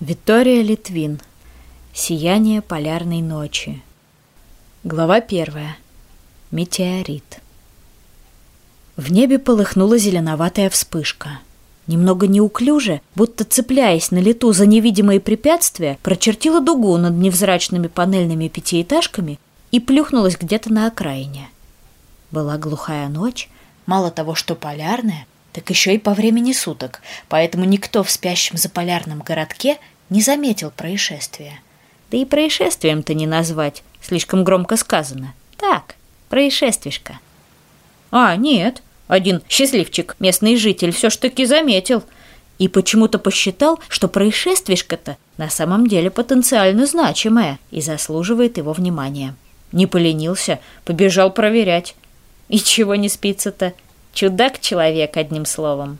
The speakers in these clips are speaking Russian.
Виктория Литвин. Сияние полярной ночи. Глава первая. Метеорит. В небе полыхнула зеленоватая вспышка. Немного неуклюже, будто цепляясь на лету за невидимые препятствия, прочертила дугу над невзрачными панельными пятиэтажками и плюхнулась где-то на окраине. Была глухая ночь, мало того, что полярная, так еще и по времени суток, поэтому никто в спящем заполярном городке не заметил происшествия. Да и происшествием-то не назвать, слишком громко сказано. Так, происшествишка. А, нет, один счастливчик, местный житель, все ж таки заметил. И почему-то посчитал, что происшествишка-то на самом деле потенциально значимое и заслуживает его внимания. Не поленился, побежал проверять. И чего не спится-то? Чудак-человек, одним словом.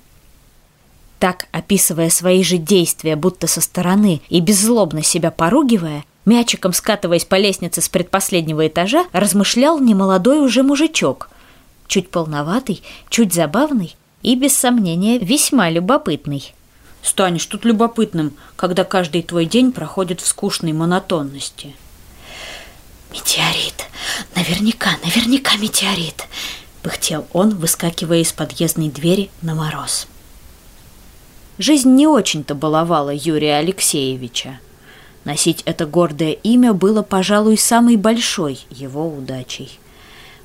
Так, описывая свои же действия, будто со стороны и беззлобно себя поругивая, мячиком скатываясь по лестнице с предпоследнего этажа, размышлял немолодой уже мужичок. Чуть полноватый, чуть забавный и, без сомнения, весьма любопытный. Станешь тут любопытным, когда каждый твой день проходит в скучной монотонности. «Метеорит! Наверняка, наверняка метеорит!» — пыхтел он, выскакивая из подъездной двери на мороз. Жизнь не очень-то баловала Юрия Алексеевича. Носить это гордое имя было, пожалуй, самой большой его удачей.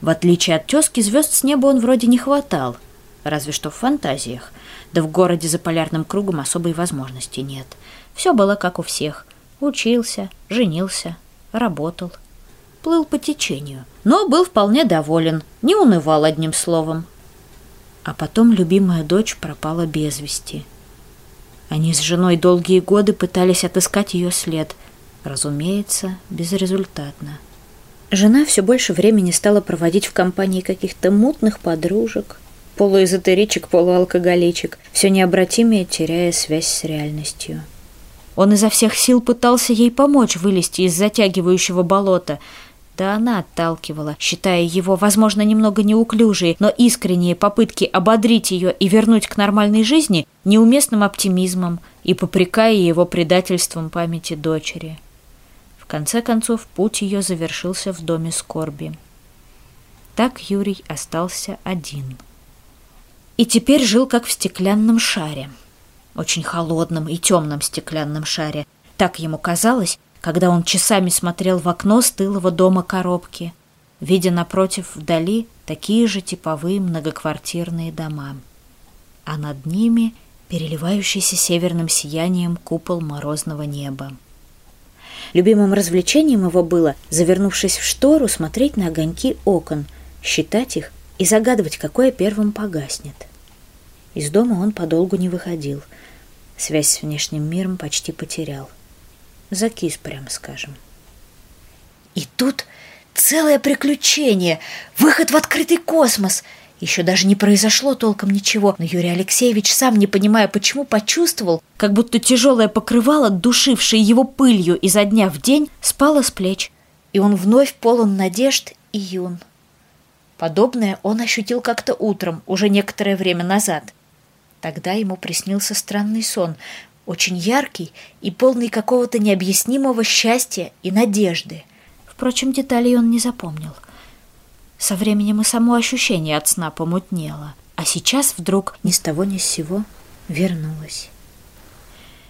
В отличие от тезки, звезд с неба он вроде не хватал, разве что в фантазиях. Да в городе за полярным кругом особой возможности нет. Все было как у всех. Учился, женился, работал – плыл по течению, но был вполне доволен, не унывал одним словом. А потом любимая дочь пропала без вести. Они с женой долгие годы пытались отыскать ее след, разумеется, безрезультатно. Жена все больше времени стала проводить в компании каких-то мутных подружек, полуэзотеричек, полуалкоголичек, все необратимее теряя связь с реальностью. Он изо всех сил пытался ей помочь вылезти из затягивающего болота, да она отталкивала, считая его, возможно, немного неуклюжие, но искренние попытки ободрить ее и вернуть к нормальной жизни неуместным оптимизмом и попрекая его предательством памяти дочери. В конце концов, путь ее завершился в доме скорби. Так Юрий остался один. И теперь жил как в стеклянном шаре. Очень холодном и темном стеклянном шаре. Так ему казалось, когда он часами смотрел в окно стылого дома коробки, видя напротив вдали такие же типовые многоквартирные дома. А над ними переливающийся северным сиянием купол морозного неба. Любимым развлечением его было, завернувшись в штору, смотреть на огоньки окон, считать их и загадывать, какое первым погаснет. Из дома он подолгу не выходил. Связь с внешним миром почти потерял – закис, прямо скажем. И тут целое приключение, выход в открытый космос. Еще даже не произошло толком ничего, но Юрий Алексеевич, сам не понимая почему, почувствовал, как будто тяжелое покрывало, душившее его пылью изо дня в день, спало с плеч, и он вновь полон надежд и юн. Подобное он ощутил как-то утром, уже некоторое время назад. Тогда ему приснился странный сон, очень яркий и полный какого-то необъяснимого счастья и надежды. Впрочем, деталей он не запомнил. Со временем и само ощущение от сна помутнело, а сейчас вдруг ни с того ни с сего вернулось.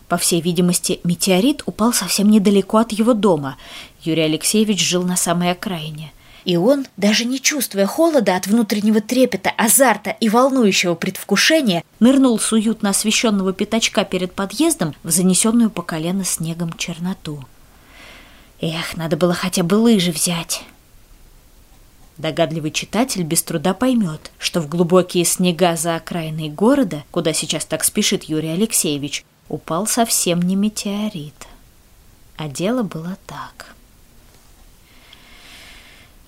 По всей видимости, метеорит упал совсем недалеко от его дома. Юрий Алексеевич жил на самой окраине – и он, даже не чувствуя холода от внутреннего трепета, азарта и волнующего предвкушения, нырнул с уютно освещенного пятачка перед подъездом в занесенную по колено снегом черноту. Эх, надо было хотя бы лыжи взять. Догадливый читатель без труда поймет, что в глубокие снега за окраиной города, куда сейчас так спешит Юрий Алексеевич, упал совсем не метеорит. А дело было так.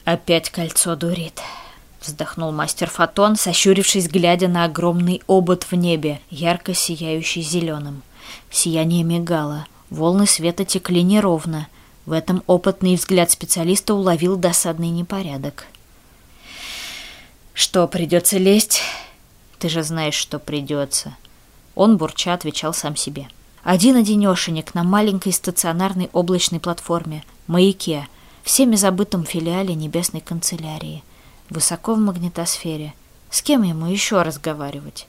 «Опять кольцо дурит», — вздохнул мастер Фотон, сощурившись, глядя на огромный обод в небе, ярко сияющий зеленым. Сияние мигало, волны света текли неровно. В этом опытный взгляд специалиста уловил досадный непорядок. «Что, придется лезть?» «Ты же знаешь, что придется». Он, бурча, отвечал сам себе. Один-одинешенек на маленькой стационарной облачной платформе, маяке, всеми забытом филиале небесной канцелярии, высоко в магнитосфере. С кем ему еще разговаривать?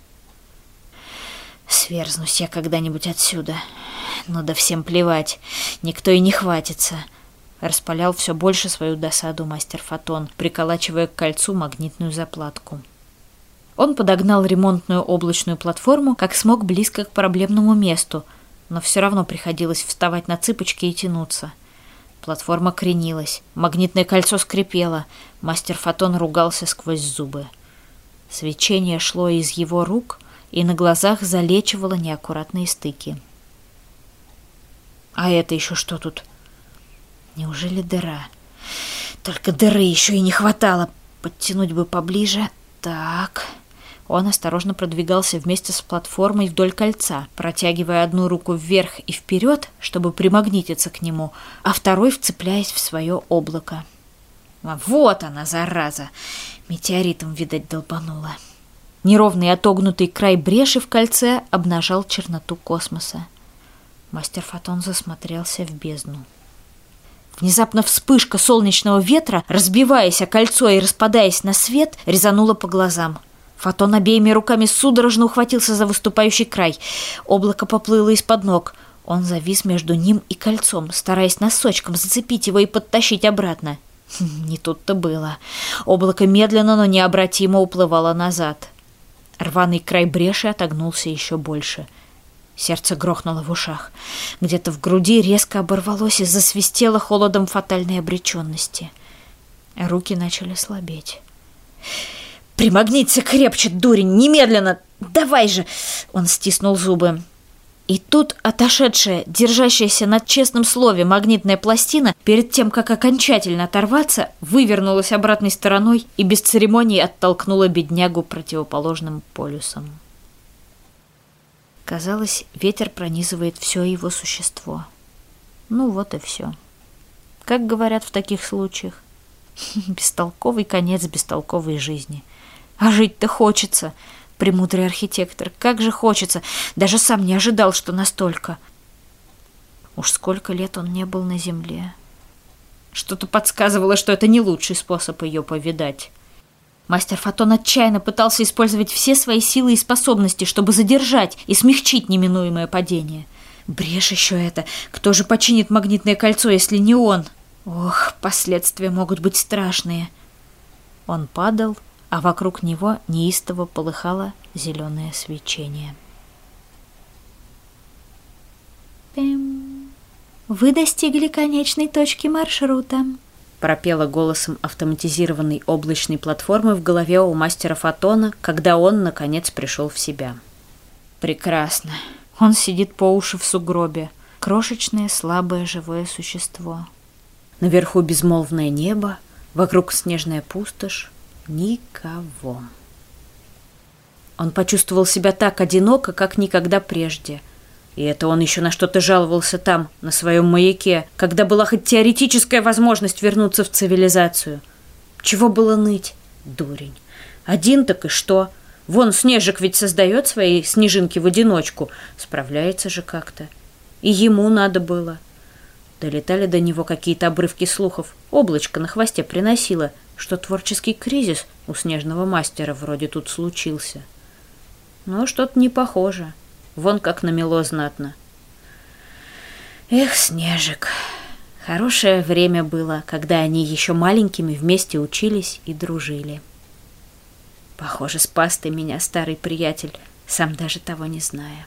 Сверзнусь я когда-нибудь отсюда. Ну да всем плевать, никто и не хватится. Распалял все больше свою досаду мастер Фотон, приколачивая к кольцу магнитную заплатку. Он подогнал ремонтную облачную платформу, как смог близко к проблемному месту, но все равно приходилось вставать на цыпочки и тянуться. Платформа кренилась, магнитное кольцо скрипело, мастер Фотон ругался сквозь зубы. Свечение шло из его рук и на глазах залечивало неаккуратные стыки. А это еще что тут? Неужели дыра? Только дыры еще и не хватало. Подтянуть бы поближе. Так... Он осторожно продвигался вместе с платформой вдоль кольца, протягивая одну руку вверх и вперед, чтобы примагнититься к нему, а второй вцепляясь в свое облако. А вот она, зараза! Метеоритом, видать, долбанула. Неровный отогнутый край бреши в кольце обнажал черноту космоса. Мастер Фотон засмотрелся в бездну. Внезапно вспышка солнечного ветра, разбиваясь о кольцо и распадаясь на свет, резанула по глазам. Фотон обеими руками судорожно ухватился за выступающий край. Облако поплыло из-под ног. Он завис между ним и кольцом, стараясь носочком зацепить его и подтащить обратно. Не тут-то было. Облако медленно, но необратимо уплывало назад. Рваный край бреши отогнулся еще больше. Сердце грохнуло в ушах. Где-то в груди резко оборвалось и засвистело холодом фатальной обреченности. Руки начали слабеть. «Примагниться крепче, дурень, немедленно! Давай же!» Он стиснул зубы. И тут отошедшая, держащаяся над честным слове магнитная пластина, перед тем, как окончательно оторваться, вывернулась обратной стороной и без церемонии оттолкнула беднягу противоположным полюсом. Казалось, ветер пронизывает все его существо. Ну вот и все. Как говорят в таких случаях, бестолковый конец бестолковой жизни – а жить-то хочется, премудрый архитектор, как же хочется. Даже сам не ожидал, что настолько. Уж сколько лет он не был на земле. Что-то подсказывало, что это не лучший способ ее повидать. Мастер Фотон отчаянно пытался использовать все свои силы и способности, чтобы задержать и смягчить неминуемое падение. Брешь еще это. Кто же починит магнитное кольцо, если не он? Ох, последствия могут быть страшные. Он падал, а вокруг него неистово полыхало зеленое свечение. «Пим, вы достигли конечной точки маршрута», пропела голосом автоматизированной облачной платформы в голове у мастера Фотона, когда он, наконец, пришел в себя. «Прекрасно. Он сидит по уши в сугробе. Крошечное, слабое, живое существо. Наверху безмолвное небо, вокруг снежная пустошь, Никого. Он почувствовал себя так одиноко, как никогда прежде. И это он еще на что-то жаловался там, на своем маяке, когда была хоть теоретическая возможность вернуться в цивилизацию. Чего было ныть, дурень? Один так и что? Вон Снежик ведь создает свои снежинки в одиночку. Справляется же как-то. И ему надо было. Долетали до него какие-то обрывки слухов. Облачко на хвосте приносило – что творческий кризис у снежного мастера вроде тут случился. Но что-то не похоже. Вон как намело знатно. Эх, Снежик, хорошее время было, когда они еще маленькими вместе учились и дружили. Похоже, спас ты меня, старый приятель, сам даже того не зная.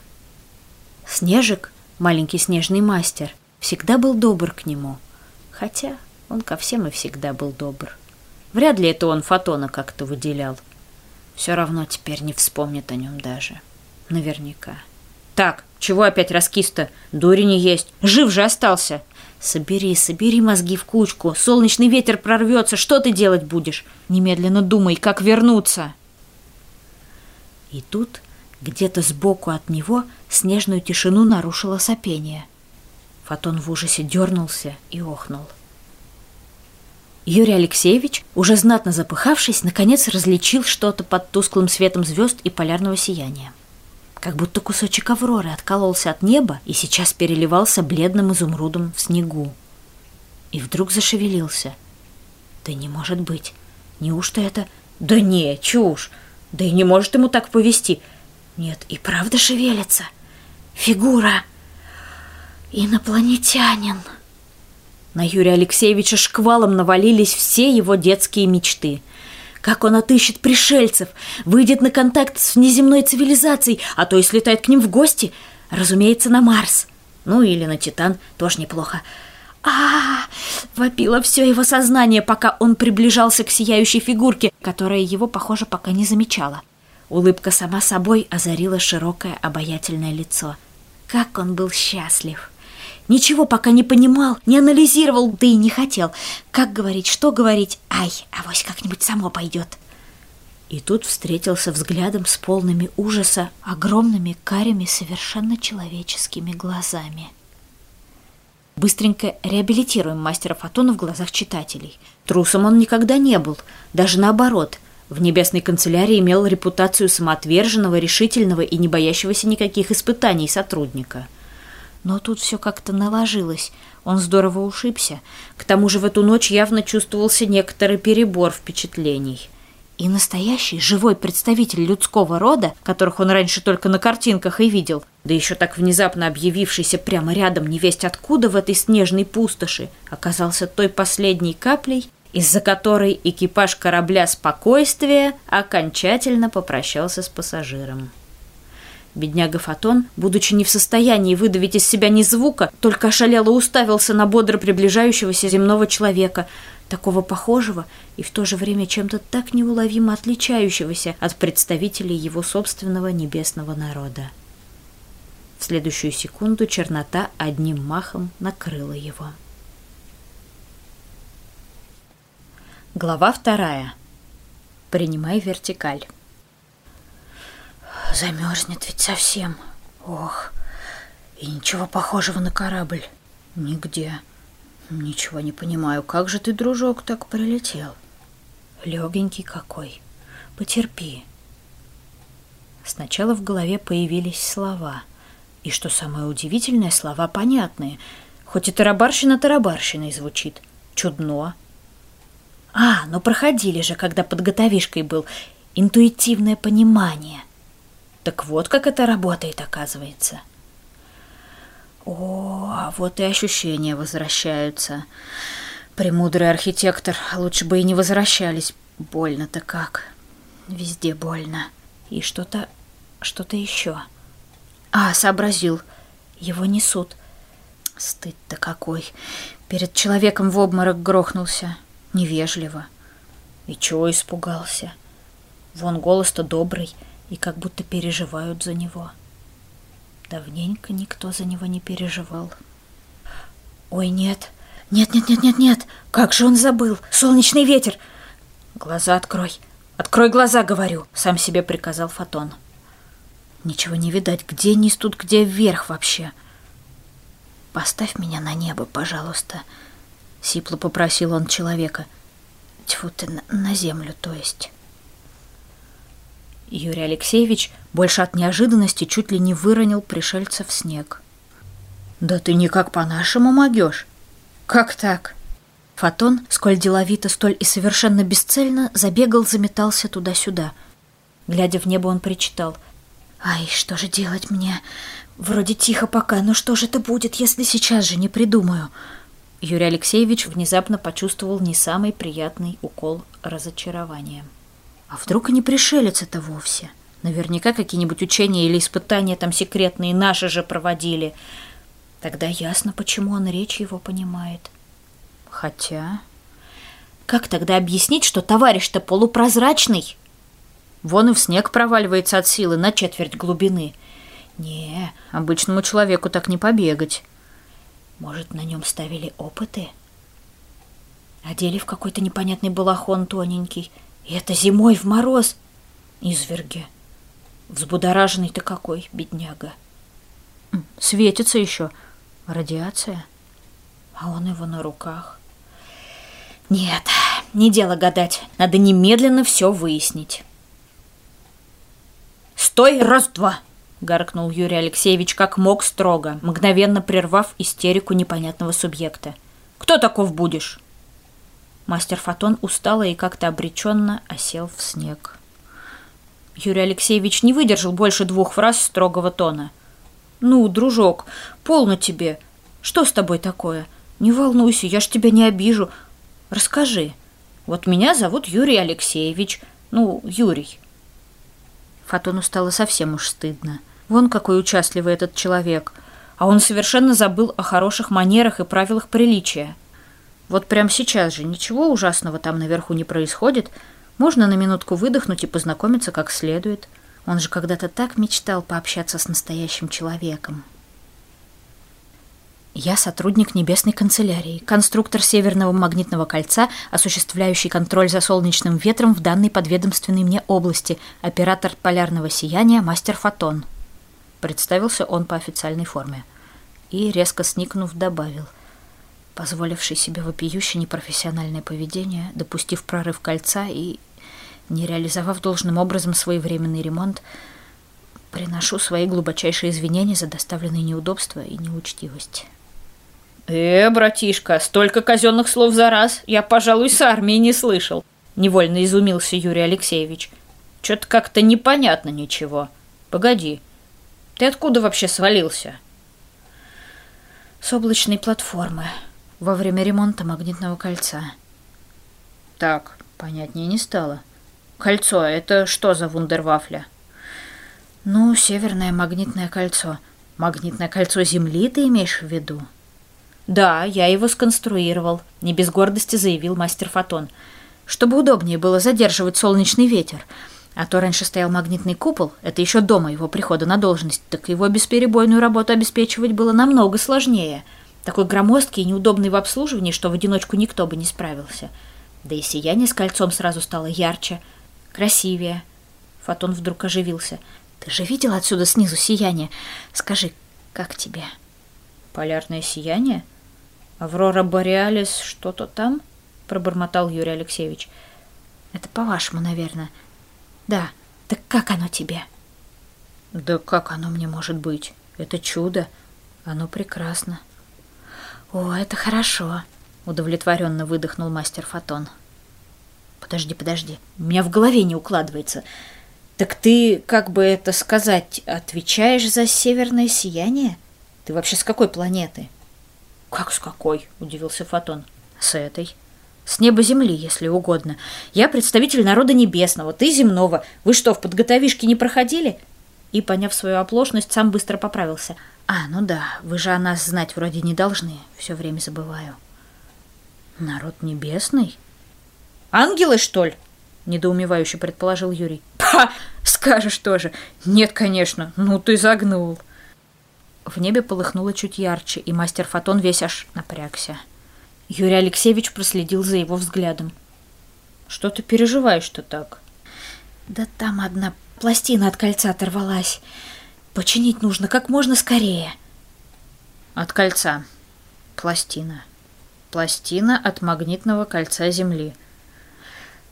Снежик, маленький снежный мастер, всегда был добр к нему, хотя он ко всем и всегда был добр. Вряд ли это он Фотона как-то выделял. Все равно теперь не вспомнит о нем даже. Наверняка. Так, чего опять раскис-то? Дури не есть. Жив же остался. Собери, собери мозги в кучку. Солнечный ветер прорвется. Что ты делать будешь? Немедленно думай, как вернуться. И тут, где-то сбоку от него, снежную тишину нарушило сопение. Фотон в ужасе дернулся и охнул. Юрий Алексеевич, уже знатно запыхавшись, наконец различил что-то под тусклым светом звезд и полярного сияния. как будто кусочек авроры откололся от неба и сейчас переливался бледным изумрудом в снегу. И вдруг зашевелился. Да не может быть. Неужто это... Да не, чушь. Да и не может ему так повести. Нет, и правда шевелится. Фигура. Инопланетянин. На Юрия Алексеевича шквалом навалились все его детские мечты. Как он отыщет пришельцев, выйдет на контакт с внеземной цивилизацией, а то и слетает к ним в гости, разумеется, на Марс. Ну или на Титан, тоже неплохо. А, -а, -а вопило все его сознание, пока он приближался к сияющей фигурке, которая его, похоже, пока не замечала. Улыбка сама собой озарила широкое обаятельное лицо. Как он был счастлив! Ничего пока не понимал, не анализировал, да и не хотел. Как говорить, что говорить? Ай, авось как-нибудь само пойдет. И тут встретился взглядом с полными ужаса, огромными карими, совершенно человеческими глазами. Быстренько реабилитируем мастера Фотона в глазах читателей. Трусом он никогда не был, даже наоборот. В небесной канцелярии имел репутацию самоотверженного, решительного и не боящегося никаких испытаний сотрудника – но тут все как-то наложилось. Он здорово ушибся. К тому же в эту ночь явно чувствовался некоторый перебор впечатлений. И настоящий живой представитель людского рода, которых он раньше только на картинках и видел, да еще так внезапно объявившийся прямо рядом невесть откуда в этой снежной пустоши, оказался той последней каплей, из-за которой экипаж корабля «Спокойствие» окончательно попрощался с пассажиром. Бедняга Фотон, будучи не в состоянии выдавить из себя ни звука, только ошалело уставился на бодро приближающегося земного человека, такого похожего и в то же время чем-то так неуловимо отличающегося от представителей его собственного небесного народа. В следующую секунду чернота одним махом накрыла его. Глава вторая. Принимай вертикаль. Замерзнет ведь совсем. Ох, и ничего похожего на корабль. Нигде. Ничего не понимаю, как же ты, дружок, так прилетел? Легенький какой. Потерпи. Сначала в голове появились слова. И что самое удивительное, слова понятные. Хоть и тарабарщина тарабарщиной звучит. Чудно. А, но проходили же, когда подготовишкой был. Интуитивное понимание. Так вот как это работает, оказывается. О, а вот и ощущения возвращаются. Премудрый архитектор, лучше бы и не возвращались. Больно-то как. Везде больно. И что-то... что-то еще. А, сообразил. Его несут. Стыд-то какой. Перед человеком в обморок грохнулся. Невежливо. И чего испугался? Вон голос-то добрый — и как будто переживают за него. Давненько никто за него не переживал. Ой, нет, нет, нет, нет, нет, нет, как же он забыл, солнечный ветер. Глаза открой, открой глаза, говорю, сам себе приказал Фотон. Ничего не видать, где низ тут, где вверх вообще. Поставь меня на небо, пожалуйста, сипло попросил он человека. Тьфу ты, на, на землю, то есть. Юрий Алексеевич больше от неожиданности чуть ли не выронил пришельца в снег. «Да ты никак по-нашему могешь!» «Как так?» Фотон, сколь деловито, столь и совершенно бесцельно, забегал, заметался туда-сюда. Глядя в небо, он причитал. «Ай, что же делать мне? Вроде тихо пока, но что же это будет, если сейчас же не придумаю?» Юрий Алексеевич внезапно почувствовал не самый приятный укол разочарования. А вдруг и не пришелец это вовсе? Наверняка какие-нибудь учения или испытания там секретные наши же проводили. Тогда ясно, почему он речь его понимает. Хотя... Как тогда объяснить, что товарищ-то полупрозрачный? Вон и в снег проваливается от силы на четверть глубины. Не, обычному человеку так не побегать. Может, на нем ставили опыты? Одели в какой-то непонятный балахон тоненький — и это зимой в мороз. Изверги. Взбудораженный ты какой, бедняга. Светится еще. Радиация. А он его на руках. Нет, не дело гадать. Надо немедленно все выяснить. «Стой, раз-два!» — гаркнул Юрий Алексеевич как мог строго, мгновенно прервав истерику непонятного субъекта. «Кто таков будешь?» Мастер Фотон устало и как-то обреченно осел в снег. Юрий Алексеевич не выдержал больше двух фраз строгого тона. «Ну, дружок, полно тебе. Что с тобой такое? Не волнуйся, я ж тебя не обижу. Расскажи. Вот меня зовут Юрий Алексеевич. Ну, Юрий». Фотону стало совсем уж стыдно. Вон какой участливый этот человек. А он совершенно забыл о хороших манерах и правилах приличия. Вот прямо сейчас же ничего ужасного там наверху не происходит. Можно на минутку выдохнуть и познакомиться как следует. Он же когда-то так мечтал пообщаться с настоящим человеком. Я сотрудник Небесной канцелярии, конструктор Северного магнитного кольца, осуществляющий контроль за солнечным ветром в данной подведомственной мне области, оператор полярного сияния, мастер Фотон. Представился он по официальной форме. И, резко сникнув, добавил, позволивший себе вопиюще непрофессиональное поведение, допустив прорыв кольца и не реализовав должным образом своевременный ремонт, приношу свои глубочайшие извинения за доставленные неудобства и неучтивость. «Э, братишка, столько казенных слов за раз я, пожалуй, с армии не слышал», — невольно изумился Юрий Алексеевич. «Чё-то как-то непонятно ничего. Погоди, ты откуда вообще свалился?» «С облачной платформы, во время ремонта магнитного кольца». «Так, понятнее не стало. Кольцо — это что за вундервафля?» «Ну, северное магнитное кольцо. Магнитное кольцо Земли ты имеешь в виду?» «Да, я его сконструировал», — не без гордости заявил мастер Фотон. «Чтобы удобнее было задерживать солнечный ветер. А то раньше стоял магнитный купол, это еще до моего прихода на должность, так его бесперебойную работу обеспечивать было намного сложнее. Такой громоздкий и неудобный в обслуживании, что в одиночку никто бы не справился. Да и сияние с кольцом сразу стало ярче, красивее». Фотон вдруг оживился. «Ты же видел отсюда снизу сияние? Скажи, как тебе?» «Полярное сияние?» «Аврора Бореалис, что-то там?» — пробормотал Юрий Алексеевич. «Это по-вашему, наверное. Да. Так как оно тебе?» «Да как оно мне может быть? Это чудо. Оно прекрасно». «О, это хорошо», — удовлетворенно выдохнул мастер Фотон. «Подожди, подожди. У меня в голове не укладывается. Так ты, как бы это сказать, отвечаешь за северное сияние? Ты вообще с какой планеты?» «Как с какой?» – удивился Фотон. «С этой. С неба Земли, если угодно. Я представитель народа небесного, ты земного. Вы что, в подготовишке не проходили?» И, поняв свою оплошность, сам быстро поправился. «А, ну да, вы же о нас знать вроде не должны. Все время забываю». «Народ небесный?» «Ангелы, что ли?» – недоумевающе предположил Юрий. «Па! Скажешь тоже. Нет, конечно. Ну ты загнул». В небе полыхнуло чуть ярче, и мастер Фотон весь аж напрягся. Юрий Алексеевич проследил за его взглядом. «Что ты переживаешь-то так?» «Да там одна пластина от кольца оторвалась. Починить нужно как можно скорее». «От кольца. Пластина. Пластина от магнитного кольца Земли».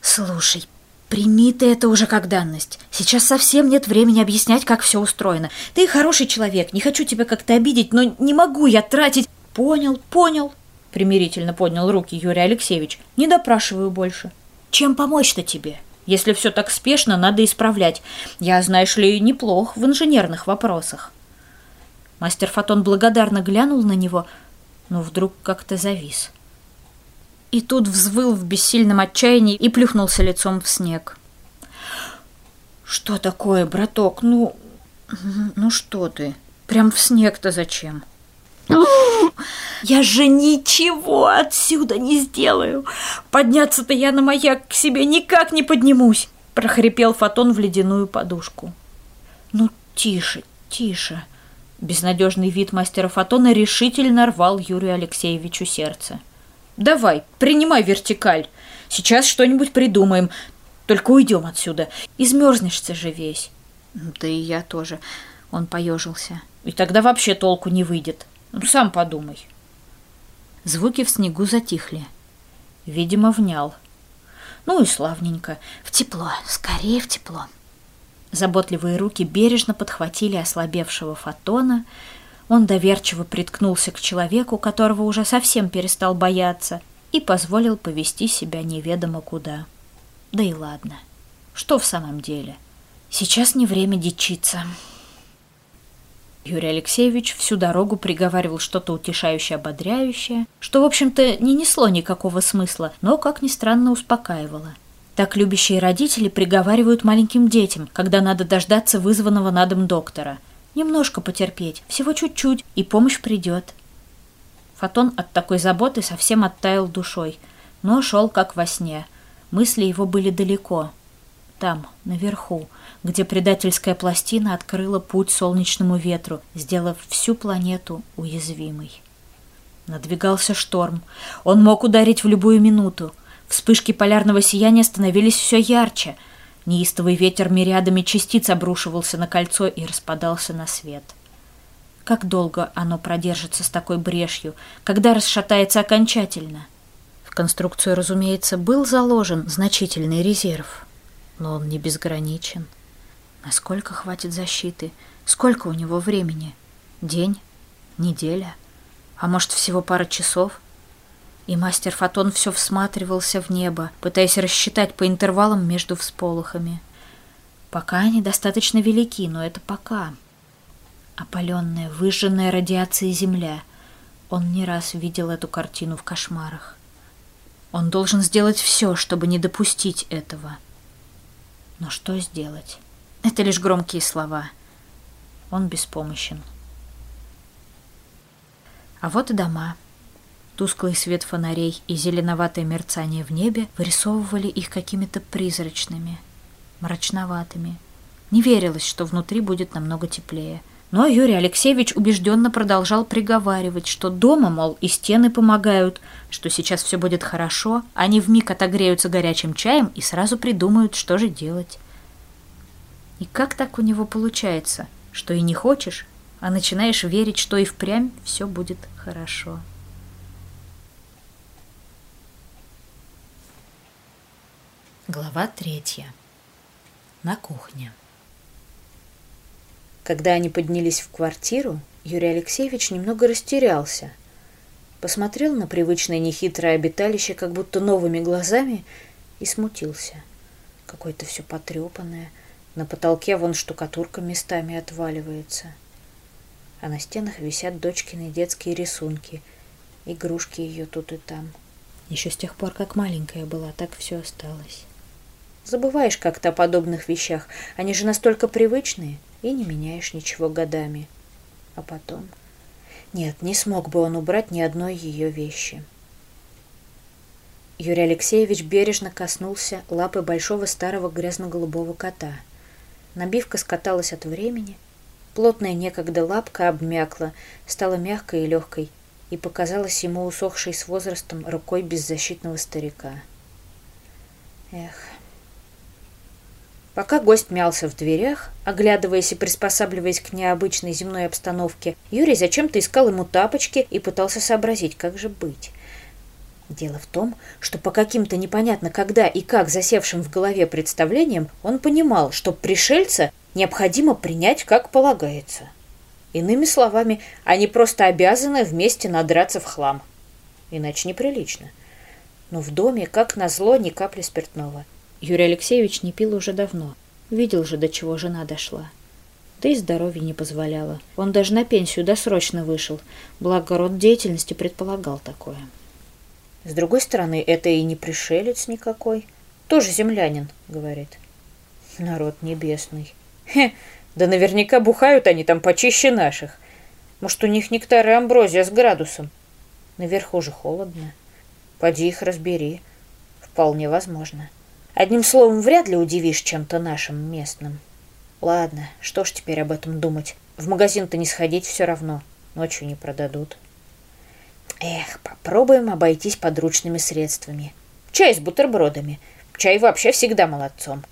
«Слушай, Прими ты это уже как данность. Сейчас совсем нет времени объяснять, как все устроено. Ты хороший человек, не хочу тебя как-то обидеть, но не могу я тратить... Понял, понял. Примирительно поднял руки Юрий Алексеевич. Не допрашиваю больше. Чем помочь-то тебе? Если все так спешно, надо исправлять. Я, знаешь ли, неплох в инженерных вопросах. Мастер Фотон благодарно глянул на него, но вдруг как-то завис. — и тут взвыл в бессильном отчаянии и плюхнулся лицом в снег. «Что такое, браток? Ну, ну что ты? Прям в снег-то зачем?» «Я же ничего отсюда не сделаю! Подняться-то я на маяк к себе никак не поднимусь!» прохрипел Фотон в ледяную подушку. «Ну, тише, тише!» Безнадежный вид мастера Фотона решительно рвал Юрию Алексеевичу сердце. Давай, принимай вертикаль. Сейчас что-нибудь придумаем. Только уйдем отсюда. Измерзнешься же весь. Да и я тоже. Он поежился. И тогда вообще толку не выйдет. Ну, сам подумай. Звуки в снегу затихли. Видимо, внял. Ну и славненько. В тепло. Скорее в тепло. Заботливые руки бережно подхватили ослабевшего фотона. Он доверчиво приткнулся к человеку, которого уже совсем перестал бояться, и позволил повести себя неведомо куда. Да и ладно. Что в самом деле? Сейчас не время дичиться. Юрий Алексеевич всю дорогу приговаривал что-то утешающее, ободряющее, что, в общем-то, не несло никакого смысла, но, как ни странно, успокаивало. Так любящие родители приговаривают маленьким детям, когда надо дождаться вызванного на дом доктора. Немножко потерпеть, всего чуть-чуть, и помощь придет. Фотон от такой заботы совсем оттаял душой, но шел как во сне. Мысли его были далеко. Там, наверху, где предательская пластина открыла путь солнечному ветру, сделав всю планету уязвимой. Надвигался шторм. Он мог ударить в любую минуту. Вспышки полярного сияния становились все ярче. Неистовый ветер мириадами частиц обрушивался на кольцо и распадался на свет. Как долго оно продержится с такой брешью, когда расшатается окончательно? В конструкцию, разумеется, был заложен значительный резерв, но он не безграничен. Насколько хватит защиты? Сколько у него времени? День? Неделя? А может, всего пара часов? И мастер Фотон все всматривался в небо, пытаясь рассчитать по интервалам между всполохами. Пока они достаточно велики, но это пока опаленная, выжженная радиацией земля. Он не раз видел эту картину в кошмарах. Он должен сделать все, чтобы не допустить этого. Но что сделать? Это лишь громкие слова. Он беспомощен. А вот и дома. Тусклый свет фонарей и зеленоватое мерцание в небе вырисовывали их какими-то призрачными, мрачноватыми. Не верилось, что внутри будет намного теплее — но Юрий Алексеевич убежденно продолжал приговаривать, что дома, мол, и стены помогают, что сейчас все будет хорошо, они вмиг отогреются горячим чаем и сразу придумают, что же делать. И как так у него получается, что и не хочешь, а начинаешь верить, что и впрямь все будет хорошо. Глава третья. На кухне. Когда они поднялись в квартиру, Юрий Алексеевич немного растерялся. Посмотрел на привычное нехитрое обиталище как будто новыми глазами и смутился. Какое-то все потрепанное. На потолке вон штукатурка местами отваливается. А на стенах висят дочкины детские рисунки. Игрушки ее тут и там. Еще с тех пор, как маленькая была, так все осталось. Забываешь как-то о подобных вещах. Они же настолько привычные и не меняешь ничего годами. А потом... Нет, не смог бы он убрать ни одной ее вещи. Юрий Алексеевич бережно коснулся лапы большого старого грязно-голубого кота. Набивка скаталась от времени. Плотная некогда лапка обмякла, стала мягкой и легкой и показалась ему усохшей с возрастом рукой беззащитного старика. Эх, Пока гость мялся в дверях, оглядываясь и приспосабливаясь к необычной земной обстановке, Юрий зачем-то искал ему тапочки и пытался сообразить, как же быть. Дело в том, что по каким-то непонятно когда и как засевшим в голове представлениям он понимал, что пришельца необходимо принять как полагается. Иными словами, они просто обязаны вместе надраться в хлам. Иначе неприлично. Но в доме, как назло, ни капли спиртного – Юрий Алексеевич не пил уже давно. Видел же, до чего жена дошла. Да и здоровье не позволяло. Он даже на пенсию досрочно вышел, благо род деятельности предполагал такое. С другой стороны, это и не пришелец никакой. Тоже землянин, говорит. Народ небесный. Хе, да наверняка бухают они там почище наших. Может, у них нектар и амброзия с градусом. Наверху же холодно. Поди их разбери. Вполне возможно. Одним словом, вряд ли удивишь чем-то нашим местным. Ладно, что ж теперь об этом думать? В магазин-то не сходить все равно. Ночью не продадут. Эх, попробуем обойтись подручными средствами. Чай с бутербродами. Чай вообще всегда молодцом.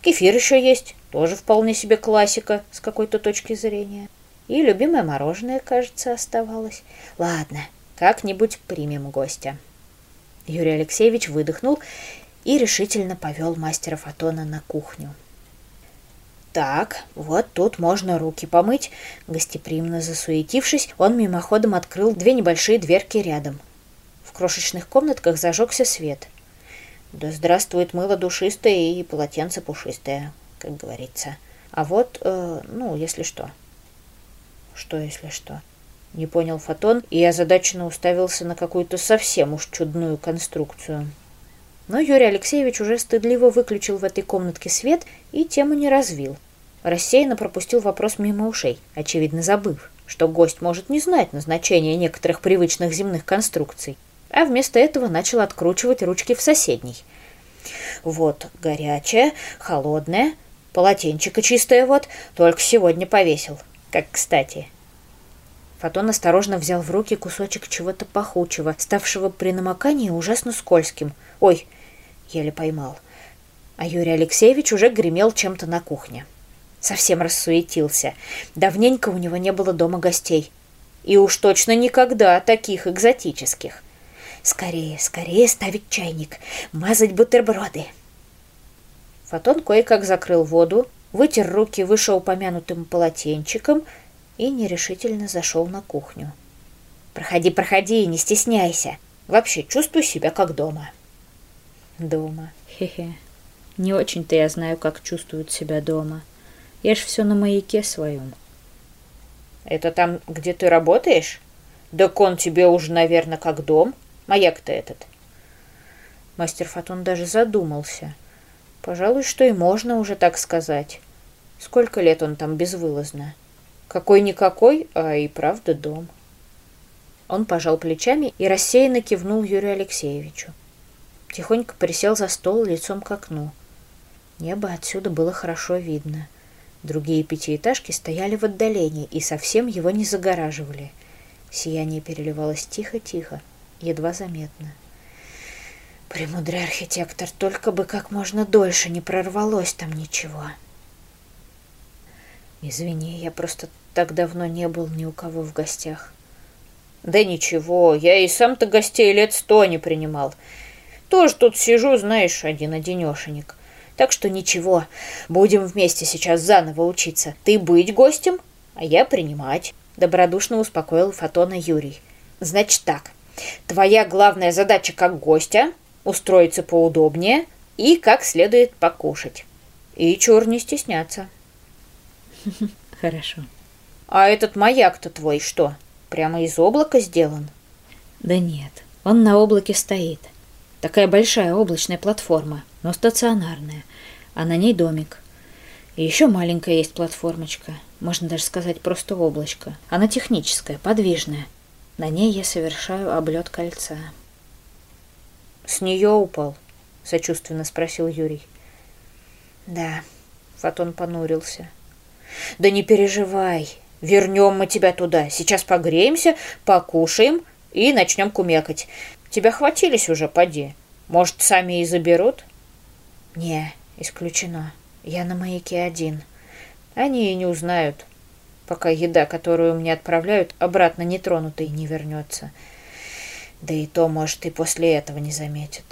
Кефир еще есть. Тоже вполне себе классика с какой-то точки зрения. И любимое мороженое, кажется, оставалось. Ладно, как-нибудь примем гостя. Юрий Алексеевич выдохнул и решительно повел мастера Фотона на кухню. Так, вот тут можно руки помыть. Гостеприимно засуетившись, он мимоходом открыл две небольшие дверки рядом. В крошечных комнатках зажегся свет. Да здравствует мыло душистое и полотенце пушистое, как говорится. А вот, э, ну, если что. Что, если что? Не понял Фотон и озадаченно уставился на какую-то совсем уж чудную конструкцию. Но Юрий Алексеевич уже стыдливо выключил в этой комнатке свет и тему не развил. Рассеянно пропустил вопрос мимо ушей, очевидно забыв, что гость может не знать назначения некоторых привычных земных конструкций, а вместо этого начал откручивать ручки в соседней. Вот горячее, холодное, полотенчико чистое вот, только сегодня повесил. Как кстати. Фотон осторожно взял в руки кусочек чего-то пахучего, ставшего при намокании ужасно скользким. Ой, еле поймал. А Юрий Алексеевич уже гремел чем-то на кухне. Совсем рассуетился. Давненько у него не было дома гостей. И уж точно никогда таких экзотических. Скорее, скорее ставить чайник, мазать бутерброды. Фотон кое-как закрыл воду, вытер руки вышеупомянутым полотенчиком и нерешительно зашел на кухню. «Проходи, проходи, не стесняйся. Вообще чувствуй себя как дома». Дома. Хе-хе. Не очень-то я знаю, как чувствуют себя дома. Я ж все на маяке своем. Это там, где ты работаешь? Да он тебе уже, наверное, как дом. Маяк-то этот. Мастер Фотон даже задумался. Пожалуй, что и можно уже так сказать. Сколько лет он там безвылазно? Какой-никакой, а и правда дом. Он пожал плечами и рассеянно кивнул Юрию Алексеевичу. Тихонько присел за стол лицом к окну. Небо отсюда было хорошо видно. Другие пятиэтажки стояли в отдалении и совсем его не загораживали. Сияние переливалось тихо-тихо, едва заметно. Премудрый архитектор, только бы как можно дольше не прорвалось там ничего. Извини, я просто так давно не был ни у кого в гостях. Да ничего, я и сам-то гостей лет сто не принимал. Тоже тут сижу, знаешь, один-одинешенек. Так что ничего, будем вместе сейчас заново учиться. Ты быть гостем, а я принимать. Добродушно успокоил Фотона Юрий. Значит так, твоя главная задача как гостя — устроиться поудобнее и как следует покушать. И чур не стесняться. Хорошо. А этот маяк-то твой что, прямо из облака сделан? Да нет, он на облаке стоит. Такая большая облачная платформа, но стационарная, а на ней домик. И еще маленькая есть платформочка, можно даже сказать просто облачко. Она техническая, подвижная. На ней я совершаю облет кольца. «С нее упал?» — сочувственно спросил Юрий. «Да», — Фотон понурился. «Да не переживай, вернем мы тебя туда. Сейчас погреемся, покушаем и начнем кумекать. Тебя хватились уже, поди. Может, сами и заберут? Не, исключено. Я на маяке один. Они и не узнают, пока еда, которую мне отправляют, обратно нетронутой не вернется. Да и то, может, и после этого не заметят.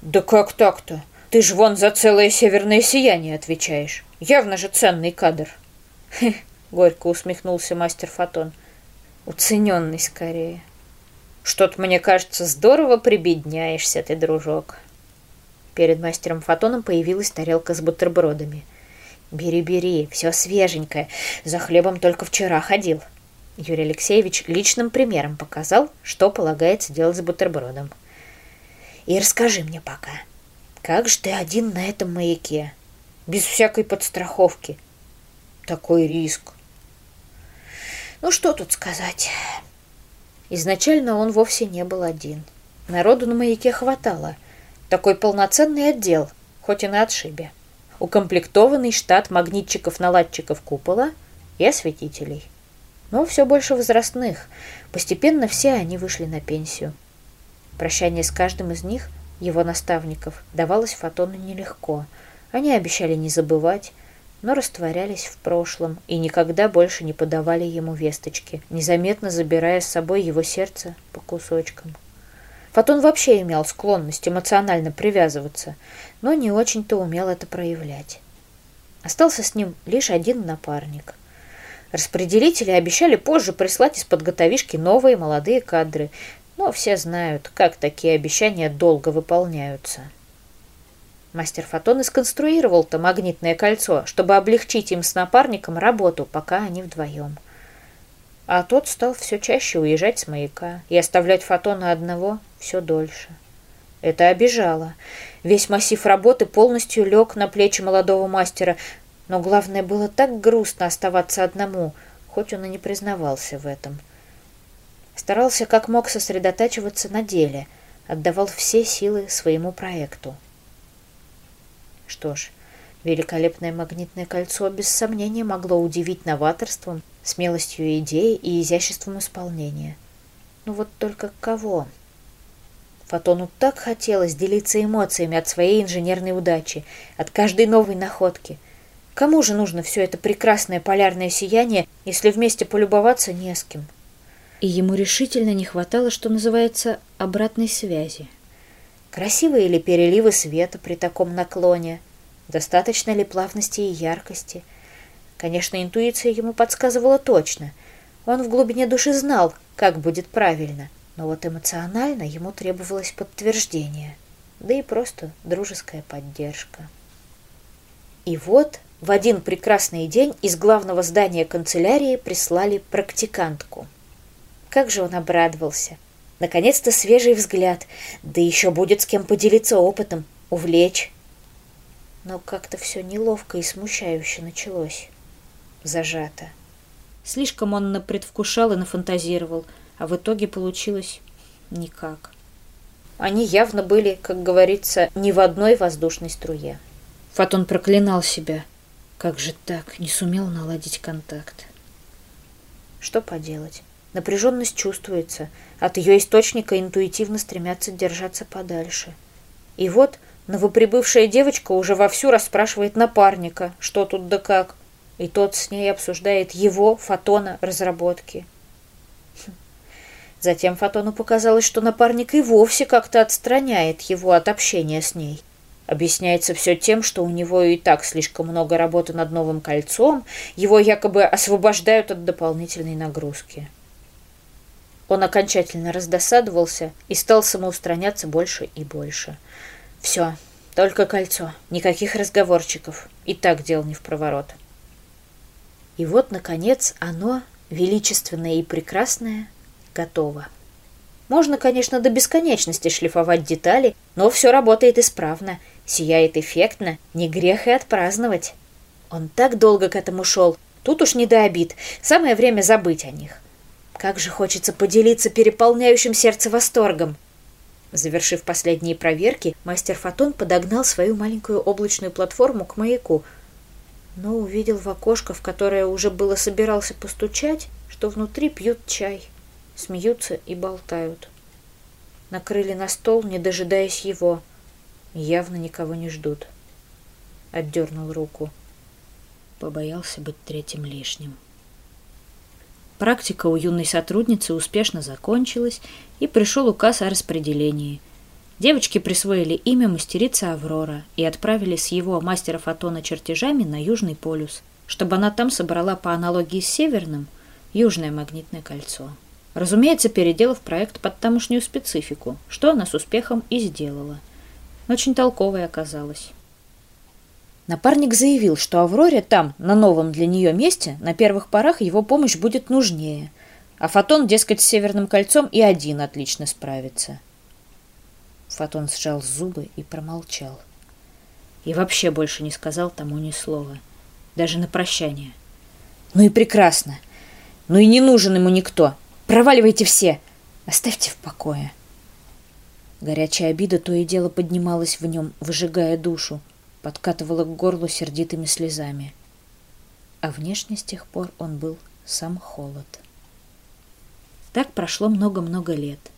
Да как так-то? Ты ж вон за целое северное сияние отвечаешь. Явно же ценный кадр. Горько усмехнулся мастер Фотон. Уцененный скорее. Что-то, мне кажется, здорово прибедняешься ты, дружок. Перед мастером Фотоном появилась тарелка с бутербродами. «Бери, бери, все свеженькое. За хлебом только вчера ходил». Юрий Алексеевич личным примером показал, что полагается делать с бутербродом. «И расскажи мне пока, как же ты один на этом маяке, без всякой подстраховки? Такой риск». «Ну, что тут сказать?» Изначально он вовсе не был один. Народу на маяке хватало. Такой полноценный отдел, хоть и на отшибе. Укомплектованный штат магнитчиков-наладчиков купола и осветителей. Но все больше возрастных. Постепенно все они вышли на пенсию. Прощание с каждым из них, его наставников, давалось Фотону нелегко. Они обещали не забывать, но растворялись в прошлом и никогда больше не подавали ему весточки, незаметно забирая с собой его сердце по кусочкам. Фотон вообще имел склонность эмоционально привязываться, но не очень-то умел это проявлять. Остался с ним лишь один напарник. Распределители обещали позже прислать из подготовишки новые молодые кадры, но все знают, как такие обещания долго выполняются. Мастер Фотон и сконструировал-то магнитное кольцо, чтобы облегчить им с напарником работу, пока они вдвоем. А тот стал все чаще уезжать с маяка и оставлять Фотона одного все дольше. Это обижало. Весь массив работы полностью лег на плечи молодого мастера, но главное было так грустно оставаться одному, хоть он и не признавался в этом. Старался как мог сосредотачиваться на деле, отдавал все силы своему проекту. Что ж, великолепное магнитное кольцо без сомнения могло удивить новаторством, смелостью идеи и изяществом исполнения. Ну вот только кого? Фотону так хотелось делиться эмоциями от своей инженерной удачи, от каждой новой находки. Кому же нужно все это прекрасное полярное сияние, если вместе полюбоваться не с кем? И ему решительно не хватало, что называется, обратной связи. Красивые ли переливы света при таком наклоне? Достаточно ли плавности и яркости? Конечно, интуиция ему подсказывала точно. Он в глубине души знал, как будет правильно — но вот эмоционально ему требовалось подтверждение, да и просто дружеская поддержка. И вот в один прекрасный день из главного здания канцелярии прислали практикантку. Как же он обрадовался! Наконец-то свежий взгляд, да еще будет с кем поделиться опытом, увлечь. Но как-то все неловко и смущающе началось. Зажато. Слишком он напредвкушал и нафантазировал – а в итоге получилось никак. Они явно были, как говорится, не в одной воздушной струе. Фотон проклинал себя. Как же так, не сумел наладить контакт. Что поделать? Напряженность чувствуется. От ее источника интуитивно стремятся держаться подальше. И вот новоприбывшая девочка уже вовсю расспрашивает напарника, что тут да как. И тот с ней обсуждает его, фотона, разработки. Затем Фотону показалось, что напарник и вовсе как-то отстраняет его от общения с ней. Объясняется все тем, что у него и так слишком много работы над новым кольцом, его якобы освобождают от дополнительной нагрузки. Он окончательно раздосадовался и стал самоустраняться больше и больше. Все, только кольцо, никаких разговорчиков, и так дел не в проворот. И вот, наконец, оно, величественное и прекрасное, готово. Можно, конечно, до бесконечности шлифовать детали, но все работает исправно, сияет эффектно, не грех и отпраздновать. Он так долго к этому шел, тут уж не до обид, самое время забыть о них. Как же хочется поделиться переполняющим сердце восторгом. Завершив последние проверки, мастер Фотон подогнал свою маленькую облачную платформу к маяку, но увидел в окошко, в которое уже было собирался постучать, что внутри пьют чай смеются и болтают. Накрыли на стол, не дожидаясь его. Явно никого не ждут. Отдернул руку. Побоялся быть третьим лишним. Практика у юной сотрудницы успешно закончилась, и пришел указ о распределении. Девочки присвоили имя мастерица Аврора и отправили с его мастера фотона чертежами на Южный полюс, чтобы она там собрала по аналогии с Северным Южное магнитное кольцо. Разумеется, переделав проект под тамошнюю специфику, что она с успехом и сделала. Очень толковой оказалась. Напарник заявил, что Авроре там, на новом для нее месте, на первых порах его помощь будет нужнее, а Фотон, дескать, с Северным кольцом и один отлично справится. Фотон сжал зубы и промолчал. И вообще больше не сказал тому ни слова. Даже на прощание. «Ну и прекрасно! Ну и не нужен ему никто!» Проваливайте все! Оставьте в покое!» Горячая обида то и дело поднималась в нем, выжигая душу, подкатывала к горлу сердитыми слезами. А внешне с тех пор он был сам холод. Так прошло много-много лет.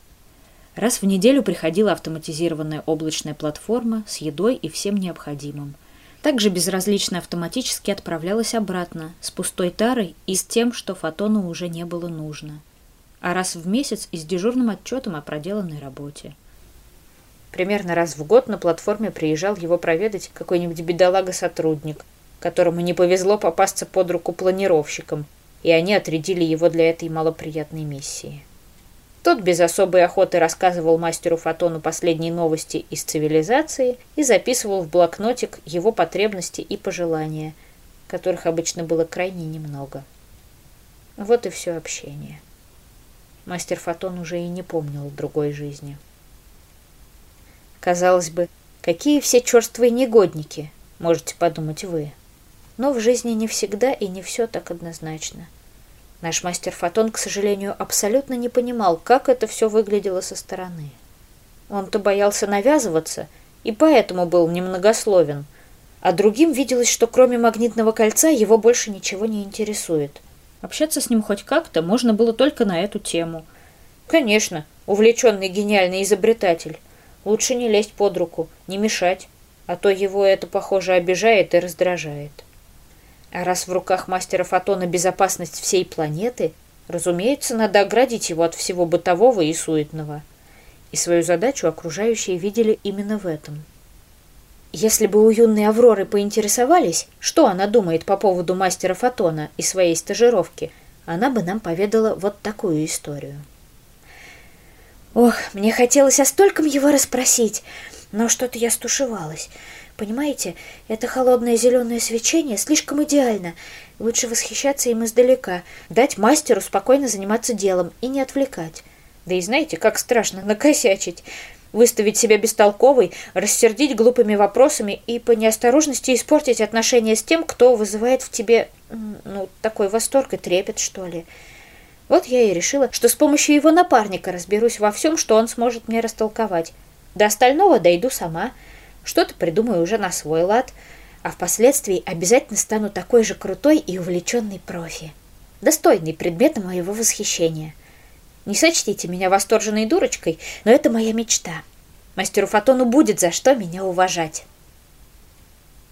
Раз в неделю приходила автоматизированная облачная платформа с едой и всем необходимым. Также безразлично автоматически отправлялась обратно с пустой тарой и с тем, что фотону уже не было нужно – а раз в месяц и с дежурным отчетом о проделанной работе. Примерно раз в год на платформе приезжал его проведать какой-нибудь бедолага-сотрудник, которому не повезло попасться под руку планировщикам, и они отрядили его для этой малоприятной миссии. Тот без особой охоты рассказывал мастеру Фотону последние новости из цивилизации и записывал в блокнотик его потребности и пожелания, которых обычно было крайне немного. Вот и все общение. Мастер Фотон уже и не помнил другой жизни. Казалось бы, какие все черствые негодники, можете подумать вы. Но в жизни не всегда и не все так однозначно. Наш мастер Фотон, к сожалению, абсолютно не понимал, как это все выглядело со стороны. Он-то боялся навязываться и поэтому был немногословен, а другим виделось, что кроме магнитного кольца его больше ничего не интересует. Общаться с ним хоть как-то можно было только на эту тему. Конечно, увлеченный гениальный изобретатель. Лучше не лезть под руку, не мешать, а то его это, похоже, обижает и раздражает. А раз в руках мастера фотона безопасность всей планеты, разумеется, надо оградить его от всего бытового и суетного. И свою задачу окружающие видели именно в этом. Если бы у юной Авроры поинтересовались, что она думает по поводу мастера фотона и своей стажировки, она бы нам поведала вот такую историю. Ох, мне хотелось о стольком его расспросить, но что-то я стушевалась. Понимаете, это холодное зеленое свечение слишком идеально. Лучше восхищаться им издалека, дать мастеру спокойно заниматься делом и не отвлекать. Да и знаете, как страшно накосячить. Выставить себя бестолковой, рассердить глупыми вопросами и по неосторожности испортить отношения с тем, кто вызывает в тебе, ну, такой восторг и трепет, что ли. Вот я и решила, что с помощью его напарника разберусь во всем, что он сможет мне растолковать. До остального дойду сама – что-то придумаю уже на свой лад, а впоследствии обязательно стану такой же крутой и увлеченной профи. Достойный предмета моего восхищения. Не сочтите меня восторженной дурочкой, но это моя мечта. Мастеру Фотону будет за что меня уважать.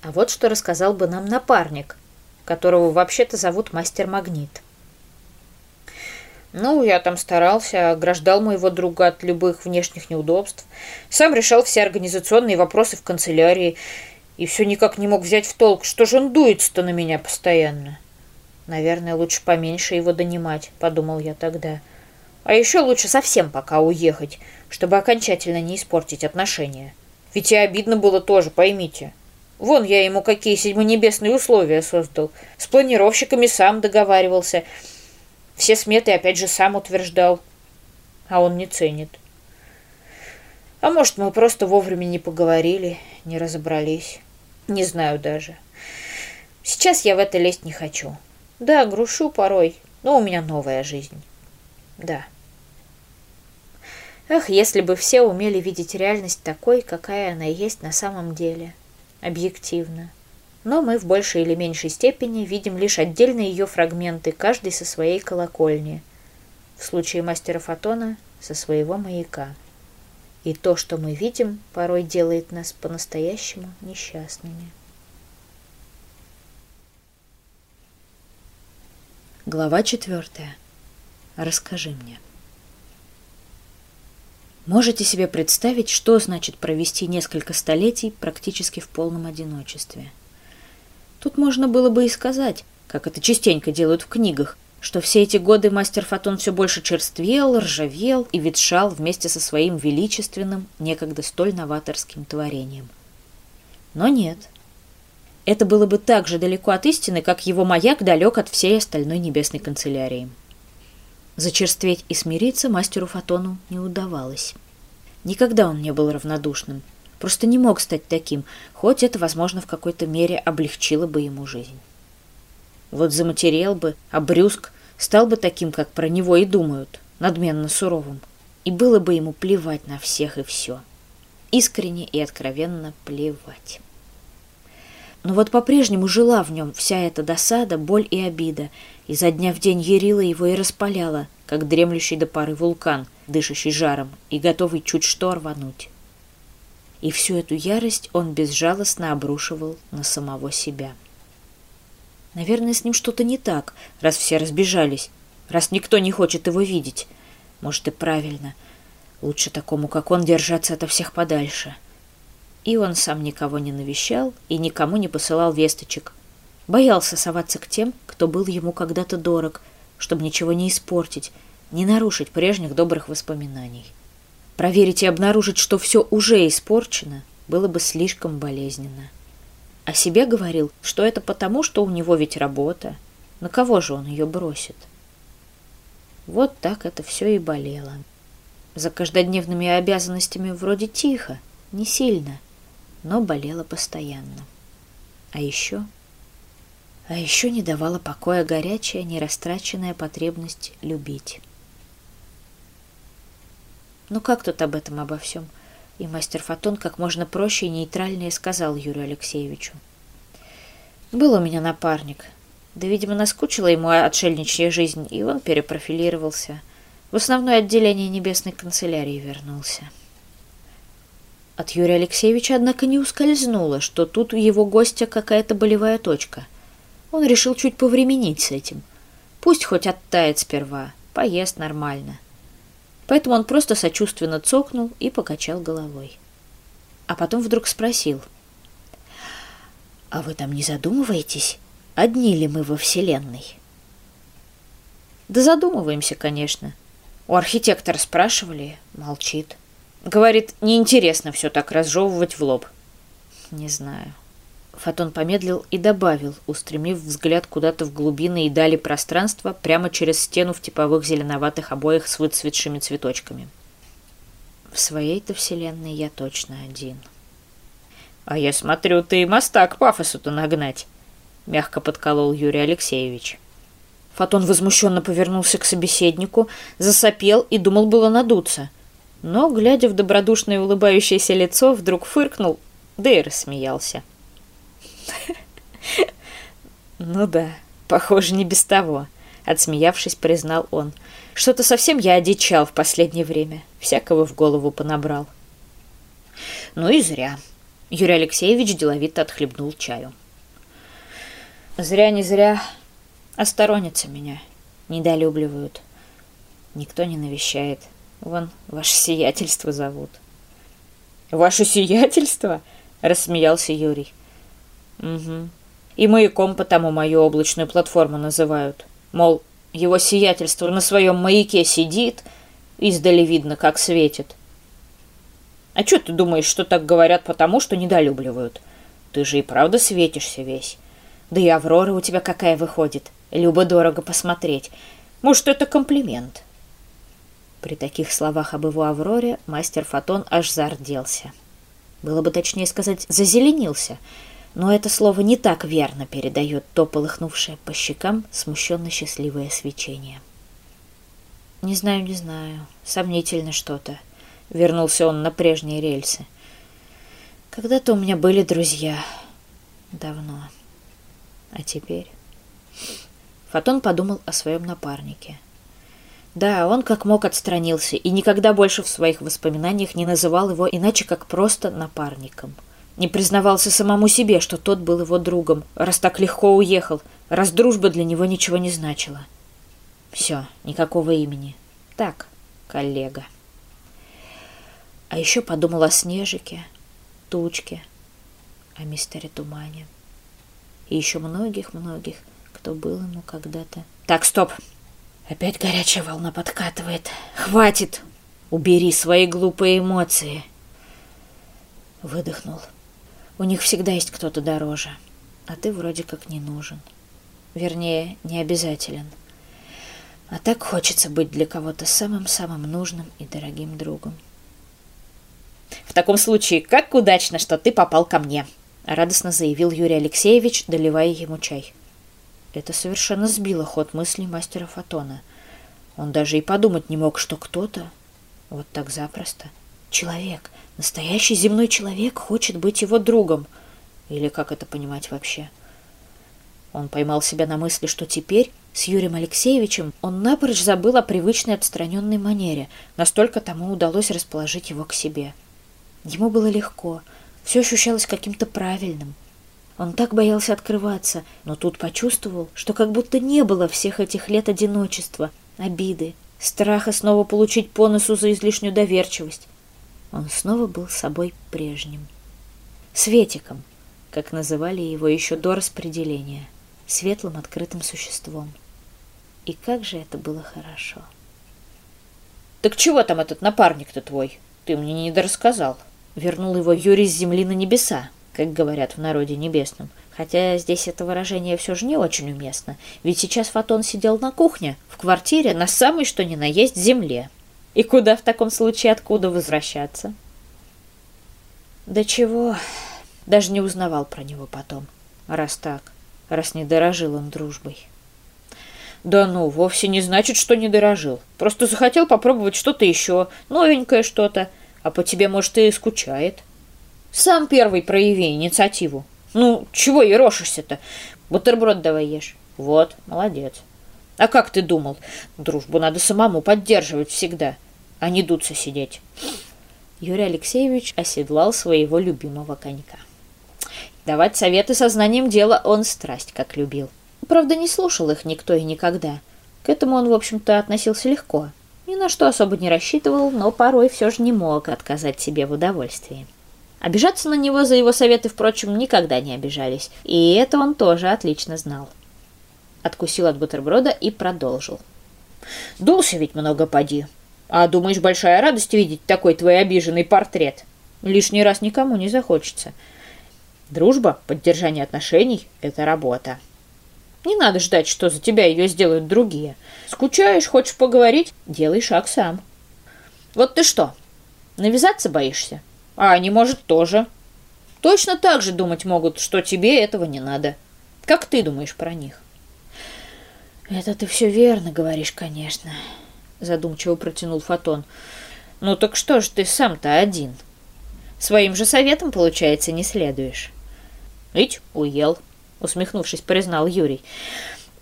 А вот что рассказал бы нам напарник, которого вообще-то зовут Мастер Магнит. Ну, я там старался, ограждал моего друга от любых внешних неудобств. Сам решал все организационные вопросы в канцелярии. И все никак не мог взять в толк, что же он дуется-то на меня постоянно. Наверное, лучше поменьше его донимать, подумал я тогда. А еще лучше совсем пока уехать, чтобы окончательно не испортить отношения. Ведь и обидно было тоже, поймите. Вон я ему какие седьмонебесные условия создал. С планировщиками сам договаривался – все сметы опять же сам утверждал, а он не ценит. А может, мы просто вовремя не поговорили, не разобрались. Не знаю даже. Сейчас я в это лезть не хочу. Да, грушу порой, но у меня новая жизнь. Да. Ах, если бы все умели видеть реальность такой, какая она есть на самом деле. Объективно но мы в большей или меньшей степени видим лишь отдельные ее фрагменты, каждый со своей колокольни. В случае мастера фотона – со своего маяка. И то, что мы видим, порой делает нас по-настоящему несчастными. Глава четвертая. Расскажи мне. Можете себе представить, что значит провести несколько столетий практически в полном одиночестве – Тут можно было бы и сказать, как это частенько делают в книгах, что все эти годы мастер Фотон все больше черствел, ржавел и ветшал вместе со своим величественным, некогда столь новаторским творением. Но нет. Это было бы так же далеко от истины, как его маяк далек от всей остальной небесной канцелярии. Зачерстветь и смириться мастеру Фотону не удавалось. Никогда он не был равнодушным, Просто не мог стать таким, хоть это, возможно, в какой-то мере облегчило бы ему жизнь. Вот заматерел бы, Брюск стал бы таким, как про него и думают, надменно суровым, и было бы ему плевать на всех и все. Искренне и откровенно плевать. Но вот по-прежнему жила в нем вся эта досада, боль и обида, и за дня в день ярила его и распаляла, как дремлющий до пары вулкан, дышащий жаром и готовый чуть что рвануть и всю эту ярость он безжалостно обрушивал на самого себя. Наверное, с ним что-то не так, раз все разбежались, раз никто не хочет его видеть. Может, и правильно. Лучше такому, как он, держаться ото всех подальше. И он сам никого не навещал и никому не посылал весточек. Боялся соваться к тем, кто был ему когда-то дорог, чтобы ничего не испортить, не нарушить прежних добрых воспоминаний. Проверить и обнаружить, что все уже испорчено, было бы слишком болезненно. О себе говорил, что это потому, что у него ведь работа. На кого же он ее бросит? Вот так это все и болело. За каждодневными обязанностями вроде тихо, не сильно, но болело постоянно. А еще... А еще не давала покоя горячая, нерастраченная потребность любить. Ну как тут об этом обо всем? И мастер Фотон как можно проще и нейтральнее сказал Юрию Алексеевичу. Был у меня напарник. Да, видимо, наскучила ему отшельничья жизнь, и он перепрофилировался. В основное отделение небесной канцелярии вернулся. От Юрия Алексеевича, однако, не ускользнуло, что тут у его гостя какая-то болевая точка. Он решил чуть повременить с этим. Пусть хоть оттает сперва, поест нормально. Поэтому он просто сочувственно цокнул и покачал головой. А потом вдруг спросил. «А вы там не задумываетесь, одни ли мы во Вселенной?» «Да задумываемся, конечно. У архитектора спрашивали, молчит». Говорит, неинтересно все так разжевывать в лоб. Не знаю. Фотон помедлил и добавил, устремив взгляд куда-то в глубины и дали пространства прямо через стену в типовых зеленоватых обоях с выцветшими цветочками. В своей-то вселенной я точно один. А я смотрю, ты моста к пафосу-то нагнать, мягко подколол Юрий Алексеевич. Фотон возмущенно повернулся к собеседнику, засопел и думал было надуться — но, глядя в добродушное улыбающееся лицо, вдруг фыркнул, да и рассмеялся. «Ну да, похоже, не без того», — отсмеявшись, признал он. «Что-то совсем я одичал в последнее время, всякого в голову понабрал». «Ну и зря», — Юрий Алексеевич деловито отхлебнул чаю. «Зря не зря, а сторонятся меня, недолюбливают. Никто не навещает». Вон, ваше сиятельство зовут. Ваше сиятельство? Рассмеялся Юрий. Угу. И маяком потому мою облачную платформу называют. Мол, его сиятельство на своем маяке сидит, издали видно, как светит. А что ты думаешь, что так говорят потому, что недолюбливают? Ты же и правда светишься весь. Да и Аврора у тебя какая выходит. Любо-дорого посмотреть. Может, это комплимент?» При таких словах об его Авроре мастер Фотон аж зарделся. Было бы точнее сказать «зазеленился», но это слово не так верно передает то полыхнувшее по щекам смущенно-счастливое свечение. «Не знаю, не знаю. Сомнительно что-то». Вернулся он на прежние рельсы. «Когда-то у меня были друзья. Давно. А теперь...» Фотон подумал о своем напарнике — да, он как мог отстранился и никогда больше в своих воспоминаниях не называл его иначе, как просто напарником. Не признавался самому себе, что тот был его другом, раз так легко уехал, раз дружба для него ничего не значила. Все, никакого имени. Так, коллега. А еще подумал о Снежике, Тучке, о мистере Тумане. И еще многих-многих, кто был ему когда-то... Так, стоп! Опять горячая волна подкатывает. Хватит! Убери свои глупые эмоции. Выдохнул. У них всегда есть кто-то дороже, а ты вроде как не нужен. Вернее, не обязателен. А так хочется быть для кого-то самым-самым нужным и дорогим другом. В таком случае, как удачно, что ты попал ко мне, радостно заявил Юрий Алексеевич, доливая ему чай. Это совершенно сбило ход мыслей мастера Фотона. Он даже и подумать не мог, что кто-то вот так запросто. Человек, настоящий земной человек, хочет быть его другом. Или как это понимать вообще? Он поймал себя на мысли, что теперь с Юрием Алексеевичем он напрочь забыл о привычной отстраненной манере. Настолько тому удалось расположить его к себе. Ему было легко, все ощущалось каким-то правильным. Он так боялся открываться, но тут почувствовал, что как будто не было всех этих лет одиночества, обиды, страха снова получить по носу за излишнюю доверчивость. Он снова был собой прежним. Светиком, как называли его еще до распределения, светлым открытым существом. И как же это было хорошо. «Так чего там этот напарник-то твой? Ты мне не дорассказал». Вернул его Юрий с земли на небеса, как говорят в народе небесном. Хотя здесь это выражение все же не очень уместно, ведь сейчас Фотон сидел на кухне, в квартире, на самой что ни на есть земле. И куда в таком случае, откуда возвращаться? Да чего, даже не узнавал про него потом, раз так, раз не дорожил он дружбой. Да ну, вовсе не значит, что не дорожил. Просто захотел попробовать что-то еще, новенькое что-то, а по тебе, может, и скучает. Сам первый прояви инициативу. Ну, чего ерошишься-то? Бутерброд давай ешь. Вот, молодец. А как ты думал? Дружбу надо самому поддерживать всегда, а не дуться сидеть. Юрий Алексеевич оседлал своего любимого конька. Давать советы со знанием дела он страсть как любил. Правда, не слушал их никто и никогда. К этому он, в общем-то, относился легко. Ни на что особо не рассчитывал, но порой все же не мог отказать себе в удовольствии. Обижаться на него за его советы, впрочем, никогда не обижались, и это он тоже отлично знал. Откусил от бутерброда и продолжил. «Дулся ведь много поди. А думаешь, большая радость видеть такой твой обиженный портрет? Лишний раз никому не захочется. Дружба, поддержание отношений — это работа. Не надо ждать, что за тебя ее сделают другие. Скучаешь, хочешь поговорить — делай шаг сам. Вот ты что, навязаться боишься?» А они, может, тоже. Точно так же думать могут, что тебе этого не надо. Как ты думаешь про них? Это ты все верно говоришь, конечно, задумчиво протянул Фотон. Ну так что ж ты сам-то один? Своим же советом, получается, не следуешь. Ведь уел, усмехнувшись, признал Юрий.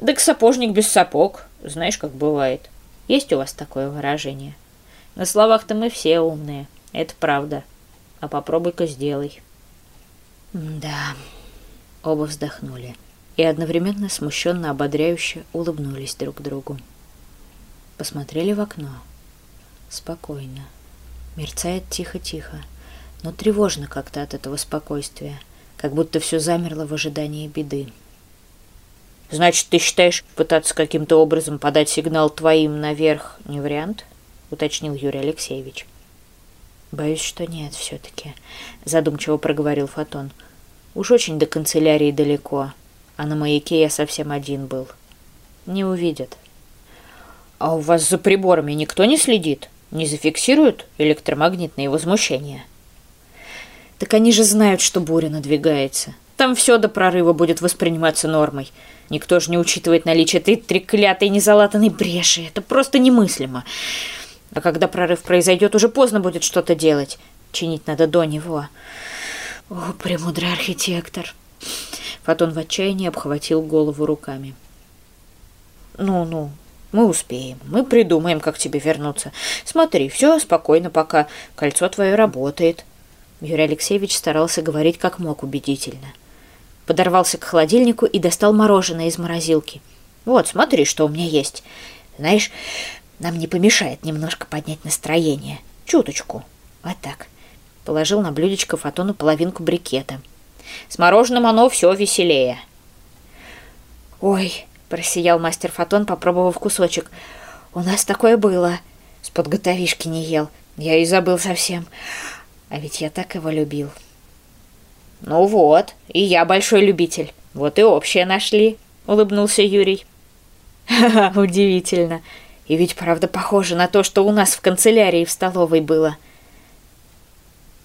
Так сапожник без сапог, знаешь, как бывает. Есть у вас такое выражение? На словах-то мы все умные, это правда а попробуй-ка сделай. Да, оба вздохнули и одновременно смущенно ободряюще улыбнулись друг другу. Посмотрели в окно. Спокойно. Мерцает тихо-тихо, но тревожно как-то от этого спокойствия, как будто все замерло в ожидании беды. «Значит, ты считаешь, пытаться каким-то образом подать сигнал твоим наверх не вариант?» — уточнил Юрий Алексеевич. «Боюсь, что нет все-таки», — задумчиво проговорил Фотон. «Уж очень до канцелярии далеко, а на маяке я совсем один был. Не увидят». «А у вас за приборами никто не следит? Не зафиксируют электромагнитные возмущения?» «Так они же знают, что буря надвигается. Там все до прорыва будет восприниматься нормой. Никто же не учитывает наличие этой треклятой незалатанной бреши. Это просто немыслимо. А когда прорыв произойдет, уже поздно будет что-то делать. Чинить надо до него. О, премудрый архитектор. Фотон в отчаянии обхватил голову руками. Ну-ну, мы успеем. Мы придумаем, как тебе вернуться. Смотри, все спокойно пока. Кольцо твое работает. Юрий Алексеевич старался говорить как мог убедительно. Подорвался к холодильнику и достал мороженое из морозилки. Вот, смотри, что у меня есть. Знаешь, нам не помешает немножко поднять настроение. Чуточку. Вот так. Положил на блюдечко Фотону половинку брикета. С мороженым оно все веселее. Ой, просиял мастер Фотон, попробовав кусочек. У нас такое было. С подготовишки не ел. Я и забыл совсем. А ведь я так его любил. Ну вот, и я большой любитель. Вот и общее нашли, улыбнулся Юрий. Ха-ха, удивительно. И ведь правда похоже на то, что у нас в канцелярии в столовой было.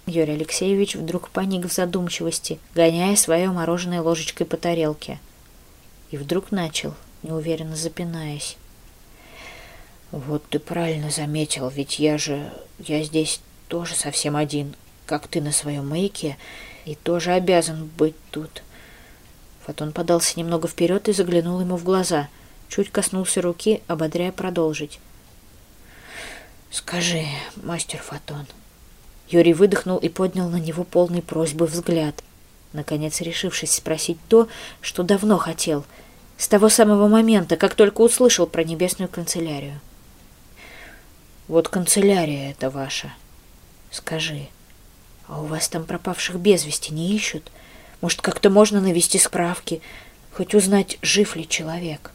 Юрий Алексеевич вдруг паник в задумчивости, гоняя свое мороженое ложечкой по тарелке. И вдруг начал, неуверенно запинаясь. «Вот ты правильно заметил, ведь я же... я здесь тоже совсем один, как ты на своем маяке, и тоже обязан быть тут». Фотон подался немного вперед и заглянул ему в глаза — Чуть коснулся руки, ободряя продолжить. «Скажи, мастер Фотон». Юрий выдохнул и поднял на него полный просьбы взгляд, наконец решившись спросить то, что давно хотел, с того самого момента, как только услышал про небесную канцелярию. «Вот канцелярия это ваша. Скажи, а у вас там пропавших без вести не ищут? Может, как-то можно навести справки, хоть узнать, жив ли человек.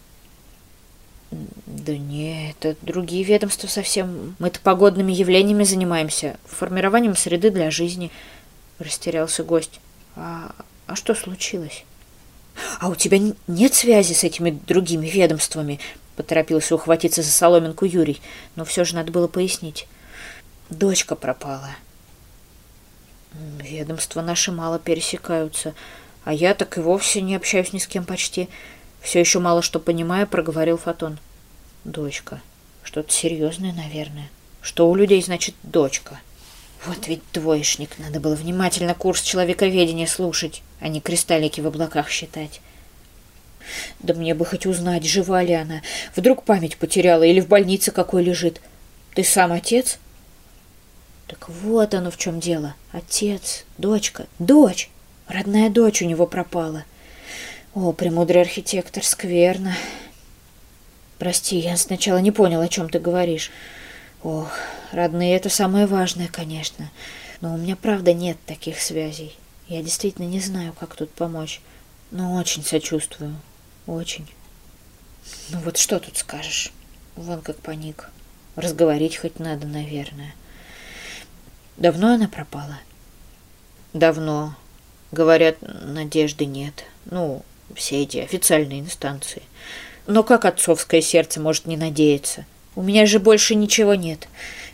Да нет, это другие ведомства совсем. Мы-то погодными явлениями занимаемся, формированием среды для жизни. Растерялся гость. А, а что случилось? А у тебя нет связи с этими другими ведомствами? Поторопился ухватиться за соломинку Юрий, но все же надо было пояснить. Дочка пропала. Ведомства наши мало пересекаются, а я так и вовсе не общаюсь ни с кем почти. Все еще мало что понимая, проговорил Фотон. Дочка. Что-то серьезное, наверное. Что у людей значит дочка? Вот ведь двоечник. Надо было внимательно курс человековедения слушать, а не кристаллики в облаках считать. Да мне бы хоть узнать, жива ли она. Вдруг память потеряла или в больнице какой лежит. Ты сам отец? Так вот оно в чем дело. Отец, дочка, дочь. Родная дочь у него пропала. О, премудрый архитектор, скверно. Прости, я сначала не понял, о чем ты говоришь. Ох, родные — это самое важное, конечно. Но у меня, правда, нет таких связей. Я действительно не знаю, как тут помочь. Но очень сочувствую. Очень. Ну вот что тут скажешь? Вон как паник. Разговорить хоть надо, наверное. Давно она пропала? Давно. Говорят, надежды нет. Ну, все эти официальные инстанции. Но как отцовское сердце может не надеяться? У меня же больше ничего нет.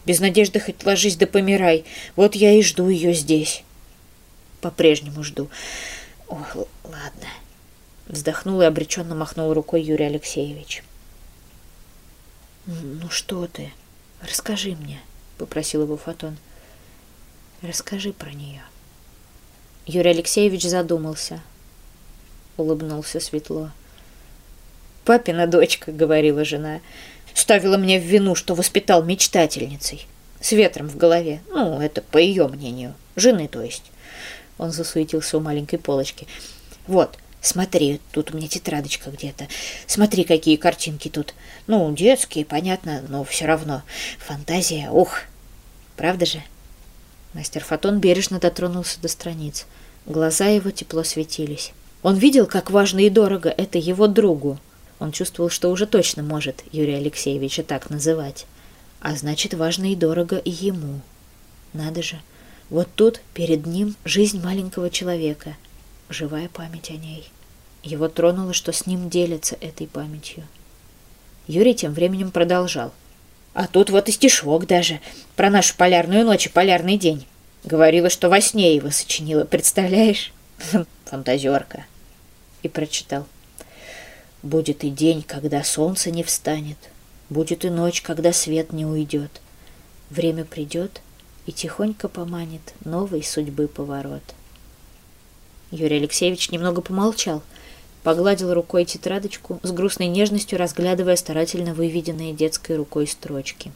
Без надежды хоть ложись да помирай. Вот я и жду ее здесь. По-прежнему жду. Ох, ладно. Вздохнул и обреченно махнул рукой Юрий Алексеевич. «Ну что ты? Расскажи мне», — попросил его Фотон. Расскажи про нее. Юрий Алексеевич задумался. Улыбнулся светло. «Папина дочка», — говорила жена, — «ставила мне в вину, что воспитал мечтательницей. С ветром в голове. Ну, это по ее мнению. Жены, то есть». Он засуетился у маленькой полочки. «Вот, смотри, тут у меня тетрадочка где-то. Смотри, какие картинки тут. Ну, детские, понятно, но все равно. Фантазия, ух! Правда же?» Мастер Фотон бережно дотронулся до страниц. Глаза его тепло светились. Он видел, как важно и дорого это его другу. Он чувствовал, что уже точно может Юрия Алексеевича так называть. А значит, важно и дорого и ему. Надо же. Вот тут перед ним жизнь маленького человека. Живая память о ней. Его тронуло, что с ним делятся этой памятью. Юрий тем временем продолжал. — а тут вот и стишок даже про нашу полярную ночь и полярный день. Говорила, что во сне его сочинила, представляешь? Фантазерка. И прочитал. Будет и день, когда солнце не встанет. Будет и ночь, когда свет не уйдет. Время придет и тихонько поманит новой судьбы поворот. Юрий Алексеевич немного помолчал — погладил рукой тетрадочку, с грустной нежностью разглядывая старательно выведенные детской рукой строчки.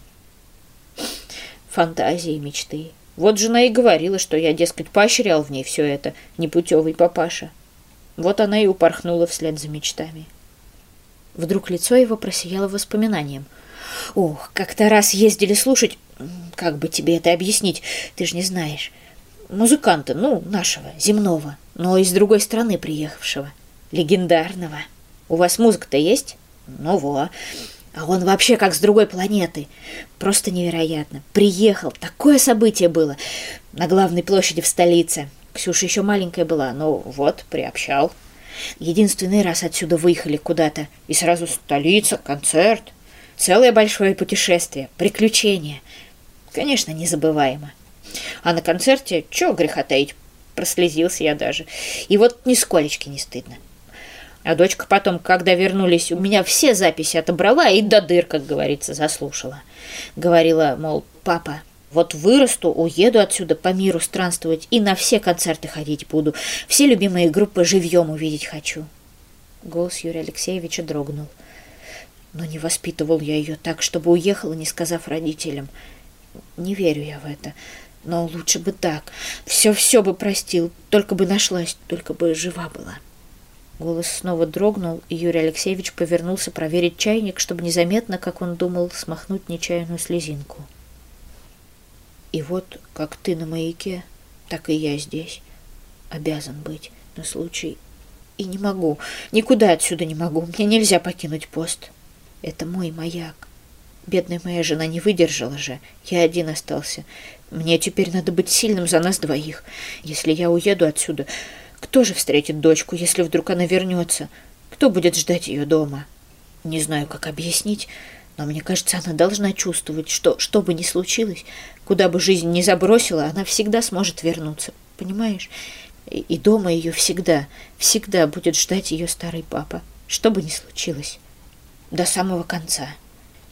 Фантазии, мечты. Вот жена и говорила, что я, дескать, поощрял в ней все это, непутевый папаша. Вот она и упорхнула вслед за мечтами. Вдруг лицо его просияло воспоминанием. «Ох, как-то раз ездили слушать... Как бы тебе это объяснить? Ты же не знаешь. Музыканта, ну, нашего, земного, но из другой страны приехавшего легендарного. У вас музыка-то есть? Ну во. А он вообще как с другой планеты. Просто невероятно. Приехал. Такое событие было. На главной площади в столице. Ксюша еще маленькая была, но вот, приобщал. Единственный раз отсюда выехали куда-то. И сразу столица, концерт. Целое большое путешествие. Приключение. Конечно, незабываемо. А на концерте, чего греха таить, прослезился я даже. И вот нисколечки не стыдно. А дочка потом, когда вернулись, у меня все записи отобрала и до дыр, как говорится, заслушала. Говорила, мол, папа, вот вырасту, уеду отсюда по миру странствовать и на все концерты ходить буду. Все любимые группы живьем увидеть хочу. Голос Юрия Алексеевича дрогнул. Но не воспитывал я ее так, чтобы уехала, не сказав родителям. Не верю я в это. Но лучше бы так. Все-все бы простил, только бы нашлась, только бы жива была. Голос снова дрогнул, и Юрий Алексеевич повернулся проверить чайник, чтобы незаметно, как он думал, смахнуть нечаянную слезинку. И вот, как ты на маяке, так и я здесь. Обязан быть. на случай... И не могу, никуда отсюда не могу, мне нельзя покинуть пост. Это мой маяк. Бедная моя жена не выдержала же, я один остался. Мне теперь надо быть сильным за нас двоих. Если я уеду отсюда, кто же встретит дочку, если вдруг она вернется? Кто будет ждать ее дома? Не знаю, как объяснить, но мне кажется, она должна чувствовать, что, что бы ни случилось, куда бы жизнь ни забросила, она всегда сможет вернуться. Понимаешь? И, и дома ее всегда, всегда будет ждать ее старый папа, что бы ни случилось. До самого конца.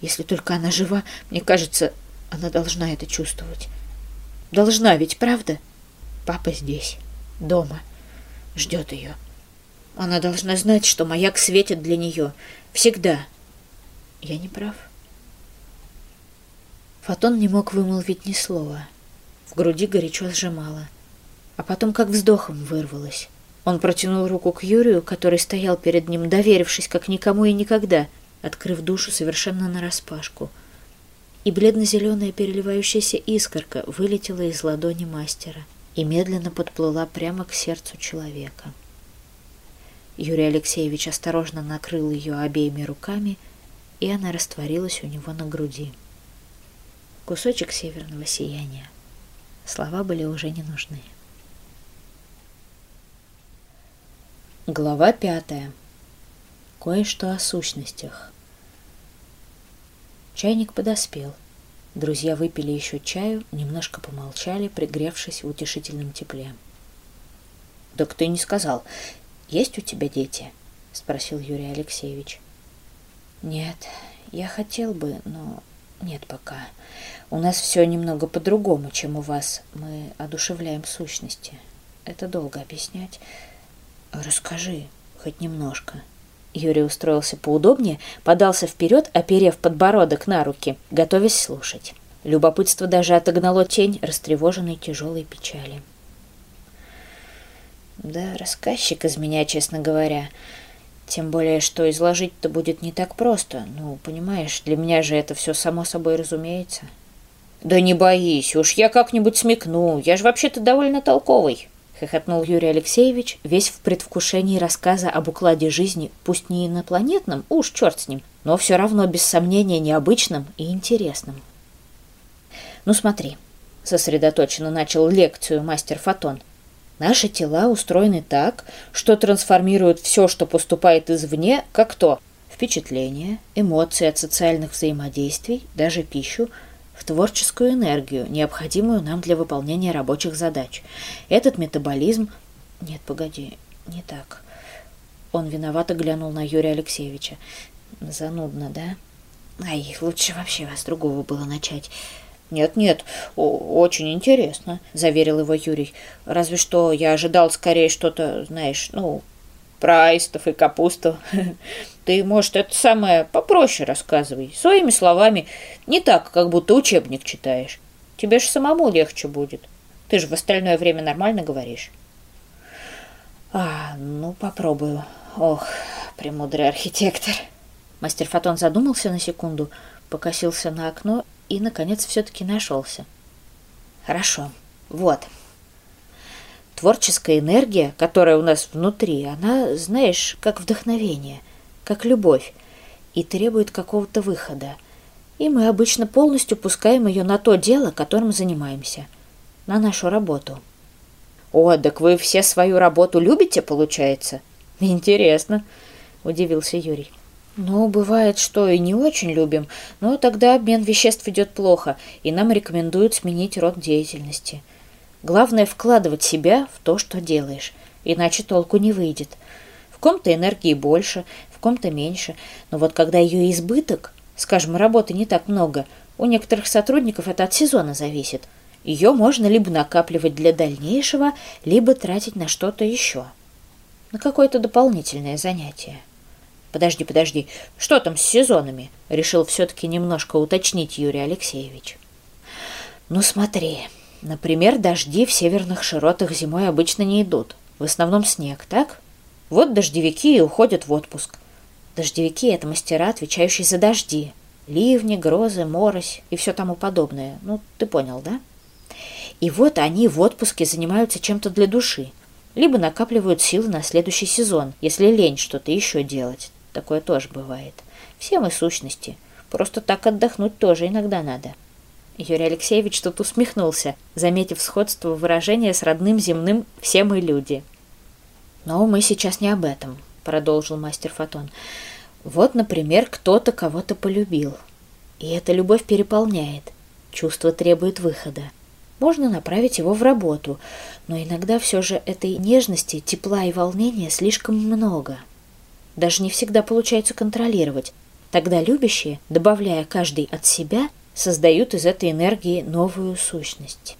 Если только она жива, мне кажется, она должна это чувствовать. Должна ведь, правда? Папа здесь, дома, ждет ее. Она должна знать, что маяк светит для нее. Всегда. Я не прав. Фотон не мог вымолвить ни слова. В груди горячо сжимало. А потом как вздохом вырвалось. Он протянул руку к Юрию, который стоял перед ним, доверившись как никому и никогда, открыв душу совершенно нараспашку. И бледно-зеленая переливающаяся искорка вылетела из ладони мастера и медленно подплыла прямо к сердцу человека. Юрий Алексеевич осторожно накрыл ее обеими руками и она растворилась у него на груди. Кусочек северного сияния. Слова были уже не нужны. Глава пятая. Кое-что о сущностях. Чайник подоспел. Друзья выпили еще чаю, немножко помолчали, пригревшись в утешительном тепле. «Так ты не сказал, есть у тебя дети?» — спросил Юрий Алексеевич. Нет, я хотел бы, но нет пока. У нас все немного по-другому, чем у вас. Мы одушевляем сущности. Это долго объяснять. Расскажи хоть немножко. Юрий устроился поудобнее, подался вперед, оперев подбородок на руки, готовясь слушать. Любопытство даже отогнало тень растревоженной тяжелой печали. Да, рассказчик из меня, честно говоря. Тем более, что изложить-то будет не так просто. Ну, понимаешь, для меня же это все само собой разумеется. Да не боись, уж я как-нибудь смекну. Я же вообще-то довольно толковый. Хохотнул Юрий Алексеевич, весь в предвкушении рассказа об укладе жизни, пусть не инопланетном, уж черт с ним, но все равно без сомнения необычным и интересным. Ну смотри, сосредоточенно начал лекцию мастер Фотон. Наши тела устроены так, что трансформируют все, что поступает извне, как то впечатления, эмоции от социальных взаимодействий, даже пищу, в творческую энергию, необходимую нам для выполнения рабочих задач. Этот метаболизм... Нет, погоди, не так. Он виновато глянул на Юрия Алексеевича. Занудно, да? Ай, лучше вообще вас другого было начать. «Нет-нет, очень интересно», — заверил его Юрий. «Разве что я ожидал скорее что-то, знаешь, ну, про аистов и капусту. Ты, может, это самое попроще рассказывай, своими словами, не так, как будто учебник читаешь. Тебе же самому легче будет. Ты же в остальное время нормально говоришь». «А, ну, попробую. Ох, премудрый архитектор». Мастер Фотон задумался на секунду, покосился на окно и, наконец, все-таки нашелся. Хорошо, вот. Творческая энергия, которая у нас внутри, она, знаешь, как вдохновение, как любовь, и требует какого-то выхода. И мы обычно полностью пускаем ее на то дело, которым занимаемся, на нашу работу. «О, так вы все свою работу любите, получается?» «Интересно», — удивился Юрий. Ну, бывает, что и не очень любим, но тогда обмен веществ идет плохо, и нам рекомендуют сменить род деятельности. Главное вкладывать себя в то, что делаешь, иначе толку не выйдет. В ком-то энергии больше, в ком-то меньше, но вот когда ее избыток, скажем, работы не так много, у некоторых сотрудников это от сезона зависит. Ее можно либо накапливать для дальнейшего, либо тратить на что-то еще, на какое-то дополнительное занятие. Подожди, подожди, что там с сезонами? Решил все-таки немножко уточнить Юрий Алексеевич. Ну смотри, например, дожди в северных широтах зимой обычно не идут. В основном снег, так? Вот дождевики и уходят в отпуск. Дождевики — это мастера, отвечающие за дожди. Ливни, грозы, морось и все тому подобное. Ну, ты понял, да? И вот они в отпуске занимаются чем-то для души. либо накапливают силы на следующий сезон, если лень что-то еще делать. Такое тоже бывает. Все мы сущности. Просто так отдохнуть тоже иногда надо. Юрий Алексеевич тут усмехнулся, заметив сходство выражения с родным земным «все мы люди». «Но мы сейчас не об этом», — продолжил мастер Фотон. «Вот, например, кто-то кого-то полюбил. И эта любовь переполняет. Чувство требует выхода. Можно направить его в работу, но иногда все же этой нежности, тепла и волнения слишком много. Даже не всегда получается контролировать. Тогда любящие, добавляя каждый от себя, создают из этой энергии новую сущность.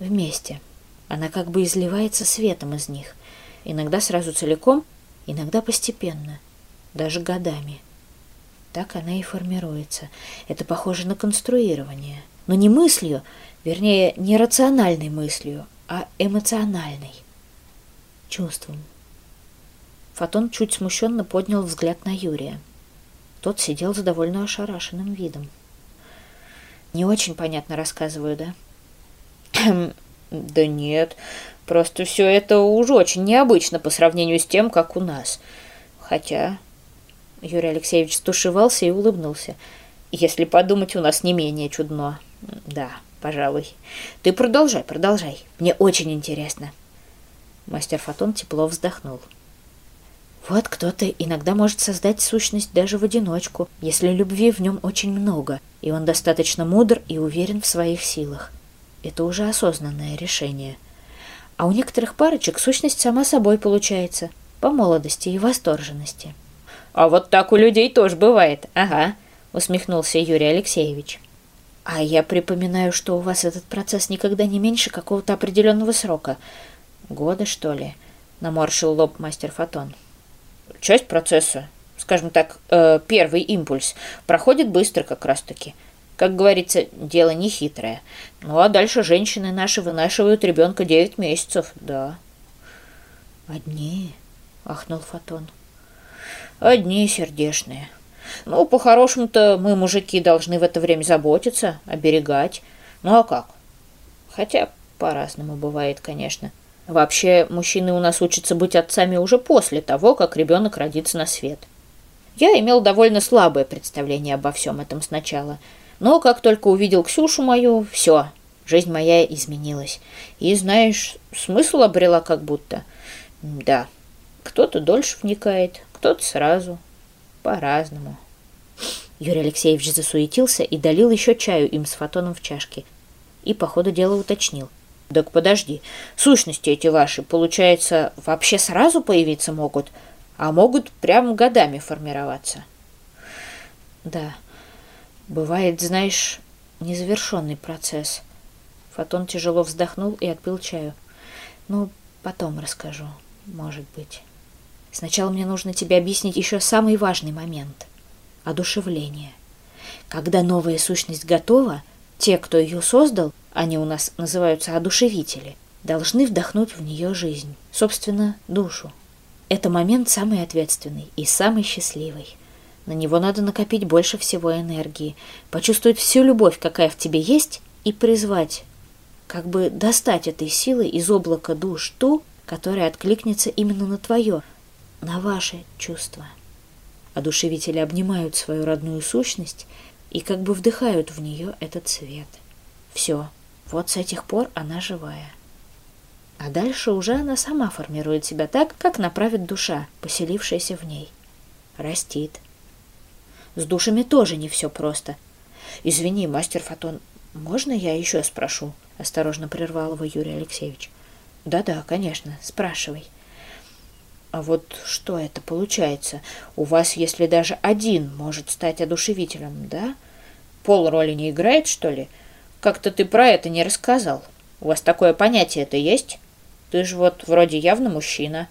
Вместе. Она как бы изливается светом из них. Иногда сразу целиком, иногда постепенно, даже годами. Так она и формируется. Это похоже на конструирование. Но не мыслью, вернее, не рациональной мыслью, а эмоциональной. Чувством. Фотон чуть смущенно поднял взгляд на Юрия. Тот сидел с довольно ошарашенным видом. Не очень понятно рассказываю, да? да нет, просто все это уже очень необычно по сравнению с тем, как у нас. Хотя... Юрий Алексеевич стушевался и улыбнулся. Если подумать, у нас не менее чудно. Да, пожалуй. Ты продолжай, продолжай. Мне очень интересно. Мастер Фотон тепло вздохнул. Вот кто-то иногда может создать сущность даже в одиночку, если любви в нем очень много, и он достаточно мудр и уверен в своих силах. Это уже осознанное решение. А у некоторых парочек сущность сама собой получается, по молодости и восторженности. «А вот так у людей тоже бывает, ага», — усмехнулся Юрий Алексеевич. «А я припоминаю, что у вас этот процесс никогда не меньше какого-то определенного срока. Года, что ли?» — наморщил лоб мастер Фотон. Часть процесса, скажем так, э, первый импульс, проходит быстро как раз-таки. Как говорится, дело не хитрое. Ну а дальше женщины наши вынашивают ребенка 9 месяцев, да. «Одни?» — ахнул Фотон. «Одни сердешные. Ну, по-хорошему-то мы, мужики, должны в это время заботиться, оберегать. Ну а как? Хотя по-разному бывает, конечно. Вообще, мужчины у нас учатся быть отцами уже после того, как ребенок родится на свет. Я имел довольно слабое представление обо всем этом сначала, но как только увидел Ксюшу мою, все, жизнь моя изменилась. И, знаешь, смысл обрела как будто. Да, кто-то дольше вникает, кто-то сразу, по-разному. Юрий Алексеевич засуетился и долил еще чаю им с фотоном в чашке. И по ходу дела уточнил – так подожди, сущности эти ваши, получается, вообще сразу появиться могут, а могут прям годами формироваться. Да, бывает, знаешь, незавершенный процесс. Фотон тяжело вздохнул и отпил чаю. Ну, потом расскажу, может быть. Сначала мне нужно тебе объяснить еще самый важный момент — одушевление. Когда новая сущность готова, те, кто ее создал, они у нас называются одушевители, должны вдохнуть в нее жизнь, собственно, душу. Это момент самый ответственный и самый счастливый. На него надо накопить больше всего энергии, почувствовать всю любовь, какая в тебе есть, и призвать, как бы достать этой силы из облака душ ту, которая откликнется именно на твое, на ваше чувство. Одушевители обнимают свою родную сущность и как бы вдыхают в нее этот свет. Все, вот с этих пор она живая. А дальше уже она сама формирует себя так, как направит душа, поселившаяся в ней. Растит. С душами тоже не все просто. Извини, мастер Фотон, можно я еще спрошу? Осторожно прервал его Юрий Алексеевич. Да-да, конечно, спрашивай. А вот что это получается? У вас, если даже один может стать одушевителем, да? Пол роли не играет, что ли? — как-то ты про это не рассказал. У вас такое понятие это есть? Ты же вот вроде явно мужчина.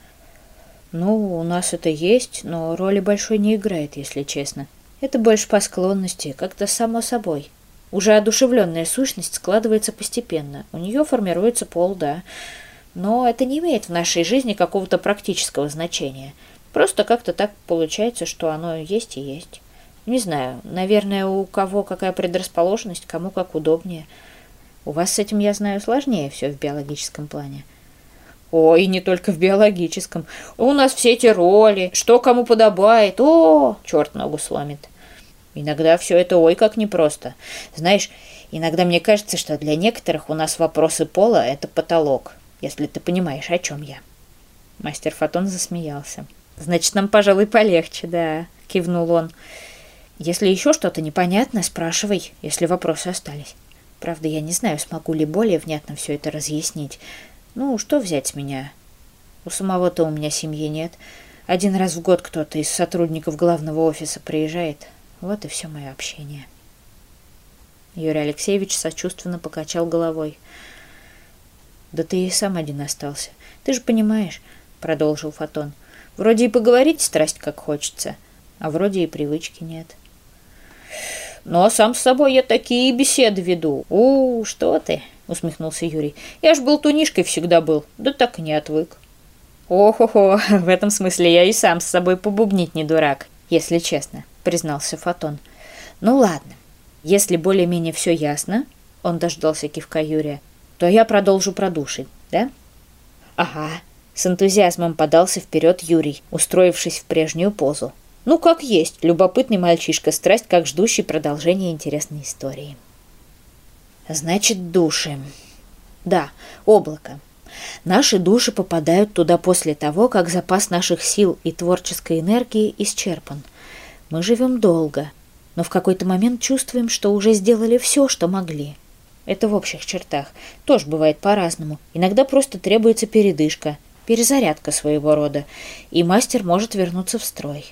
Ну, у нас это есть, но роли большой не играет, если честно. Это больше по склонности, как-то само собой. Уже одушевленная сущность складывается постепенно. У нее формируется пол, да. Но это не имеет в нашей жизни какого-то практического значения. Просто как-то так получается, что оно есть и есть. Не знаю, наверное, у кого какая предрасположенность, кому как удобнее. У вас с этим, я знаю, сложнее все в биологическом плане. О, и не только в биологическом. У нас все эти роли, что кому подобает. О, черт ногу сломит. Иногда все это ой как непросто. Знаешь, иногда мне кажется, что для некоторых у нас вопросы пола – это потолок, если ты понимаешь, о чем я. Мастер Фотон засмеялся. «Значит, нам, пожалуй, полегче, да», – кивнул он. «Если еще что-то непонятно, спрашивай, если вопросы остались. Правда, я не знаю, смогу ли более внятно все это разъяснить. Ну, что взять с меня? У самого-то у меня семьи нет. Один раз в год кто-то из сотрудников главного офиса приезжает. Вот и все мое общение». Юрий Алексеевич сочувственно покачал головой. «Да ты и сам один остался. Ты же понимаешь, — продолжил Фотон. «Вроде и поговорить страсть как хочется, а вроде и привычки нет». «Ну, а сам с собой я такие беседы веду. У, что ты?» — усмехнулся Юрий. «Я ж был тунишкой всегда был, да так и не отвык». «Ох-охо, в этом смысле я и сам с собой побубнить не дурак, если честно», — признался Фотон. «Ну ладно, если более-менее все ясно, — он дождался кивка Юрия, — то я продолжу продушить, да?» «Ага», с энтузиазмом подался вперед Юрий, устроившись в прежнюю позу. Ну, как есть, любопытный мальчишка, страсть как ждущий продолжения интересной истории. Значит, души. Да, облако. Наши души попадают туда после того, как запас наших сил и творческой энергии исчерпан. Мы живем долго, но в какой-то момент чувствуем, что уже сделали все, что могли. Это в общих чертах. Тоже бывает по-разному. Иногда просто требуется передышка – перезарядка своего рода, и мастер может вернуться в строй.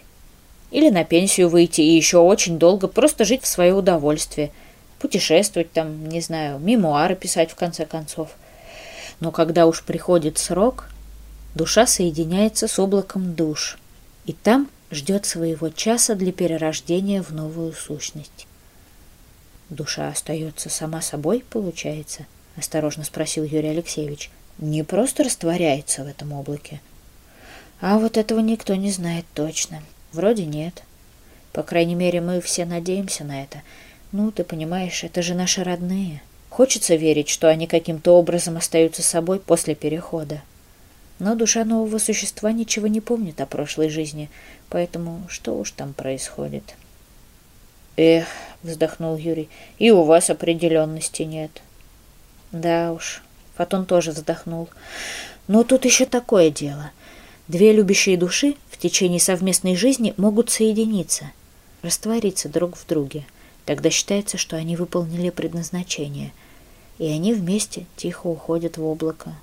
Или на пенсию выйти и еще очень долго просто жить в свое удовольствие, путешествовать там, не знаю, мемуары писать в конце концов. Но когда уж приходит срок, душа соединяется с облаком душ, и там ждет своего часа для перерождения в новую сущность. Душа остается сама собой, получается? — осторожно спросил Юрий Алексеевич не просто растворяется в этом облаке. А вот этого никто не знает точно. Вроде нет. По крайней мере, мы все надеемся на это. Ну, ты понимаешь, это же наши родные. Хочется верить, что они каким-то образом остаются собой после перехода. Но душа нового существа ничего не помнит о прошлой жизни, поэтому что уж там происходит. Эх, вздохнул Юрий, и у вас определенности нет. Да уж, Фотон тоже вздохнул. Но тут еще такое дело. Две любящие души в течение совместной жизни могут соединиться, раствориться друг в друге. Тогда считается, что они выполнили предназначение. И они вместе тихо уходят в облако.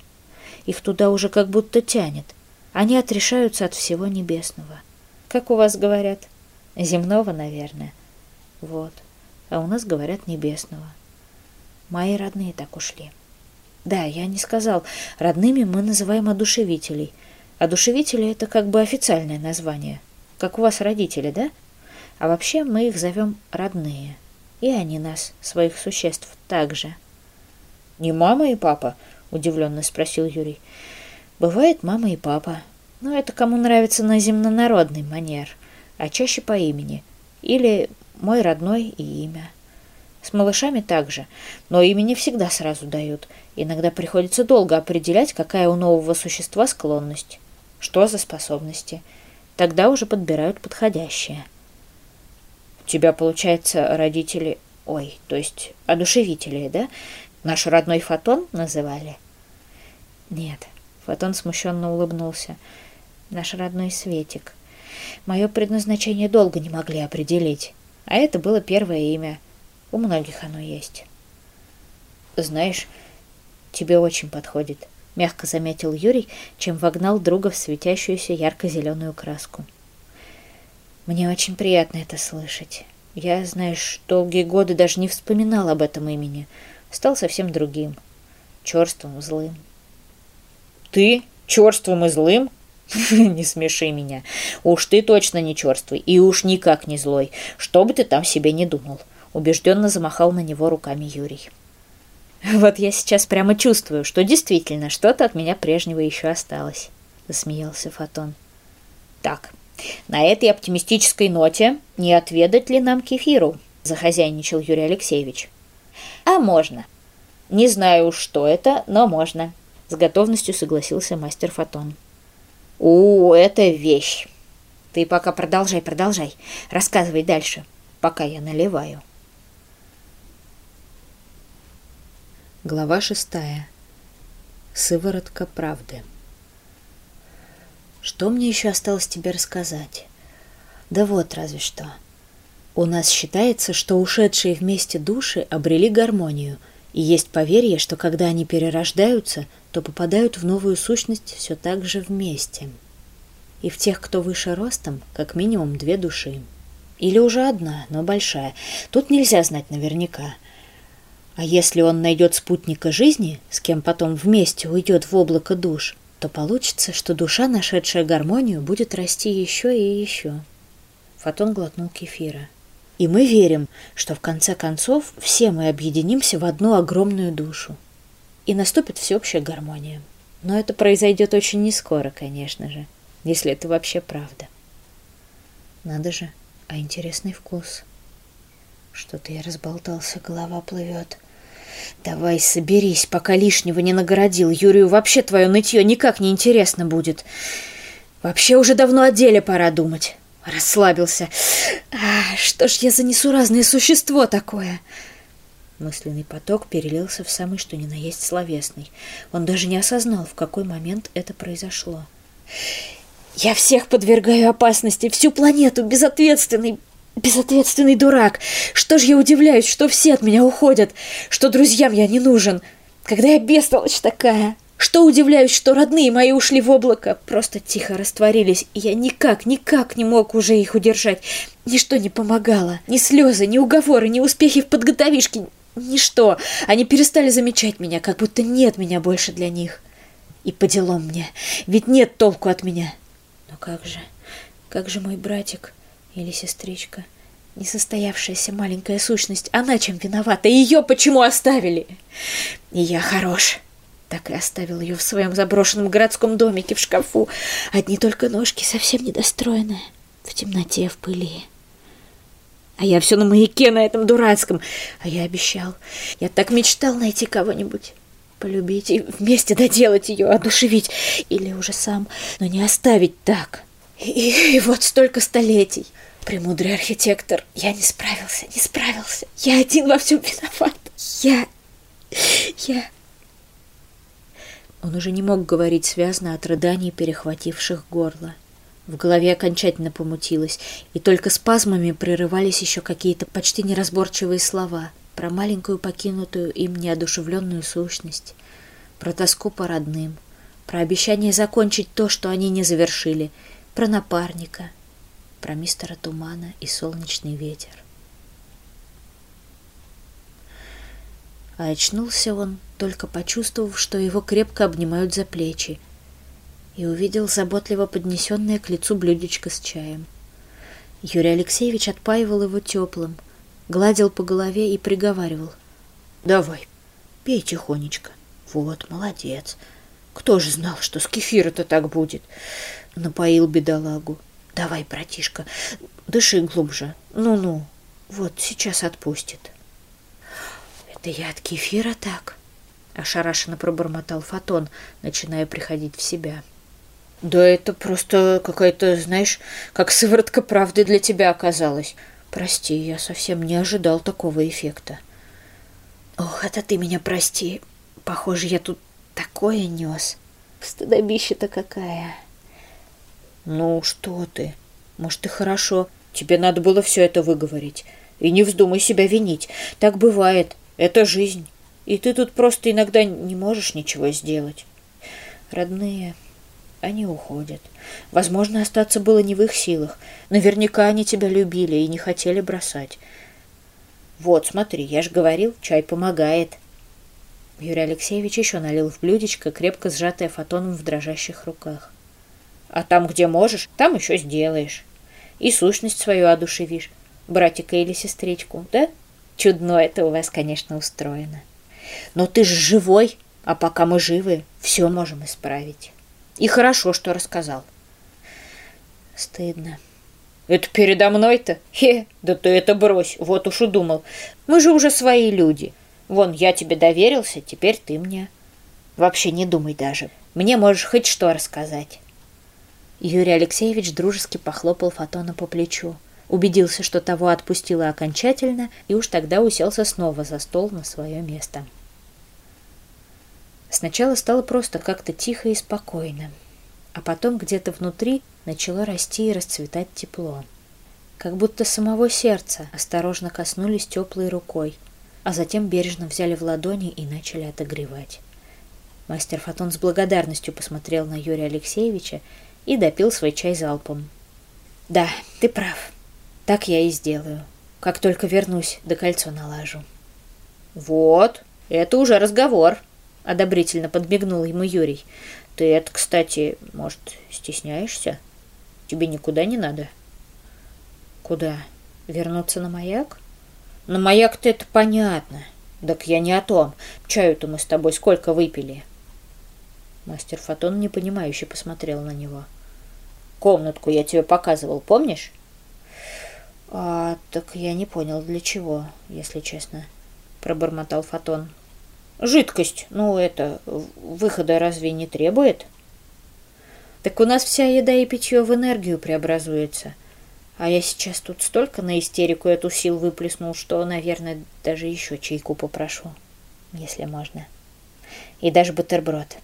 Их туда уже как будто тянет. Они отрешаются от всего небесного. Как у вас говорят? Земного, наверное. Вот. А у нас говорят небесного. Мои родные так ушли. Да, я не сказал. Родными мы называем одушевителей. Одушевители — это как бы официальное название. Как у вас родители, да? А вообще мы их зовем родные. И они нас, своих существ, также. «Не мама и папа?» — удивленно спросил Юрий. «Бывает мама и папа. Но это кому нравится на земнонародный манер, а чаще по имени. Или мой родной и имя. С малышами также, но имя не всегда сразу дают. Иногда приходится долго определять, какая у нового существа склонность, что за способности. Тогда уже подбирают подходящее. У тебя, получается, родители... Ой, то есть одушевители, да? Наш родной Фотон называли? Нет, Фотон смущенно улыбнулся. Наш родной Светик. Мое предназначение долго не могли определить. А это было первое имя. У многих оно есть. Знаешь, тебе очень подходит, мягко заметил Юрий, чем вогнал друга в светящуюся ярко-зеленую краску. Мне очень приятно это слышать. Я, знаешь, долгие годы даже не вспоминал об этом имени. Стал совсем другим. Черствым, злым. Ты? Черствым и злым? Не смеши меня. Уж ты точно не черствый и уж никак не злой, что бы ты там себе не думал убежденно замахал на него руками Юрий. «Вот я сейчас прямо чувствую, что действительно что-то от меня прежнего еще осталось», — засмеялся Фотон. «Так, на этой оптимистической ноте не отведать ли нам кефиру?» — захозяйничал Юрий Алексеевич. «А можно. Не знаю, что это, но можно. С готовностью согласился мастер Фотон. «У, это вещь!» «Ты пока продолжай, продолжай. Рассказывай дальше, пока я наливаю». Глава шестая. Сыворотка правды. Что мне еще осталось тебе рассказать? Да вот разве что. У нас считается, что ушедшие вместе души обрели гармонию, и есть поверье, что когда они перерождаются, то попадают в новую сущность все так же вместе. И в тех, кто выше ростом, как минимум две души. Или уже одна, но большая. Тут нельзя знать наверняка. А если он найдет спутника жизни, с кем потом вместе уйдет в облако душ, то получится, что душа, нашедшая гармонию, будет расти еще и еще. Фотон глотнул кефира. И мы верим, что в конце концов все мы объединимся в одну огромную душу. И наступит всеобщая гармония. Но это произойдет очень нескоро, конечно же, если это вообще правда. Надо же, а интересный вкус. Что-то я разболтался, голова плывет. Давай соберись, пока лишнего не нагородил. Юрию вообще твое нытье никак не интересно будет. Вообще уже давно о деле пора думать. Расслабился. А, что ж я за несуразное существо такое? Мысленный поток перелился в самый что ни на есть словесный. Он даже не осознал, в какой момент это произошло. Я всех подвергаю опасности, всю планету, безответственный, безответственный дурак. Что ж я удивляюсь, что все от меня уходят, что друзьям я не нужен, когда я бестолочь такая. Что удивляюсь, что родные мои ушли в облако, просто тихо растворились, и я никак, никак не мог уже их удержать. Ничто не помогало, ни слезы, ни уговоры, ни успехи в подготовишке, ничто. Они перестали замечать меня, как будто нет меня больше для них. И по делам мне, ведь нет толку от меня. Но как же, как же мой братик или сестричка, несостоявшаяся маленькая сущность, она чем виновата, ее почему оставили? И я хорош. Так и оставил ее в своем заброшенном городском домике в шкафу. Одни только ножки, совсем недостроенные, в темноте, в пыли. А я все на маяке на этом дурацком. А я обещал. Я так мечтал найти кого-нибудь. Полюбить и вместе доделать ее, одушевить. Или уже сам, но не оставить так. И, и вот столько столетий. Премудрый архитектор, я не справился, не справился. Я один во всем виноват. Я... Я... Он уже не мог говорить связно от рыданий, перехвативших горло. В голове окончательно помутилось, и только спазмами прерывались еще какие-то почти неразборчивые слова про маленькую покинутую им неодушевленную сущность, про тоску по родным, про обещание закончить то, что они не завершили, про напарника, про мистера Тумана и солнечный ветер. А очнулся он, только почувствовав, что его крепко обнимают за плечи, и увидел заботливо поднесенное к лицу блюдечко с чаем. Юрий Алексеевич отпаивал его теплым, гладил по голове и приговаривал. «Давай, пей тихонечко. Вот, молодец. Кто же знал, что с кефира-то так будет?» Напоил бедолагу. «Давай, братишка, дыши глубже. Ну-ну, вот сейчас отпустит». «Это я от кефира так?» — ошарашенно пробормотал Фотон, начиная приходить в себя. «Да это просто какая-то, знаешь, как сыворотка правды для тебя оказалась. Прости, я совсем не ожидал такого эффекта». «Ох, это ты меня прости. Похоже, я тут такое нес. Стыдобище-то какая!» «Ну, что ты? Может, и хорошо. Тебе надо было все это выговорить. И не вздумай себя винить. Так бывает. Это жизнь. И ты тут просто иногда не можешь ничего сделать. Родные, они уходят. Возможно, остаться было не в их силах. Наверняка они тебя любили и не хотели бросать. Вот, смотри, я же говорил, чай помогает. Юрий Алексеевич еще налил в блюдечко, крепко сжатое фотоном в дрожащих руках. А там, где можешь, там еще сделаешь. И сущность свою одушевишь, братика или сестричку, да? — Чудно это у вас, конечно, устроено. Но ты же живой, а пока мы живы, все можем исправить. И хорошо, что рассказал. Стыдно. Это передо мной-то? Хе, да ты это брось, вот уж и думал. Мы же уже свои люди. Вон, я тебе доверился, теперь ты мне. Вообще не думай даже. Мне можешь хоть что рассказать. Юрий Алексеевич дружески похлопал Фотона по плечу, убедился, что того отпустило окончательно, и уж тогда уселся снова за стол на свое место. Сначала стало просто как-то тихо и спокойно, а потом где-то внутри начало расти и расцветать тепло. Как будто самого сердца осторожно коснулись теплой рукой, а затем бережно взяли в ладони и начали отогревать. Мастер Фотон с благодарностью посмотрел на Юрия Алексеевича и допил свой чай залпом. «Да, ты прав. Так я и сделаю. Как только вернусь, до кольцо налажу». «Вот, это уже разговор», — одобрительно подмигнул ему Юрий. «Ты это, кстати, может, стесняешься? Тебе никуда не надо?» «Куда? Вернуться на маяк?» «На маяк-то это понятно. Так я не о том. Чаю-то мы с тобой сколько выпили?» Мастер Фотон непонимающе посмотрел на него. Комнатку я тебе показывал, помнишь? А, так я не понял, для чего, если честно, пробормотал Фотон. Жидкость, ну это, выхода разве не требует? Так у нас вся еда и питье в энергию преобразуется. А я сейчас тут столько на истерику эту сил выплеснул, что, наверное, даже еще чайку попрошу, если можно. И даже бутерброд.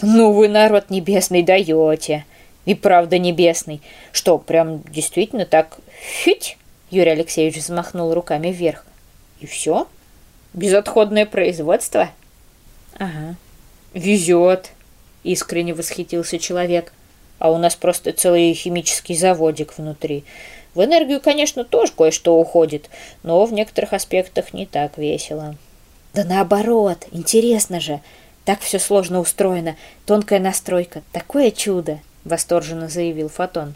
Ну вы, народ небесный, даете. И правда небесный. Что, прям действительно так фить? Юрий Алексеевич взмахнул руками вверх. И все? Безотходное производство? Ага. Везет, искренне восхитился человек. А у нас просто целый химический заводик внутри. В энергию, конечно, тоже кое-что уходит, но в некоторых аспектах не так весело. Да наоборот, интересно же. Так все сложно устроено. Тонкая настройка. Такое чудо. — восторженно заявил Фотон.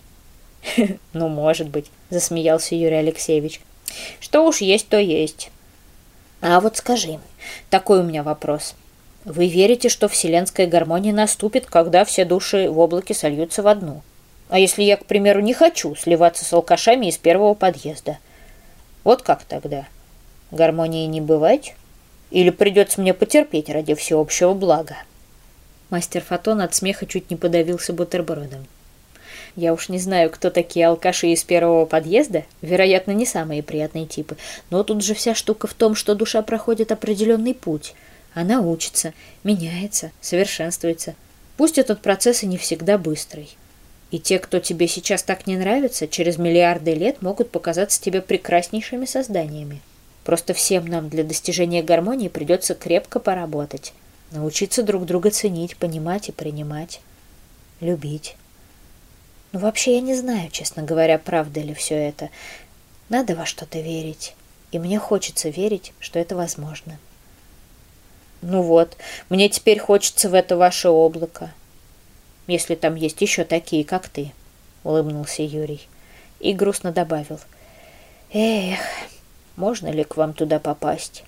«Ну, может быть», — засмеялся Юрий Алексеевич. «Что уж есть, то есть». «А вот скажи, такой у меня вопрос. Вы верите, что вселенская гармония наступит, когда все души в облаке сольются в одну? А если я, к примеру, не хочу сливаться с алкашами из первого подъезда? Вот как тогда? Гармонии не бывать? Или придется мне потерпеть ради всеобщего блага?» Мастер Фотон от смеха чуть не подавился бутербродом. Я уж не знаю, кто такие алкаши из первого подъезда, вероятно, не самые приятные типы, но тут же вся штука в том, что душа проходит определенный путь. Она учится, меняется, совершенствуется. Пусть этот процесс и не всегда быстрый. И те, кто тебе сейчас так не нравится, через миллиарды лет могут показаться тебе прекраснейшими созданиями. Просто всем нам для достижения гармонии придется крепко поработать. Научиться друг друга ценить, понимать и принимать. Любить. Ну, вообще, я не знаю, честно говоря, правда ли все это. Надо во что-то верить. И мне хочется верить, что это возможно. Ну вот, мне теперь хочется в это ваше облако. Если там есть еще такие, как ты, улыбнулся Юрий. И грустно добавил. Эх, можно ли к вам туда попасть?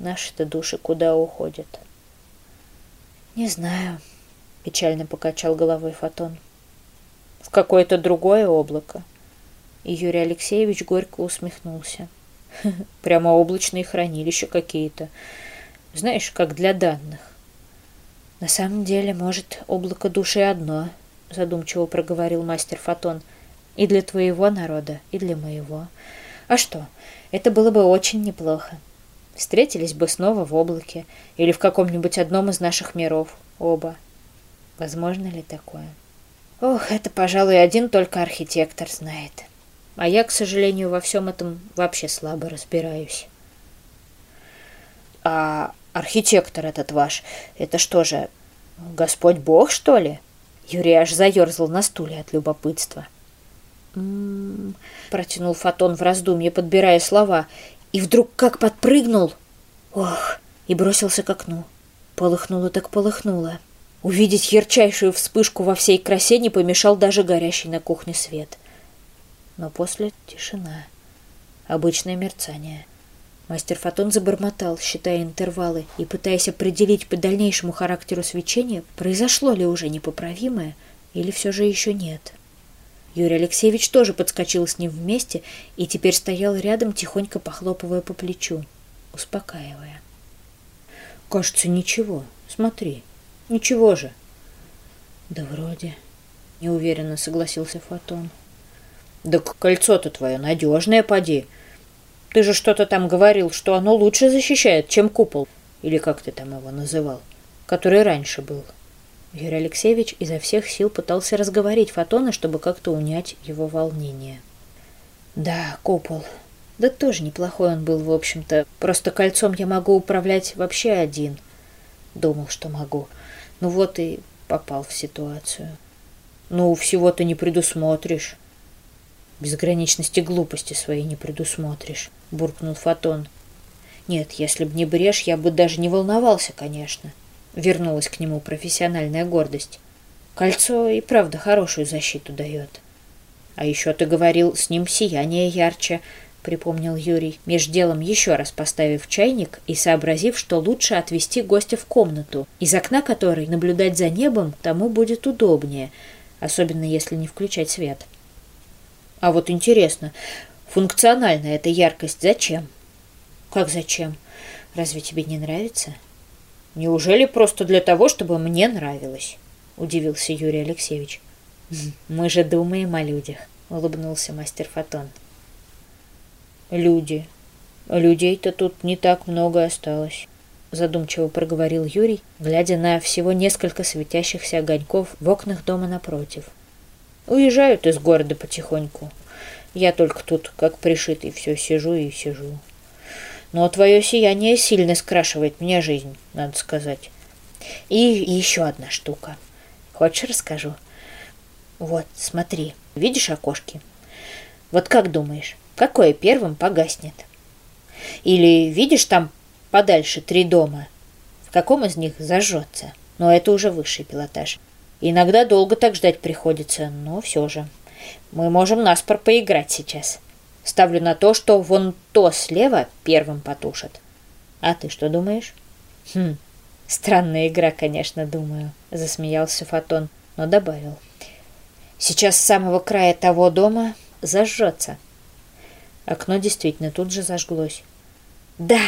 Наши-то души куда уходят? «Не знаю», — печально покачал головой Фотон. «В какое-то другое облако». И Юрий Алексеевич горько усмехнулся. «Прямо облачные хранилища какие-то. Знаешь, как для данных». «На самом деле, может, облако души одно», — задумчиво проговорил мастер Фотон. «И для твоего народа, и для моего. А что, это было бы очень неплохо. Встретились бы снова в облаке или в каком-нибудь одном из наших миров, оба. Возможно ли такое? Ох, это, пожалуй, один только архитектор знает. А я, к сожалению, во всем этом вообще слабо разбираюсь. А архитектор этот ваш, это что же, Господь Бог, что ли? Юрий аж заерзал на стуле от любопытства. «М-м-м», протянул Фотон в раздумье, подбирая слова, и вдруг как подпрыгнул. Ох, и бросился к окну. Полыхнуло так полыхнуло. Увидеть ярчайшую вспышку во всей красе не помешал даже горящий на кухне свет. Но после тишина. Обычное мерцание. Мастер Фотон забормотал, считая интервалы и пытаясь определить по дальнейшему характеру свечения, произошло ли уже непоправимое или все же еще нет. — Юрий Алексеевич тоже подскочил с ним вместе и теперь стоял рядом, тихонько похлопывая по плечу, успокаивая. «Кажется, ничего», — Смотри. Ничего же. Да вроде. Неуверенно согласился Фотон. Да кольцо-то твое надежное, поди. Ты же что-то там говорил, что оно лучше защищает, чем купол. Или как ты там его называл, который раньше был. Юрий Алексеевич изо всех сил пытался разговорить Фотона, чтобы как-то унять его волнение. Да, купол. Да тоже неплохой он был, в общем-то. Просто кольцом я могу управлять вообще один. Думал, что могу. Ну вот и попал в ситуацию. Ну, всего ты не предусмотришь. Безграничности глупости своей не предусмотришь, буркнул Фотон. Нет, если б не брешь, я бы даже не волновался, конечно. Вернулась к нему профессиональная гордость. Кольцо и правда хорошую защиту дает. А еще ты говорил, с ним сияние ярче, припомнил Юрий, меж делом еще раз поставив чайник и сообразив, что лучше отвести гостя в комнату, из окна которой наблюдать за небом тому будет удобнее, особенно если не включать свет. А вот интересно, функциональная эта яркость зачем? Как зачем? Разве тебе не нравится? Неужели просто для того, чтобы мне нравилось? Удивился Юрий Алексеевич. Мы же думаем о людях, улыбнулся мастер Фотон. Люди. Людей-то тут не так много осталось, задумчиво проговорил Юрий, глядя на всего несколько светящихся огоньков в окнах дома напротив. Уезжают из города потихоньку. Я только тут, как пришитый, все сижу и сижу. Но твое сияние сильно скрашивает мне жизнь, надо сказать. И еще одна штука. Хочешь, расскажу? Вот, смотри, видишь окошки? Вот как думаешь, какое первым погаснет? Или видишь там подальше три дома? В каком из них зажжется? Но это уже высший пилотаж. Иногда долго так ждать приходится, но все же. Мы можем наспор поиграть сейчас. Ставлю на то, что вон то слева первым потушат. А ты что думаешь? Хм, странная игра, конечно, думаю, засмеялся Фотон, но добавил. Сейчас с самого края того дома зажжется. Окно действительно тут же зажглось. Да,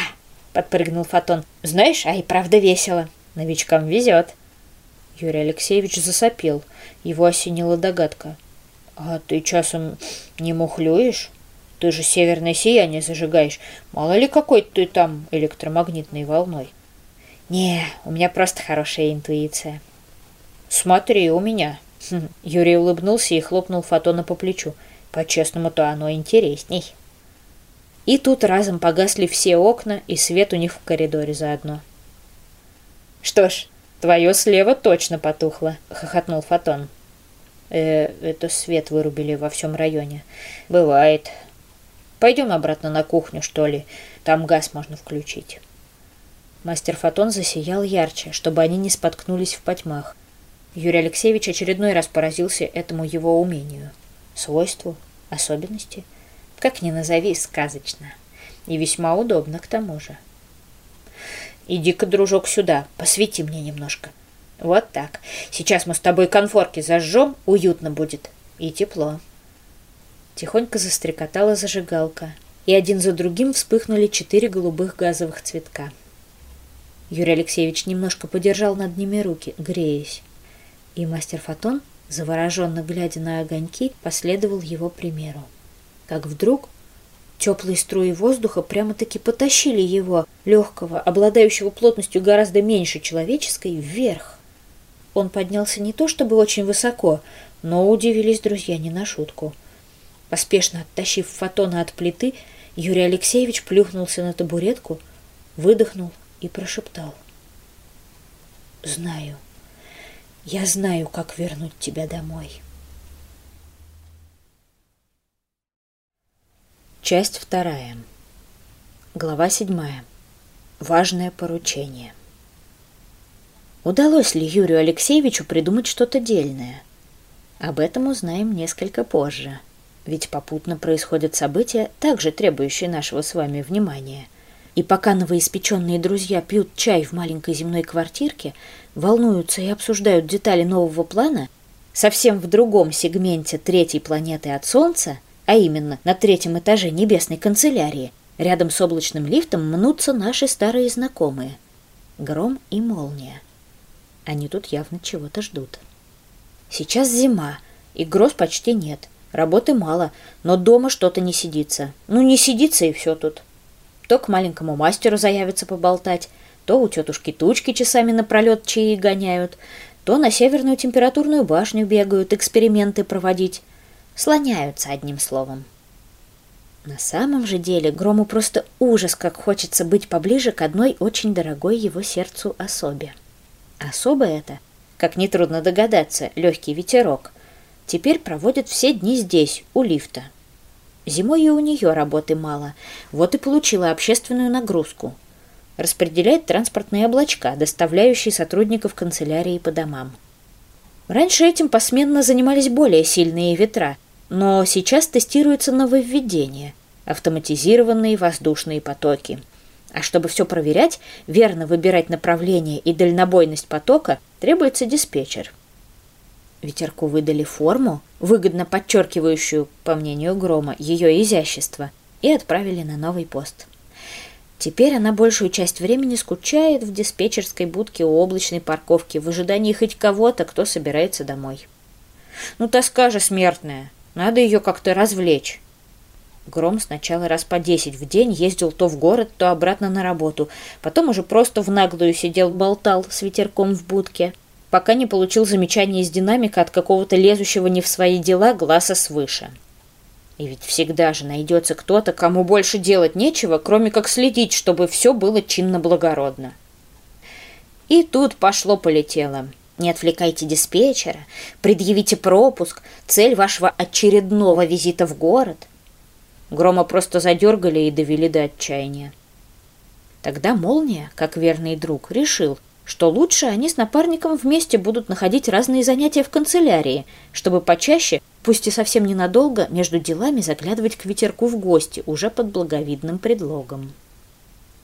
подпрыгнул Фотон. Знаешь, а и правда весело. Новичкам везет. Юрий Алексеевич засопел. Его осенила догадка. «А ты часом не мухлюешь?» Ты же северное сияние зажигаешь. Мало ли какой ты там электромагнитной волной. Не, у меня просто хорошая интуиция. Смотри, у меня. Юрий улыбнулся и хлопнул Фотона по плечу. По-честному-то оно интересней. И тут разом погасли все окна, и свет у них в коридоре заодно. Что ж, твое слева точно потухло, хохотнул Фотон. Э, это свет вырубили во всем районе. Бывает, Пойдем обратно на кухню, что ли. Там газ можно включить. Мастер Фотон засиял ярче, чтобы они не споткнулись в потьмах. Юрий Алексеевич очередной раз поразился этому его умению. Свойству, особенности. Как ни назови, сказочно. И весьма удобно к тому же. Иди-ка, дружок, сюда, посвети мне немножко. Вот так. Сейчас мы с тобой конфорки зажжем, уютно будет. И тепло. Тихонько застрекотала зажигалка, и один за другим вспыхнули четыре голубых газовых цветка. Юрий Алексеевич немножко подержал над ними руки, греясь. И мастер Фотон, завороженно глядя на огоньки, последовал его примеру. Как вдруг теплые струи воздуха прямо-таки потащили его, легкого, обладающего плотностью гораздо меньше человеческой, вверх. Он поднялся не то чтобы очень высоко, но удивились друзья не на шутку — Поспешно оттащив фотона от плиты, Юрий Алексеевич плюхнулся на табуретку, выдохнул и прошептал. «Знаю, я знаю, как вернуть тебя домой». Часть вторая. Глава седьмая. Важное поручение. Удалось ли Юрию Алексеевичу придумать что-то дельное? Об этом узнаем несколько позже ведь попутно происходят события, также требующие нашего с вами внимания. И пока новоиспеченные друзья пьют чай в маленькой земной квартирке, волнуются и обсуждают детали нового плана, совсем в другом сегменте третьей планеты от Солнца, а именно на третьем этаже небесной канцелярии, рядом с облачным лифтом мнутся наши старые знакомые – Гром и Молния. Они тут явно чего-то ждут. Сейчас зима, и гроз почти нет. Работы мало, но дома что-то не сидится. Ну, не сидится и все тут. То к маленькому мастеру заявится поболтать, то у тетушки тучки часами напролет чаи гоняют, то на северную температурную башню бегают эксперименты проводить. Слоняются, одним словом. На самом же деле Грому просто ужас, как хочется быть поближе к одной очень дорогой его сердцу особе. Особо это, как нетрудно догадаться, легкий ветерок, теперь проводит все дни здесь, у лифта. Зимой и у нее работы мало, вот и получила общественную нагрузку. Распределяет транспортные облачка, доставляющие сотрудников канцелярии по домам. Раньше этим посменно занимались более сильные ветра – но сейчас тестируется нововведение – автоматизированные воздушные потоки. А чтобы все проверять, верно выбирать направление и дальнобойность потока, требуется диспетчер. Ветерку выдали форму, выгодно подчеркивающую, по мнению Грома, ее изящество, и отправили на новый пост. Теперь она большую часть времени скучает в диспетчерской будке у облачной парковки в ожидании хоть кого-то, кто собирается домой. «Ну, тоска же смертная!» Надо ее как-то развлечь. Гром сначала раз по десять в день ездил то в город, то обратно на работу. Потом уже просто в наглую сидел, болтал с ветерком в будке, пока не получил замечание из динамика от какого-то лезущего не в свои дела глаза свыше. И ведь всегда же найдется кто-то, кому больше делать нечего, кроме как следить, чтобы все было чинно-благородно. И тут пошло-полетело. Не отвлекайте диспетчера, предъявите пропуск, цель вашего очередного визита в город. Грома просто задергали и довели до отчаяния. Тогда Молния, как верный друг, решил, что лучше они с напарником вместе будут находить разные занятия в канцелярии, чтобы почаще, пусть и совсем ненадолго, между делами заглядывать к ветерку в гости уже под благовидным предлогом.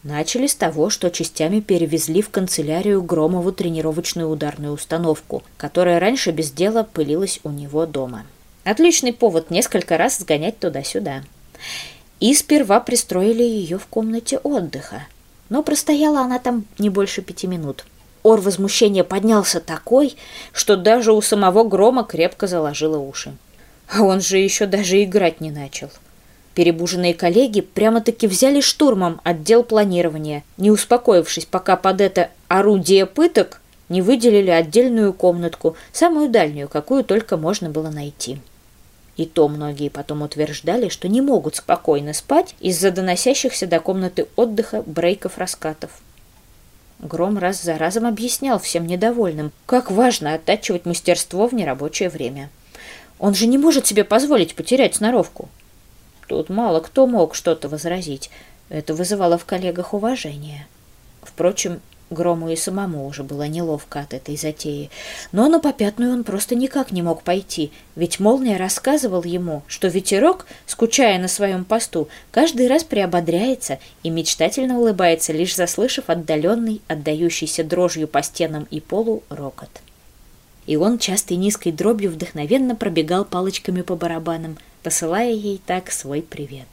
Начали с того, что частями перевезли в канцелярию Громову тренировочную ударную установку, которая раньше без дела пылилась у него дома. Отличный повод несколько раз сгонять туда-сюда. И сперва пристроили ее в комнате отдыха. Но простояла она там не больше пяти минут. Ор возмущения поднялся такой, что даже у самого Грома крепко заложило уши. А он же еще даже играть не начал. — Перебуженные коллеги прямо-таки взяли штурмом отдел планирования, не успокоившись, пока под это орудие пыток не выделили отдельную комнатку, самую дальнюю, какую только можно было найти. И то многие потом утверждали, что не могут спокойно спать из-за доносящихся до комнаты отдыха брейков-раскатов. Гром раз за разом объяснял всем недовольным, как важно оттачивать мастерство в нерабочее время. Он же не может себе позволить потерять сноровку. Тут мало кто мог что-то возразить. Это вызывало в коллегах уважение. Впрочем, Грому и самому уже было неловко от этой затеи. Но на попятную он просто никак не мог пойти, ведь Молния рассказывал ему, что ветерок, скучая на своем посту, каждый раз приободряется и мечтательно улыбается, лишь заслышав отдаленный, отдающийся дрожью по стенам и полу рокот. И он частой низкой дробью вдохновенно пробегал палочками по барабанам, посылая ей так свой привет.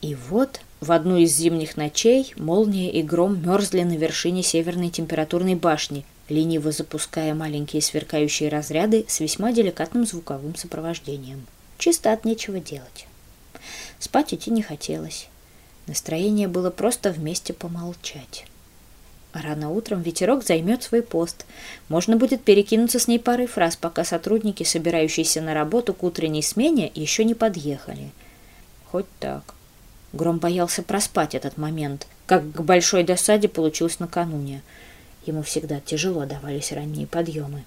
И вот в одну из зимних ночей молния и гром мерзли на вершине северной температурной башни, лениво запуская маленькие сверкающие разряды с весьма деликатным звуковым сопровождением. Чисто от нечего делать. Спать идти не хотелось. Настроение было просто вместе помолчать. Рано утром ветерок займет свой пост. Можно будет перекинуться с ней парой фраз, пока сотрудники, собирающиеся на работу к утренней смене, еще не подъехали. Хоть так. Гром боялся проспать этот момент, как к большой досаде получилось накануне. Ему всегда тяжело давались ранние подъемы.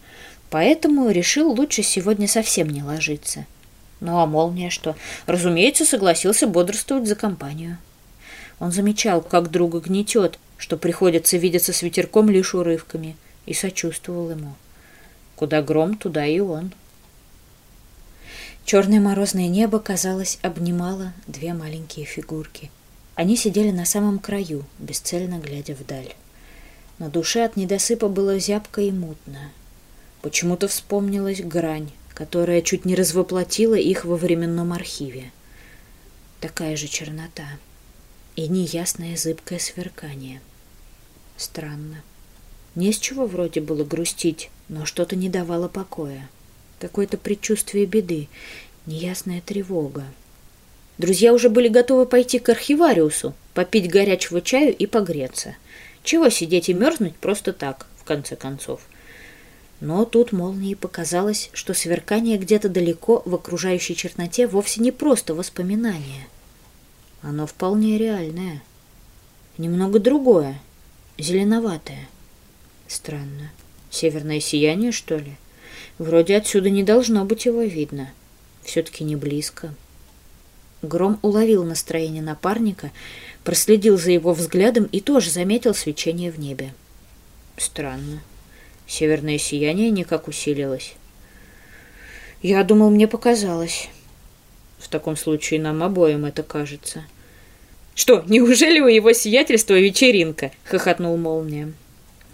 Поэтому решил лучше сегодня совсем не ложиться. Ну а молния что? Разумеется, согласился бодрствовать за компанию. Он замечал, как друга гнетет, что приходится видеться с ветерком лишь урывками, и сочувствовал ему. Куда гром, туда и он. Черное морозное небо, казалось, обнимало две маленькие фигурки. Они сидели на самом краю, бесцельно глядя вдаль. На душе от недосыпа было зябко и мутно. Почему-то вспомнилась грань, которая чуть не развоплотила их во временном архиве. Такая же чернота и неясное зыбкое сверкание — Странно. Не с чего вроде было грустить, но что-то не давало покоя. Какое-то предчувствие беды, неясная тревога. Друзья уже были готовы пойти к архивариусу, попить горячего чаю и погреться. Чего сидеть и мерзнуть просто так, в конце концов. Но тут молнии показалось, что сверкание где-то далеко в окружающей черноте вовсе не просто воспоминание. Оно вполне реальное. Немного другое, зеленоватое. Странно. Северное сияние, что ли? Вроде отсюда не должно быть его видно. Все-таки не близко. Гром уловил настроение напарника, проследил за его взглядом и тоже заметил свечение в небе. Странно. Северное сияние никак усилилось. Я думал, мне показалось. В таком случае нам обоим это кажется. Что, неужели у его сиятельства вечеринка? хохотнул молния.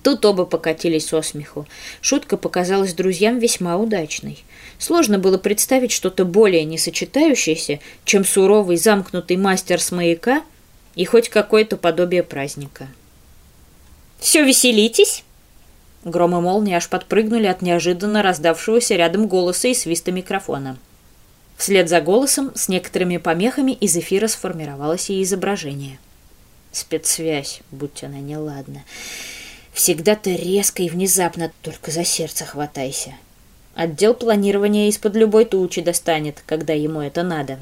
Тут оба покатились со смеху. Шутка показалась друзьям весьма удачной. Сложно было представить что-то более несочетающееся, чем суровый замкнутый мастер с маяка и хоть какое-то подобие праздника. «Все веселитесь?» Гром и молнии аж подпрыгнули от неожиданно раздавшегося рядом голоса и свиста микрофона. Вслед за голосом с некоторыми помехами из эфира сформировалось и изображение. Спецсвязь, будь она неладна. Всегда-то резко и внезапно, только за сердце хватайся. Отдел планирования из-под любой тучи достанет, когда ему это надо.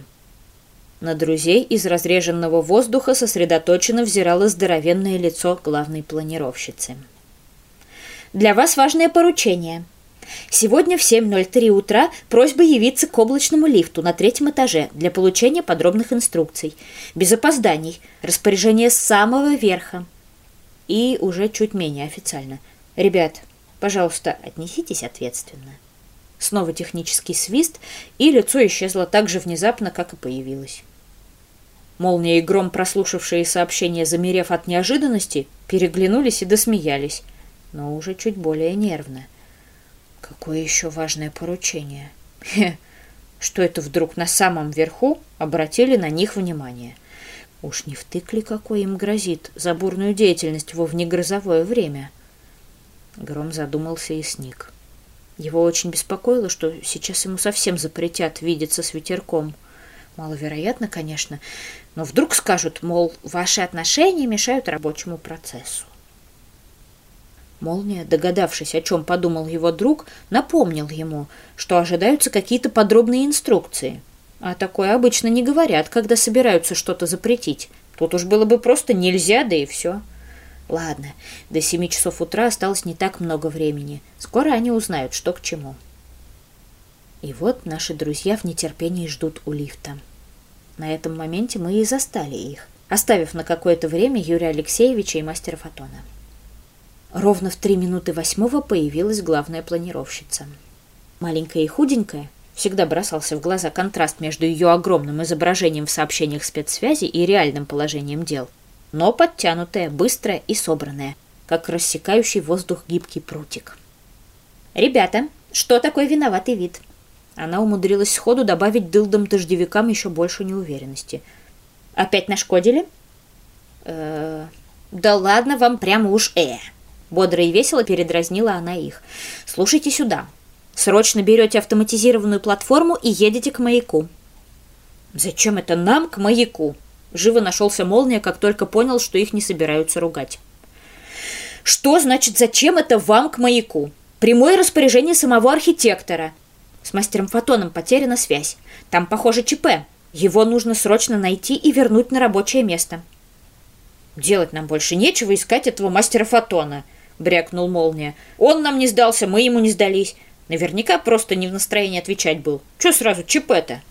На друзей из разреженного воздуха сосредоточенно взирало здоровенное лицо главной планировщицы. Для вас важное поручение. Сегодня в 7.03 утра просьба явиться к облачному лифту на третьем этаже для получения подробных инструкций. Без опозданий. Распоряжение с самого верха. И уже чуть менее официально. Ребят, пожалуйста, отнеситесь ответственно. Снова технический свист, и лицо исчезло так же внезапно, как и появилось. Молния и гром, прослушавшие сообщение, замерев от неожиданности, переглянулись и досмеялись но уже чуть более нервно. Какое еще важное поручение? Хе, что это вдруг на самом верху обратили на них внимание? Уж не втык ли какой им грозит за бурную деятельность во внегрозовое время? Гром задумался и сник. Его очень беспокоило, что сейчас ему совсем запретят видеться с ветерком. Маловероятно, конечно, но вдруг скажут, мол, ваши отношения мешают рабочему процессу. Молния, догадавшись, о чем подумал его друг, напомнил ему, что ожидаются какие-то подробные инструкции. А такое обычно не говорят, когда собираются что-то запретить. Тут уж было бы просто нельзя, да и все. Ладно, до семи часов утра осталось не так много времени. Скоро они узнают, что к чему. И вот наши друзья в нетерпении ждут у лифта. На этом моменте мы и застали их, оставив на какое-то время Юрия Алексеевича и мастера Фотона. Ровно в три минуты восьмого появилась главная планировщица. Маленькая и худенькая, всегда бросался в глаза контраст между ее огромным изображением в сообщениях спецсвязи и реальным положением дел, но подтянутая, быстрая и собранная, как рассекающий воздух гибкий прутик. «Ребята, что такое виноватый вид?» Она умудрилась сходу добавить дылдам дождевикам еще больше неуверенности. «Опять нашкодили?» «Э-э...» «Да ладно вам прямо уж э!» Бодро и весело передразнила она их. «Слушайте сюда. Срочно берете автоматизированную платформу и едете к маяку». «Зачем это нам к маяку?» Живо нашелся молния, как только понял, что их не собираются ругать. «Что значит, зачем это вам к маяку? Прямое распоряжение самого архитектора. С мастером Фотоном потеряна связь. Там, похоже, ЧП. Его нужно срочно найти и вернуть на рабочее место». «Делать нам больше нечего искать этого мастера Фотона», — брякнул молния. «Он нам не сдался, мы ему не сдались. Наверняка просто не в настроении отвечать был. Че сразу ЧП-то?»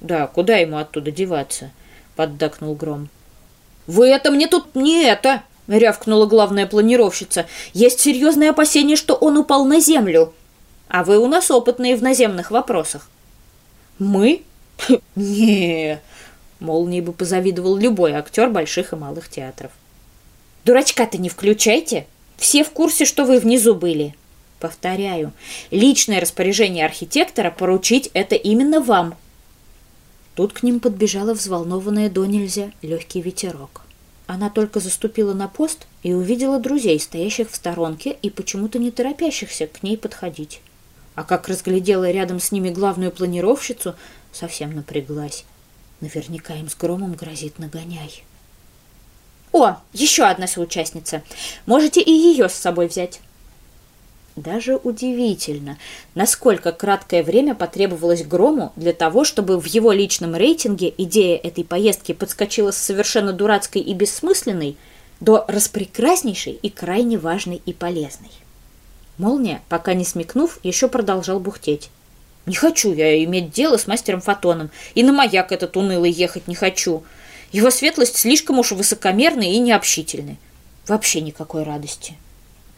«Да, куда ему оттуда деваться?» — поддакнул Гром. «Вы это мне тут не это!» — рявкнула главная планировщица. «Есть серьезное опасение, что он упал на землю. А вы у нас опытные в наземных вопросах». «Мы? не Молнии бы позавидовал любой актер больших и малых театров. «Дурачка-то не включайте!» Все в курсе, что вы внизу были. Повторяю, личное распоряжение архитектора поручить это именно вам. Тут к ним подбежала взволнованная до нельзя легкий ветерок. она только заступила на пост и увидела друзей, стоящих в сторонке и почему-то не торопящихся к ней подходить. А как разглядела рядом с ними главную планировщицу, совсем напряглась. Наверняка им с громом грозит нагоняй. «О, еще одна соучастница! Можете и ее с собой взять!» Даже удивительно, насколько краткое время потребовалось Грому для того, чтобы в его личном рейтинге идея этой поездки подскочила с совершенно дурацкой и бессмысленной до распрекраснейшей и крайне важной и полезной. Молния, пока не смекнув, еще продолжал бухтеть. «Не хочу я иметь дело с мастером Фотоном, и на маяк этот унылый ехать не хочу. Его светлость слишком уж высокомерный и необщительный. Вообще никакой радости».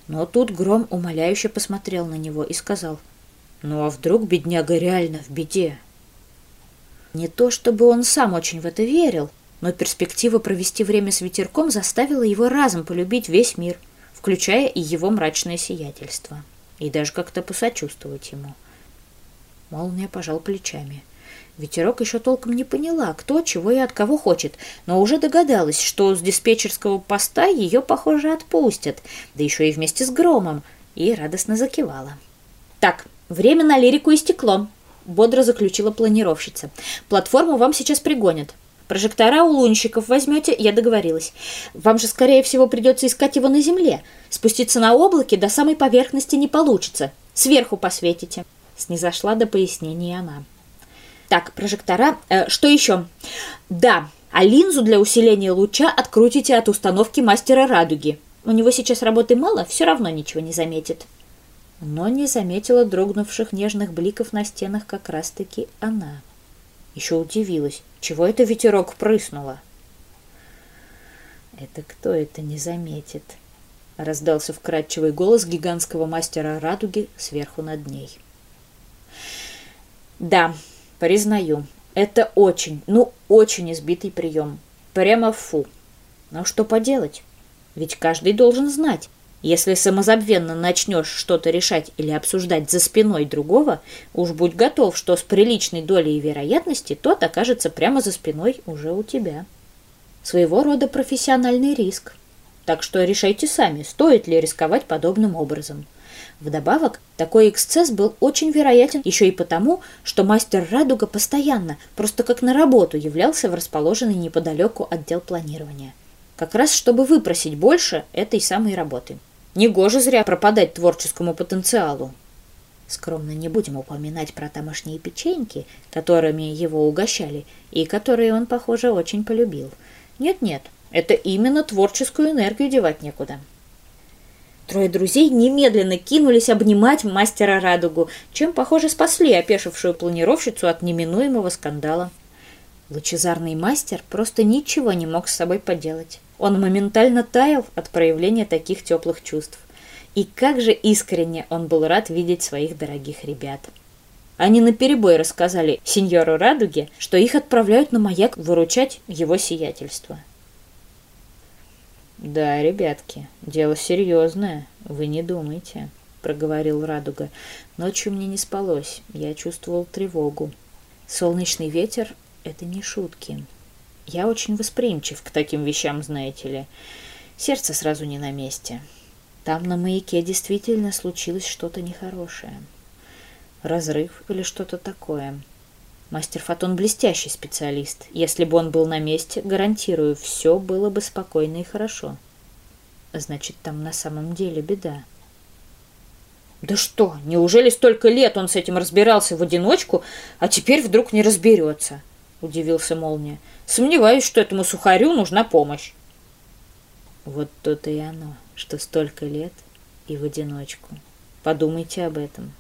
Но тут Гром умоляюще посмотрел на него и сказал, «Ну а вдруг бедняга реально в беде?» Не то чтобы он сам очень в это верил, но перспектива провести время с ветерком заставила его разом полюбить весь мир, включая и его мрачное сиятельство, и даже как-то посочувствовать ему. Молния пожал плечами – Ветерок еще толком не поняла, кто, чего и от кого хочет, но уже догадалась, что с диспетчерского поста ее, похоже, отпустят, да еще и вместе с громом, и радостно закивала. «Так, время на лирику истекло», — бодро заключила планировщица. «Платформу вам сейчас пригонят. Прожектора у лунщиков возьмете, я договорилась. Вам же, скорее всего, придется искать его на земле. Спуститься на облаке до самой поверхности не получится. Сверху посветите». Снизошла до пояснений она. Так, прожектора. Э, что еще? Да, а линзу для усиления луча открутите от установки мастера радуги. У него сейчас работы мало, все равно ничего не заметит. Но не заметила дрогнувших нежных бликов на стенах как раз-таки она. Еще удивилась, чего это ветерок прыснула. «Это кто это не заметит?» — раздался вкрадчивый голос гигантского мастера радуги сверху над ней. «Да, Признаю, это очень, ну очень избитый прием. Прямо фу. Но что поделать? Ведь каждый должен знать. Если самозабвенно начнешь что-то решать или обсуждать за спиной другого, уж будь готов, что с приличной долей вероятности тот окажется прямо за спиной уже у тебя. Своего рода профессиональный риск. Так что решайте сами, стоит ли рисковать подобным образом. Вдобавок, такой эксцесс был очень вероятен еще и потому, что мастер Радуга постоянно, просто как на работу, являлся в расположенный неподалеку отдел планирования. Как раз чтобы выпросить больше этой самой работы. Негоже зря пропадать творческому потенциалу. Скромно не будем упоминать про тамошние печеньки, которыми его угощали, и которые он, похоже, очень полюбил. Нет-нет, это именно творческую энергию девать некуда. Трое друзей немедленно кинулись обнимать мастера Радугу, чем, похоже, спасли опешившую планировщицу от неминуемого скандала. Лучезарный мастер просто ничего не мог с собой поделать. Он моментально таял от проявления таких теплых чувств. И как же искренне он был рад видеть своих дорогих ребят. Они наперебой рассказали сеньору Радуге, что их отправляют на маяк выручать его сиятельство. «Да, ребятки, дело серьезное, вы не думайте», — проговорил Радуга. «Ночью мне не спалось, я чувствовал тревогу. Солнечный ветер — это не шутки. Я очень восприимчив к таким вещам, знаете ли. Сердце сразу не на месте. Там на маяке действительно случилось что-то нехорошее. Разрыв или что-то такое». Мастер Фотон блестящий специалист. Если бы он был на месте, гарантирую, все было бы спокойно и хорошо. Значит, там на самом деле беда. Да что, неужели столько лет он с этим разбирался в одиночку, а теперь вдруг не разберется? Удивился Молния. Сомневаюсь, что этому сухарю нужна помощь. Вот то-то и оно, что столько лет и в одиночку. Подумайте об этом.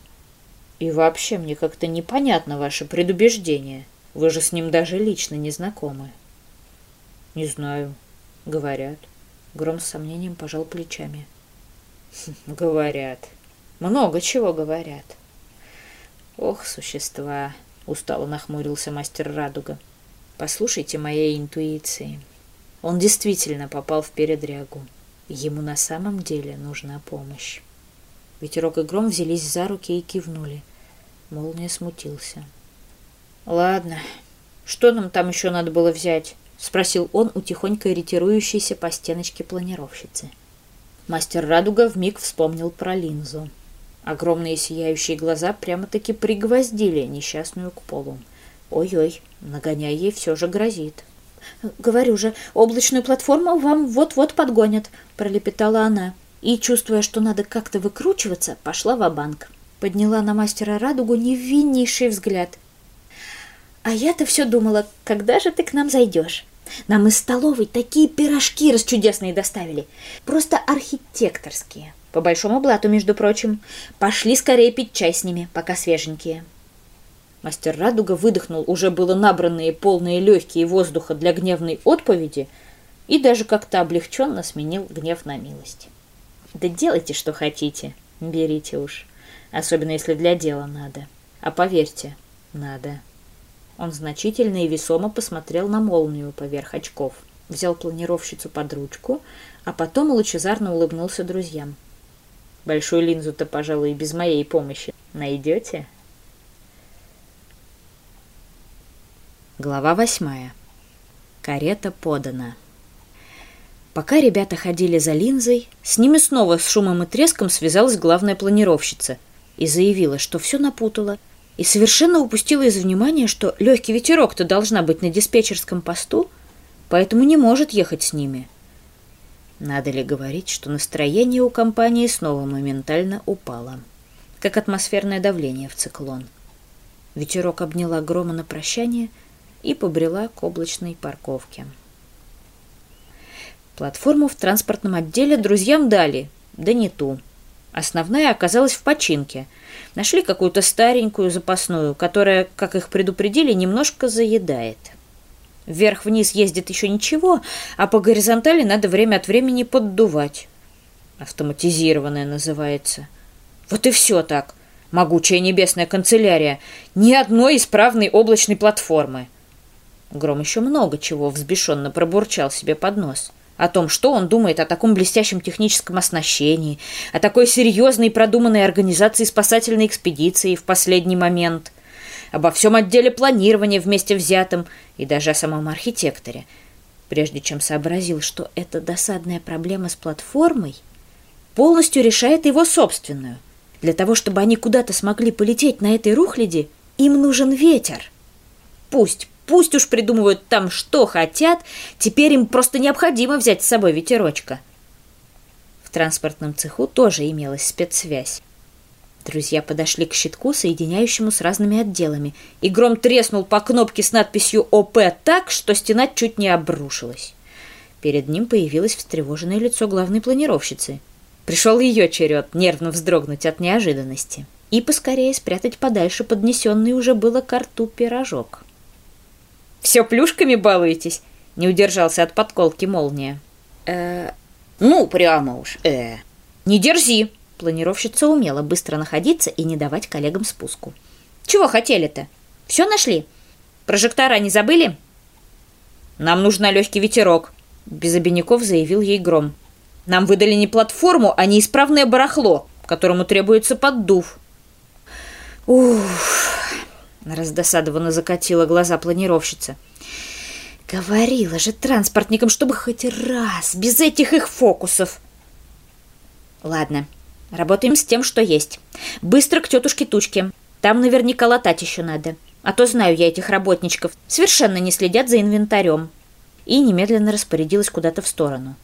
И вообще мне как-то непонятно ваше предубеждение. Вы же с ним даже лично не знакомы. Не знаю. Говорят. Гром с сомнением пожал плечами. Говорят. Много чего говорят. Ох, существа, устало нахмурился мастер Радуга. Послушайте моей интуиции. Он действительно попал в передрягу. Ему на самом деле нужна помощь. Ветерок и гром взялись за руки и кивнули. Молния смутился. «Ладно, что нам там еще надо было взять?» — спросил он у тихонько ретирующейся по стеночке планировщицы. Мастер Радуга вмиг вспомнил про линзу. Огромные сияющие глаза прямо-таки пригвоздили несчастную к полу. Ой-ой, нагоняй ей все же грозит. «Говорю же, облачную платформу вам вот-вот подгонят», — пролепетала она. И, чувствуя, что надо как-то выкручиваться, пошла в банк Подняла на мастера Радугу невиннейший взгляд. «А я-то все думала, когда же ты к нам зайдешь?» Нам из столовой такие пирожки расчудесные доставили. Просто архитекторские. По большому блату, между прочим. Пошли скорее пить чай с ними, пока свеженькие. Мастер Радуга выдохнул уже было набранные полные легкие воздуха для гневной отповеди и даже как-то облегченно сменил гнев на милость. Да делайте, что хотите, берите уж. Особенно, если для дела надо. А поверьте, надо. Он значительно и весомо посмотрел на молнию поверх очков, взял планировщицу под ручку, а потом лучезарно улыбнулся друзьям. «Большую линзу-то, пожалуй, и без моей помощи найдете?» Глава восьмая. Карета подана. Пока ребята ходили за линзой, с ними снова с шумом и треском связалась главная планировщица и заявила, что все напутала – и совершенно упустила из внимания, что легкий ветерок-то должна быть на диспетчерском посту, поэтому не может ехать с ними. Надо ли говорить, что настроение у компании снова моментально упало, как атмосферное давление в циклон. Ветерок обняла грома на прощание и побрела к облачной парковке. Платформу в транспортном отделе друзьям дали, да не ту. Основная оказалась в починке – Нашли какую-то старенькую запасную, которая, как их предупредили, немножко заедает. Вверх-вниз ездит еще ничего, а по горизонтали надо время от времени поддувать. Автоматизированная называется. Вот и все так. Могучая небесная канцелярия. Ни одной исправной облачной платформы. Гром еще много чего взбешенно пробурчал себе под нос. — о том, что он думает о таком блестящем техническом оснащении, о такой серьезной и продуманной организации спасательной экспедиции в последний момент, обо всем отделе планирования вместе взятом и даже о самом архитекторе, прежде чем сообразил, что эта досадная проблема с платформой полностью решает его собственную. Для того, чтобы они куда-то смогли полететь на этой рухляде, им нужен ветер. Пусть Пусть уж придумывают там, что хотят, теперь им просто необходимо взять с собой ветерочка. В транспортном цеху тоже имелась спецсвязь. Друзья подошли к щитку, соединяющему с разными отделами, и гром треснул по кнопке с надписью «ОП» так, что стена чуть не обрушилась. Перед ним появилось встревоженное лицо главной планировщицы. Пришел ее черед нервно вздрогнуть от неожиданности и поскорее спрятать подальше поднесенный уже было к рту пирожок. Все плюшками балуетесь?» — не удержался от подколки молния. э ну, прямо уж, э «Не дерзи!» — планировщица умела быстро находиться и не давать коллегам спуску. «Чего хотели-то? Все нашли? Прожектора не забыли?» «Нам нужна легкий ветерок», — без обиняков заявил ей Гром. «Нам выдали не платформу, а неисправное барахло, которому требуется поддув». «Уф!» Раздосадованно закатила глаза планировщица. Говорила же транспортникам, чтобы хоть раз, без этих их фокусов. Ладно, работаем с тем, что есть. Быстро к тетушке Тучке. Там наверняка латать еще надо. А то знаю я этих работничков. Совершенно не следят за инвентарем. И немедленно распорядилась куда-то в сторону.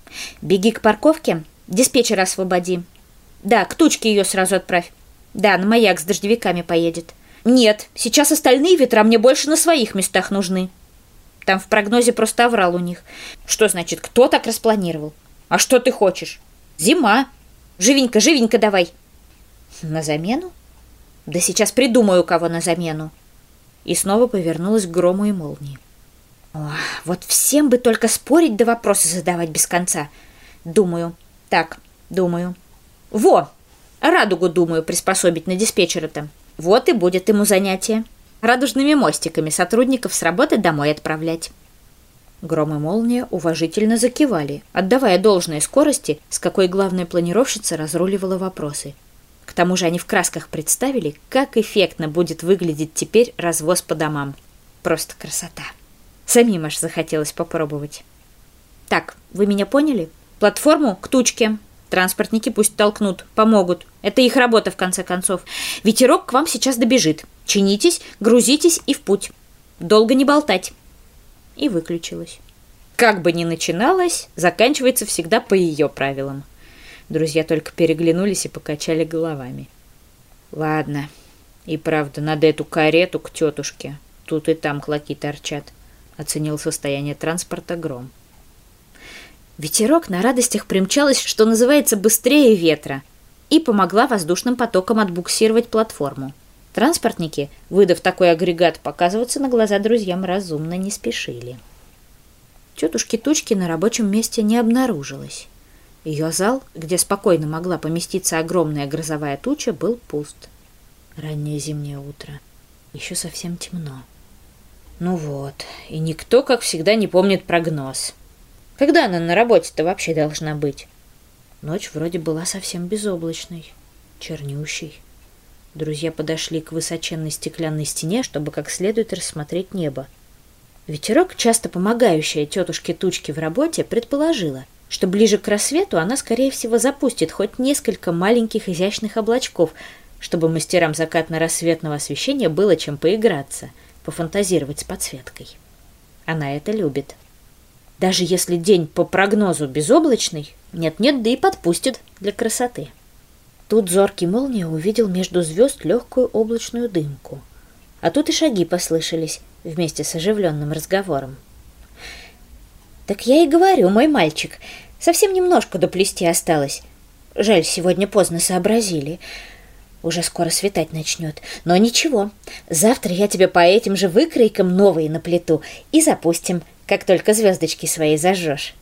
Беги к парковке, диспетчера освободи. Да, к Тучке ее сразу отправь. Да, на маяк с дождевиками поедет. Нет, сейчас остальные ветра мне больше на своих местах нужны. Там в прогнозе просто оврал у них. Что значит, кто так распланировал? А что ты хочешь? Зима. Живенько, живенько давай. На замену? Да сейчас придумаю, кого на замену. И снова повернулась к грому и молнии. О, вот всем бы только спорить да вопросы задавать без конца. Думаю. Так, думаю. Во! Радугу, думаю, приспособить на диспетчера-то. Вот и будет ему занятие. Радужными мостиками сотрудников с работы домой отправлять. Гром и молния уважительно закивали, отдавая должной скорости, с какой главная планировщица разруливала вопросы. К тому же они в красках представили, как эффектно будет выглядеть теперь развоз по домам. Просто красота. Самим аж захотелось попробовать. Так, вы меня поняли? Платформу к тучке. Транспортники пусть толкнут, помогут. Это их работа, в конце концов. Ветерок к вам сейчас добежит. Чинитесь, грузитесь и в путь. Долго не болтать. И выключилась. Как бы ни начиналось, заканчивается всегда по ее правилам. Друзья только переглянулись и покачали головами. Ладно, и правда, надо эту карету к тетушке. Тут и там клоки торчат. Оценил состояние транспорта Гром. Ветерок на радостях примчалась, что называется, быстрее ветра, и помогла воздушным потоком отбуксировать платформу. Транспортники, выдав такой агрегат, показываться на глаза друзьям разумно не спешили. Тетушки Тучки на рабочем месте не обнаружилось. Ее зал, где спокойно могла поместиться огромная грозовая туча, был пуст. Раннее зимнее утро. Еще совсем темно. Ну вот, и никто, как всегда, не помнит прогноз. Когда она на работе-то вообще должна быть? Ночь вроде была совсем безоблачной, чернющей. Друзья подошли к высоченной стеклянной стене, чтобы как следует рассмотреть небо. Ветерок, часто помогающая тетушке Тучке в работе, предположила — что ближе к рассвету она, скорее всего, запустит хоть несколько маленьких изящных облачков, чтобы мастерам закатно-рассветного освещения было чем поиграться, пофантазировать с подсветкой. Она это любит. Даже если день по прогнозу безоблачный, нет-нет, да и подпустит для красоты. Тут зоркий молния увидел между звезд легкую облачную дымку. А тут и шаги послышались вместе с оживленным разговором. «Так я и говорю, мой мальчик. Совсем немножко доплести осталось. Жаль, сегодня поздно сообразили. Уже скоро светать начнет. Но ничего, завтра я тебе по этим же выкройкам новые наплету и запустим, как только звездочки свои зажжешь.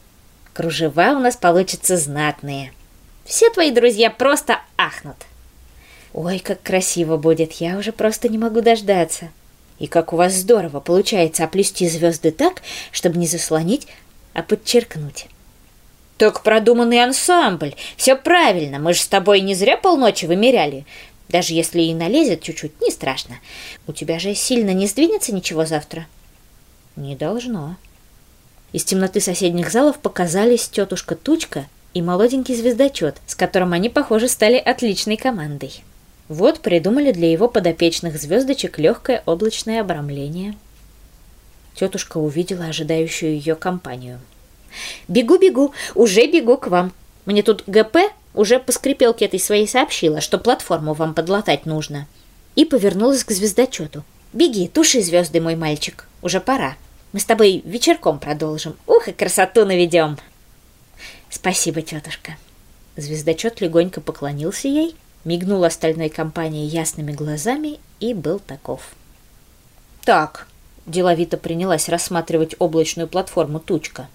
Кружева у нас получатся знатные. Все твои друзья просто ахнут. Ой, как красиво будет, я уже просто не могу дождаться. И как у вас здорово получается оплести звезды так, чтобы не заслонить а подчеркнуть. «Так продуманный ансамбль. Все правильно. Мы же с тобой не зря полночи вымеряли. Даже если и налезет чуть-чуть, не страшно. У тебя же сильно не сдвинется ничего завтра?» «Не должно». Из темноты соседних залов показались тетушка Тучка и молоденький звездочет, с которым они, похоже, стали отличной командой. Вот придумали для его подопечных звездочек легкое облачное обрамление – Тетушка увидела ожидающую ее компанию. «Бегу-бегу, уже бегу к вам. Мне тут ГП уже по скрипелке этой своей сообщила, что платформу вам подлатать нужно». И повернулась к звездочету. «Беги, туши звезды, мой мальчик. Уже пора. Мы с тобой вечерком продолжим. Ух, и красоту наведем!» «Спасибо, тетушка». Звездочет легонько поклонился ей, мигнул остальной компанией ясными глазами и был таков. «Так, Деловито принялась рассматривать облачную платформу тучка.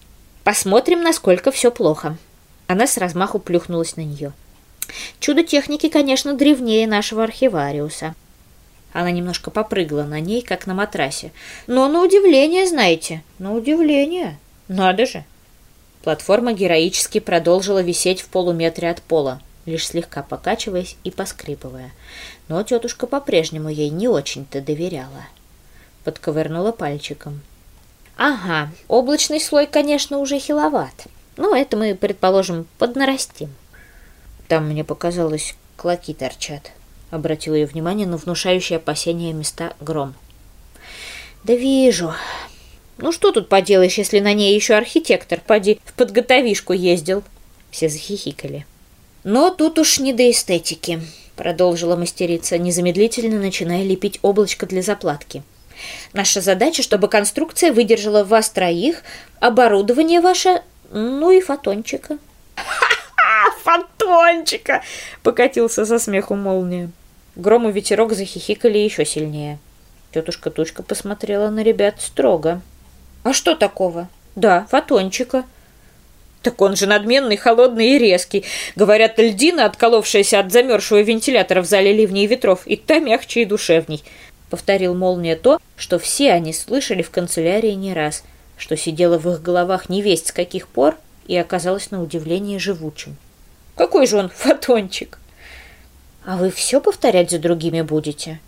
«Посмотрим, насколько все плохо». Она с размаху плюхнулась на нее. «Чудо техники, конечно, древнее нашего архивариуса». Она немножко попрыгала на ней, как на матрасе. «Но на удивление, знаете, на удивление. Надо же!» Платформа героически продолжила висеть в полуметре от пола, лишь слегка покачиваясь и поскрипывая. Но тетушка по-прежнему ей не очень-то доверяла подковырнула пальчиком. Ага, облачный слой, конечно, уже хиловат. Но это мы, предположим, поднарастим. Там, мне показалось, клоки торчат. Обратила ее внимание на внушающие опасения места гром. Да вижу. Ну что тут поделаешь, если на ней еще архитектор, поди, в подготовишку ездил. Все захихикали. Но тут уж не до эстетики, продолжила мастерица, незамедлительно начиная лепить облачко для заплатки. Наша задача, чтобы конструкция выдержала вас троих, оборудование ваше, ну и фотончика. Фотончика! Покатился со смеху молния. Гром и ветерок захихикали еще сильнее. Тетушка Тучка посмотрела на ребят строго. «А что такого?» «Да, фотончика». «Так он же надменный, холодный и резкий. Говорят, льдина, отколовшаяся от замерзшего вентилятора в зале ливней и ветров, и та мягче и душевней повторил молния то, что все они слышали в канцелярии не раз, что сидело в их головах не весть с каких пор и оказалось на удивление живучим. Какой же он фотончик? А вы все повторять за другими будете?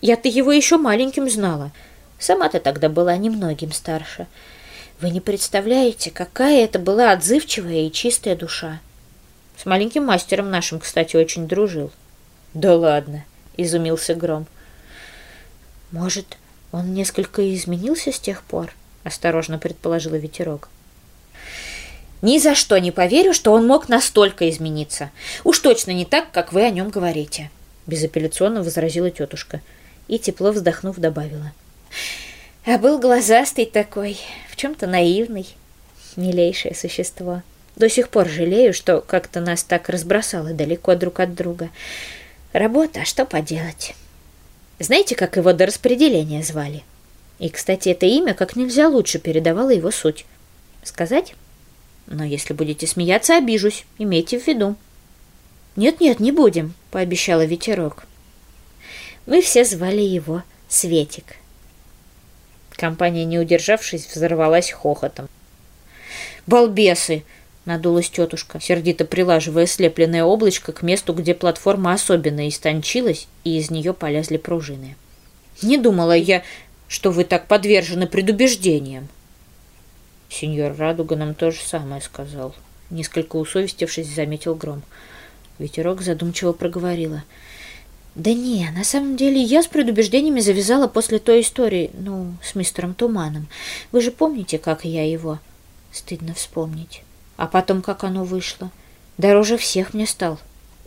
Я-то его еще маленьким знала. Сама-то тогда была немногим старше. Вы не представляете, какая это была отзывчивая и чистая душа. С маленьким мастером нашим, кстати, очень дружил. Да ладно, изумился Гром. Может, он несколько изменился с тех пор? Осторожно предположила Ветерок. Ни за что не поверю, что он мог настолько измениться. Уж точно не так, как вы о нем говорите. Безапелляционно возразила тетушка и, тепло вздохнув, добавила. А был глазастый такой, в чем-то наивный, милейшее существо. До сих пор жалею, что как-то нас так разбросало далеко друг от друга. Работа, а что поделать? Знаете, как его до распределения звали? И, кстати, это имя как нельзя лучше передавало его суть. Сказать? Но если будете смеяться, обижусь. Имейте в виду. «Нет-нет, не будем», — пообещала Ветерок. Мы все звали его Светик. Компания, не удержавшись, взорвалась хохотом. «Балбесы!» — надулась тетушка, сердито прилаживая слепленное облачко к месту, где платформа особенно истончилась, и из нее полезли пружины. «Не думала я, что вы так подвержены предубеждениям». Сеньор Радуга нам то же самое сказал. Несколько усовестившись, заметил Гром. Ветерок задумчиво проговорила — да не, на самом деле я с предубеждениями завязала после той истории, ну, с мистером Туманом. Вы же помните, как я его? Стыдно вспомнить. А потом, как оно вышло. Дороже всех мне стал.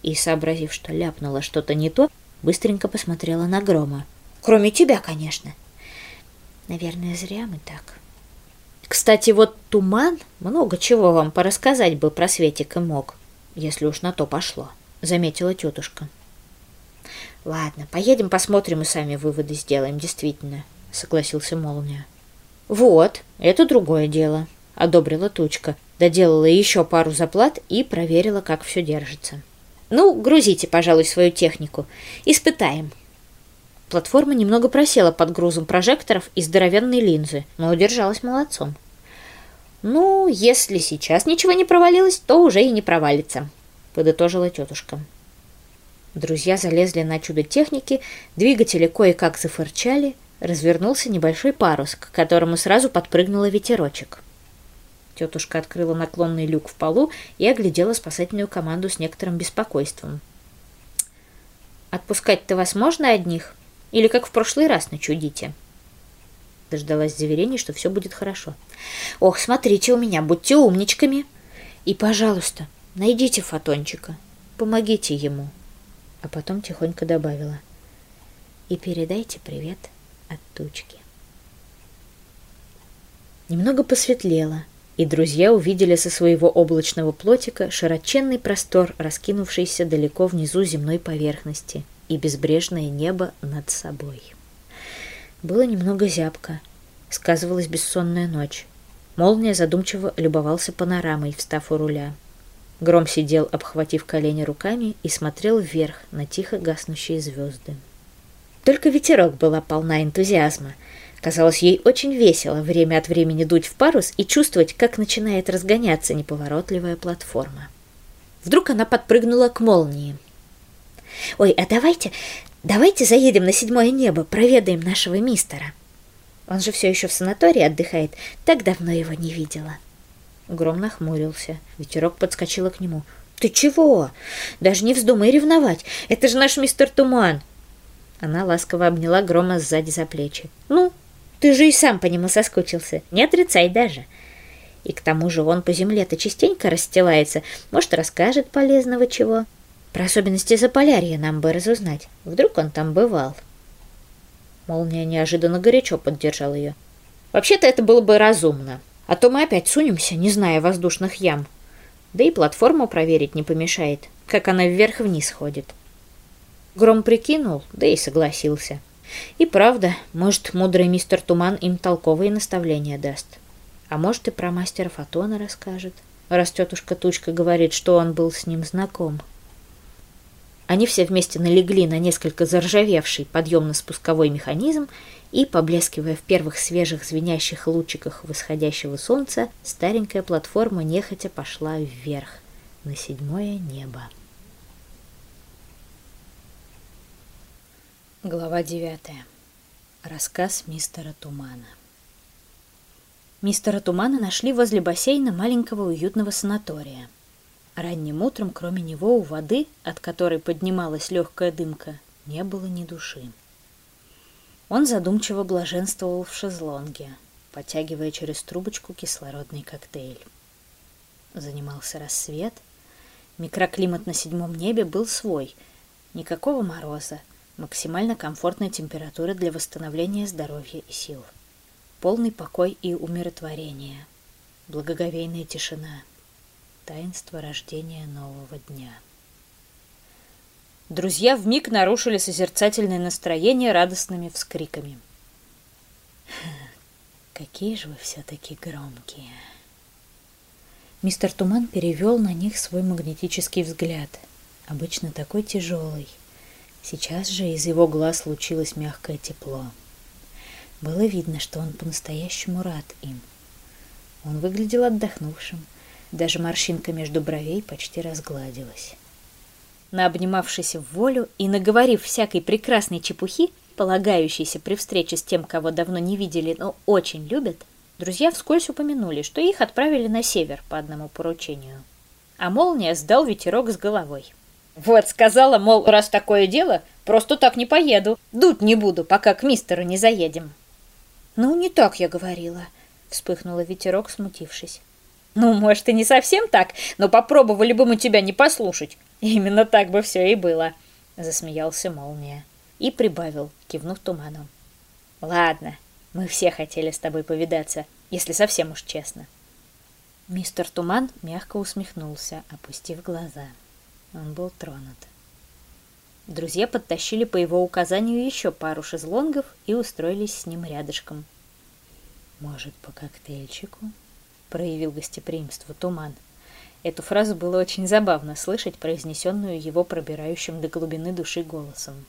И, сообразив, что ляпнула что-то не то, быстренько посмотрела на Грома. Кроме тебя, конечно. Наверное, зря мы так. Кстати, вот Туман много чего вам порассказать бы про Светика мог, если уж на то пошло, заметила тетушка. Ладно, поедем посмотрим и сами выводы сделаем, действительно, согласился Молния. Вот, это другое дело, одобрила Тучка, доделала еще пару заплат и проверила, как все держится. Ну, грузите, пожалуй, свою технику. Испытаем. Платформа немного просела под грузом прожекторов и здоровенной линзы, но удержалась молодцом. «Ну, если сейчас ничего не провалилось, то уже и не провалится», — подытожила тетушка. Друзья залезли на чудо техники, двигатели кое-как зафырчали, развернулся небольшой парус, к которому сразу подпрыгнула ветерочек. Тетушка открыла наклонный люк в полу и оглядела спасательную команду с некоторым беспокойством. «Отпускать-то вас можно одних? Или как в прошлый раз начудите?» Дождалась заверений, что все будет хорошо. «Ох, смотрите у меня, будьте умничками! И, пожалуйста, найдите фотончика, помогите ему» а потом тихонько добавила. «И передайте привет от тучки». Немного посветлело, и друзья увидели со своего облачного плотика широченный простор, раскинувшийся далеко внизу земной поверхности, и безбрежное небо над собой. Было немного зябко, сказывалась бессонная ночь. Молния задумчиво любовался панорамой, встав у руля. Гром сидел, обхватив колени руками, и смотрел вверх на тихо гаснущие звезды. Только ветерок была полна энтузиазма. Казалось, ей очень весело время от времени дуть в парус и чувствовать, как начинает разгоняться неповоротливая платформа. Вдруг она подпрыгнула к молнии. «Ой, а давайте, давайте заедем на седьмое небо, проведаем нашего мистера. Он же все еще в санатории отдыхает, так давно его не видела». Гром нахмурился. Ветерок подскочила к нему. «Ты чего? Даже не вздумай ревновать. Это же наш мистер Туман!» Она ласково обняла Грома сзади за плечи. «Ну, ты же и сам по нему соскучился. Не отрицай даже. И к тому же он по земле-то частенько расстилается. Может, расскажет полезного чего. Про особенности Заполярья нам бы разузнать. Вдруг он там бывал». Молния неожиданно горячо поддержал ее. «Вообще-то это было бы разумно. А то мы опять сунемся, не зная воздушных ям. Да и платформу проверить не помешает, как она вверх-вниз ходит. Гром прикинул, да и согласился. И правда, может, мудрый мистер Туман им толковые наставления даст. А может, и про мастера Фотона расскажет, раз тетушка Тучка говорит, что он был с ним знаком. Они все вместе налегли на несколько заржавевший подъемно-спусковой механизм и, поблескивая в первых свежих звенящих лучиках восходящего солнца, старенькая платформа нехотя пошла вверх, на седьмое небо. Глава девятая Рассказ мистера Тумана. Мистера Тумана нашли возле бассейна маленького уютного санатория. Ранним утром, кроме него, у воды, от которой поднималась легкая дымка, не было ни души. Он задумчиво блаженствовал в шезлонге, потягивая через трубочку кислородный коктейль. Занимался рассвет. Микроклимат на седьмом небе был свой. Никакого мороза, максимально комфортная температура для восстановления здоровья и сил. Полный покой и умиротворение. Благоговейная тишина. Таинство рождения нового дня. Друзья вмиг нарушили созерцательное настроение радостными вскриками. «Какие же вы все-таки громкие!» Мистер Туман перевел на них свой магнетический взгляд, обычно такой тяжелый, Сейчас же из его глаз случилось мягкое тепло. Было видно, что он по-настоящему рад им. Он выглядел отдохнувшим, даже морщинка между бровей почти разгладилась. Наобнимавшись в волю и наговорив всякой прекрасной чепухи, полагающейся при встрече с тем, кого давно не видели, но очень любят, друзья вскользь упомянули, что их отправили на север по одному поручению. А молния сдал ветерок с головой. Вот, сказала, мол, раз такое дело, просто так не поеду. Дуть не буду, пока к мистеру не заедем. Ну, не так я говорила, вспыхнула ветерок, смутившись. Ну, может, и не совсем так, но попробовали бы мы тебя не послушать. Именно так бы все и было, засмеялся молния. И прибавил, кивнув туманом. Ладно, мы все хотели с тобой повидаться, если совсем уж честно. Мистер Туман мягко усмехнулся, опустив глаза. Он был тронут. Друзья подтащили по его указанию еще пару шезлонгов и устроились с ним рядышком. «Может, по коктейльчику?» — проявил гостеприимство Туман. Эту фразу было очень забавно слышать, произнесенную его пробирающим до глубины души голосом.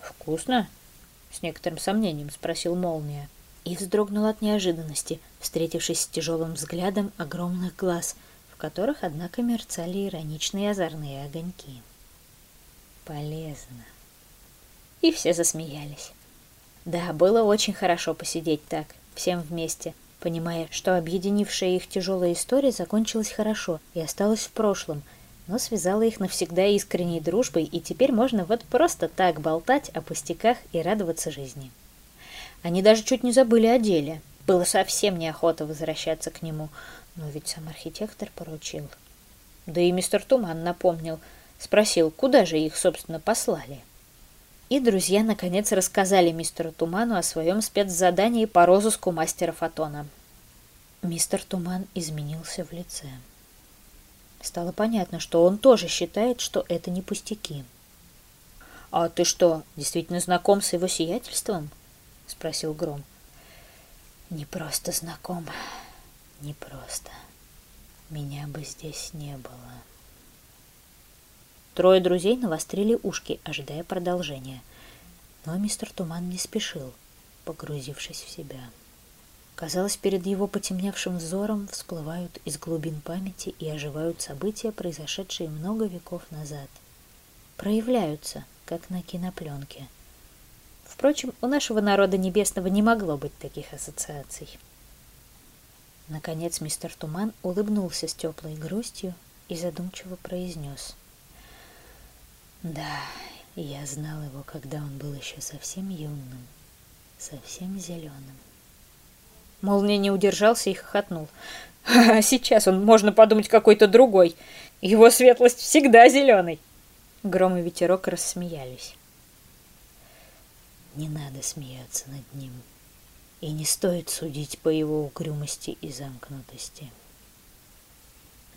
«Вкусно?» — с некоторым сомнением спросил Молния. И вздрогнул от неожиданности, встретившись с тяжелым взглядом огромных глаз — которых, однако, мерцали ироничные озорные огоньки. Полезно. И все засмеялись. Да, было очень хорошо посидеть так, всем вместе, понимая, что объединившая их тяжелая история закончилась хорошо и осталась в прошлом, но связала их навсегда искренней дружбой, и теперь можно вот просто так болтать о пустяках и радоваться жизни. Они даже чуть не забыли о деле. Было совсем неохота возвращаться к нему, но ведь сам архитектор поручил. Да и мистер Туман напомнил, спросил, куда же их, собственно, послали. И друзья наконец рассказали мистеру Туману о своем спецзадании по розыску мастера Фотона. Мистер Туман изменился в лице. Стало понятно, что он тоже считает, что это не пустяки. «А ты что, действительно знаком с его сиятельством?» — спросил Гром. «Не просто знаком», непросто. Меня бы здесь не было. Трое друзей навострили ушки, ожидая продолжения. Но мистер Туман не спешил, погрузившись в себя. Казалось, перед его потемневшим взором всплывают из глубин памяти и оживают события, произошедшие много веков назад. Проявляются, как на кинопленке. Впрочем, у нашего народа небесного не могло быть таких ассоциаций. Наконец мистер Туман улыбнулся с теплой грустью и задумчиво произнес. «Да, я знал его, когда он был еще совсем юным, совсем зеленым». Молния не удержался и хохотнул. «А сейчас он, можно подумать, какой-то другой. Его светлость всегда зеленый!» Гром и ветерок рассмеялись. «Не надо смеяться над ним», и не стоит судить по его угрюмости и замкнутости.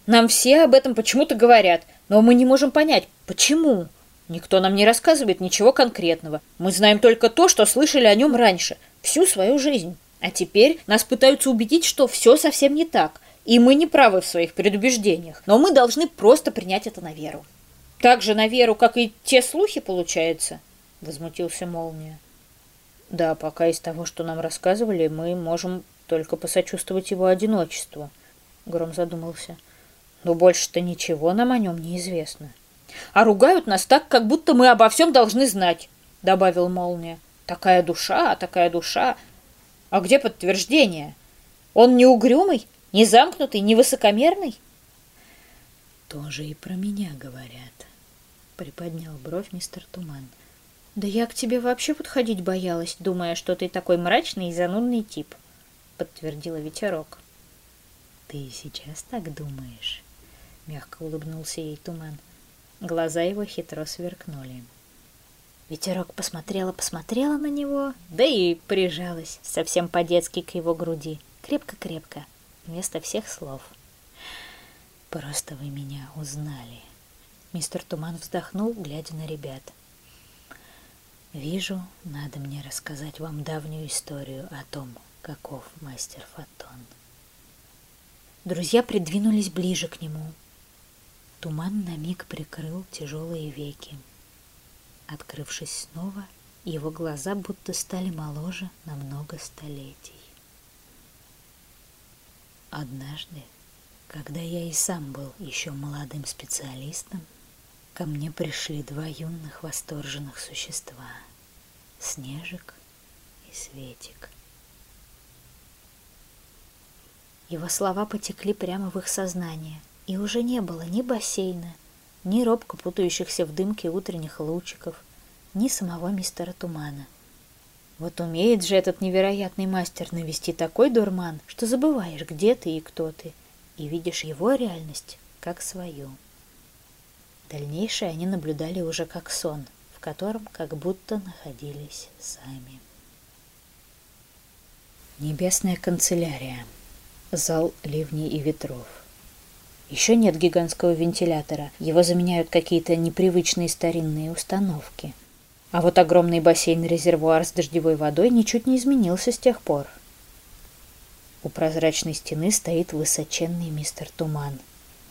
Нам все об этом почему-то говорят, но мы не можем понять, почему. Никто нам не рассказывает ничего конкретного. Мы знаем только то, что слышали о нем раньше, всю свою жизнь. А теперь нас пытаются убедить, что все совсем не так, и мы не правы в своих предубеждениях, но мы должны просто принять это на веру. Так же на веру, как и те слухи, получается, возмутился Молния. Да, пока из того, что нам рассказывали, мы можем только посочувствовать его одиночеству. Гром задумался. Но больше-то ничего нам о нем не известно. А ругают нас так, как будто мы обо всем должны знать, добавил Молния. Такая душа, такая душа. А где подтверждение? Он не угрюмый, не замкнутый, не высокомерный? Тоже и про меня говорят, приподнял бровь мистер Туман. Да я к тебе вообще подходить боялась, думая, что ты такой мрачный и занудный тип, подтвердила ветерок. Ты сейчас так думаешь? Мягко улыбнулся ей Туман. Глаза его хитро сверкнули. Ветерок посмотрела-посмотрела на него, да и прижалась совсем по-детски к его груди, крепко-крепко, вместо всех слов. «Просто вы меня узнали». Мистер Туман вздохнул, глядя на ребят. «Вижу, надо мне рассказать вам давнюю историю о том, каков мастер Фотон». Друзья придвинулись ближе к нему. Туман на миг прикрыл тяжелые веки. Открывшись снова, его глаза будто стали моложе на много столетий. Однажды, когда я и сам был еще молодым специалистом, ко мне пришли два юных восторженных существа — Снежик и Светик. Его слова потекли прямо в их сознание, и уже не было ни бассейна, ни робко путающихся в дымке утренних лучиков, ни самого мистера Тумана. Вот умеет же этот невероятный мастер навести такой дурман, что забываешь, где ты и кто ты, и видишь его реальность как свою. Дальнейшее они наблюдали уже как сон, в котором как будто находились сами. Небесная канцелярия. Зал ливней и ветров. Еще нет гигантского вентилятора. Его заменяют какие-то непривычные старинные установки. А вот огромный бассейн-резервуар с дождевой водой ничуть не изменился с тех пор. У прозрачной стены стоит высоченный мистер Туман.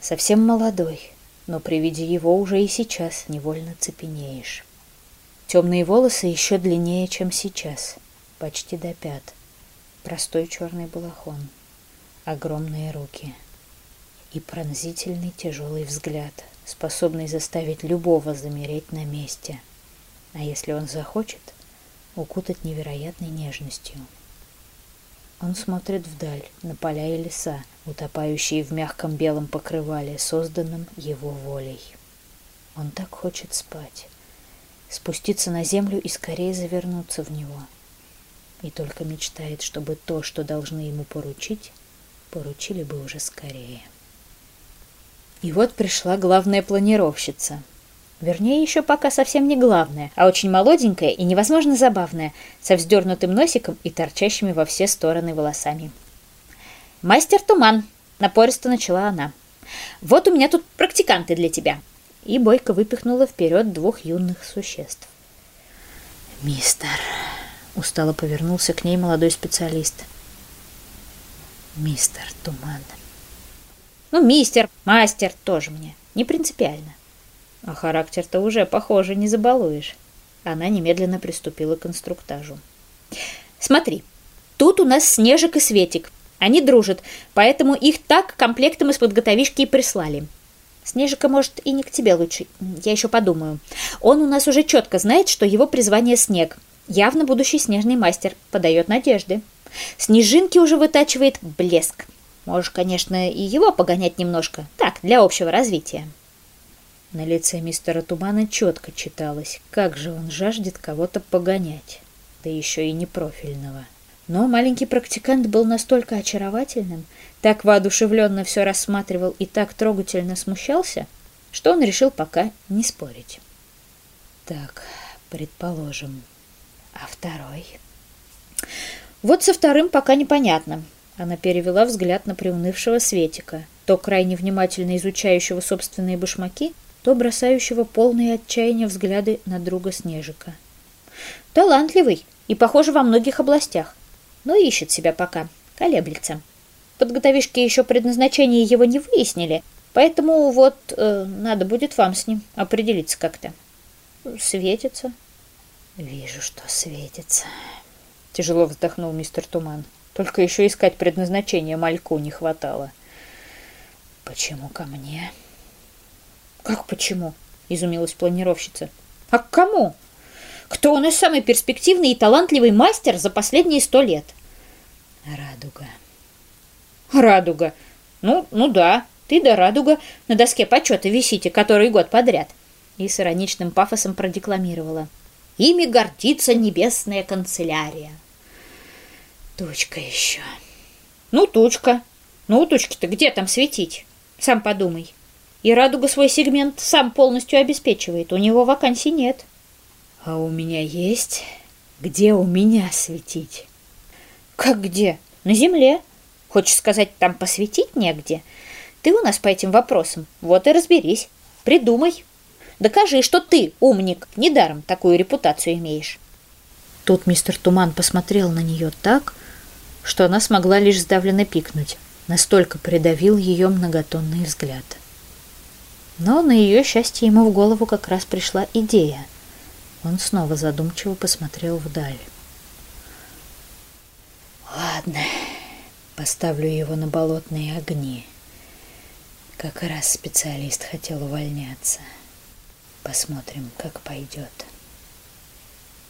Совсем молодой, но при виде его уже и сейчас невольно цепенеешь. Темные волосы еще длиннее, чем сейчас, почти до пят. Простой черный балахон. Огромные руки — и пронзительный тяжелый взгляд, способный заставить любого замереть на месте, а если он захочет, укутать невероятной нежностью. Он смотрит вдаль, на поля и леса, утопающие в мягком белом покрывале, созданном его волей. Он так хочет спать, спуститься на землю и скорее завернуться в него. И только мечтает, чтобы то, что должны ему поручить, поручили бы уже скорее. И вот пришла главная планировщица. Вернее, еще пока совсем не главная, а очень молоденькая и невозможно забавная, со вздернутым носиком и торчащими во все стороны волосами. «Мастер Туман!» — напористо начала она. «Вот у меня тут практиканты для тебя!» И Бойко выпихнула вперед двух юных существ. «Мистер!» — устало повернулся к ней молодой специалист. «Мистер Туман!» Ну, мистер, мастер тоже мне. Не принципиально. А характер-то уже, похоже, не забалуешь. Она немедленно приступила к инструктажу. Смотри, тут у нас Снежик и Светик. Они дружат, поэтому их так комплектом из подготовишки и прислали. Снежика, может, и не к тебе лучше. Я еще подумаю. Он у нас уже четко знает, что его призвание Снег. Явно будущий снежный мастер. Подает надежды. Снежинки уже вытачивает блеск. Можешь, конечно, и его погонять немножко. Так, для общего развития. На лице мистера Тумана четко читалось, как же он жаждет кого-то погонять, да еще и непрофильного. Но маленький практикант был настолько очаровательным, так воодушевленно все рассматривал и так трогательно смущался, что он решил пока не спорить. Так, предположим. А второй? Вот со вторым пока непонятно. Она перевела взгляд на приунывшего Светика, то крайне внимательно изучающего собственные башмаки, то бросающего полные отчаяния взгляды на друга Снежика. Талантливый и, похоже, во многих областях, но ищет себя пока, колеблется. Подготовишки еще предназначение его не выяснили, поэтому вот э, надо будет вам с ним определиться как-то. Светится. Вижу, что светится. Тяжело вздохнул мистер Туман. Только еще искать предназначение мальку не хватало. «Почему ко мне?» «Как почему?» — изумилась планировщица. «А к кому?» Кто у нас самый перспективный и талантливый мастер за последние сто лет? Радуга. Радуга. Ну, ну да, ты да Радуга на доске почета висите который год подряд. И с ироничным пафосом продекламировала. Ими гордится небесная канцелярия. Тучка еще. Ну, тучка. Ну, тучки-то где там светить? Сам подумай. И радуга свой сегмент сам полностью обеспечивает. У него вакансий нет. А у меня есть. Где у меня светить? Как где? На земле. Хочешь сказать, там посветить негде? Ты у нас по этим вопросам. Вот и разберись. Придумай. Докажи, что ты умник. Недаром такую репутацию имеешь. Тут мистер Туман посмотрел на нее так, что она смогла лишь сдавленно пикнуть. Настолько придавил ее многотонный взгляд. Но на ее счастье ему в голову как раз пришла идея. Он снова задумчиво посмотрел вдаль. Ладно, поставлю его на болотные огни. Как раз специалист хотел увольняться. Посмотрим, как пойдет.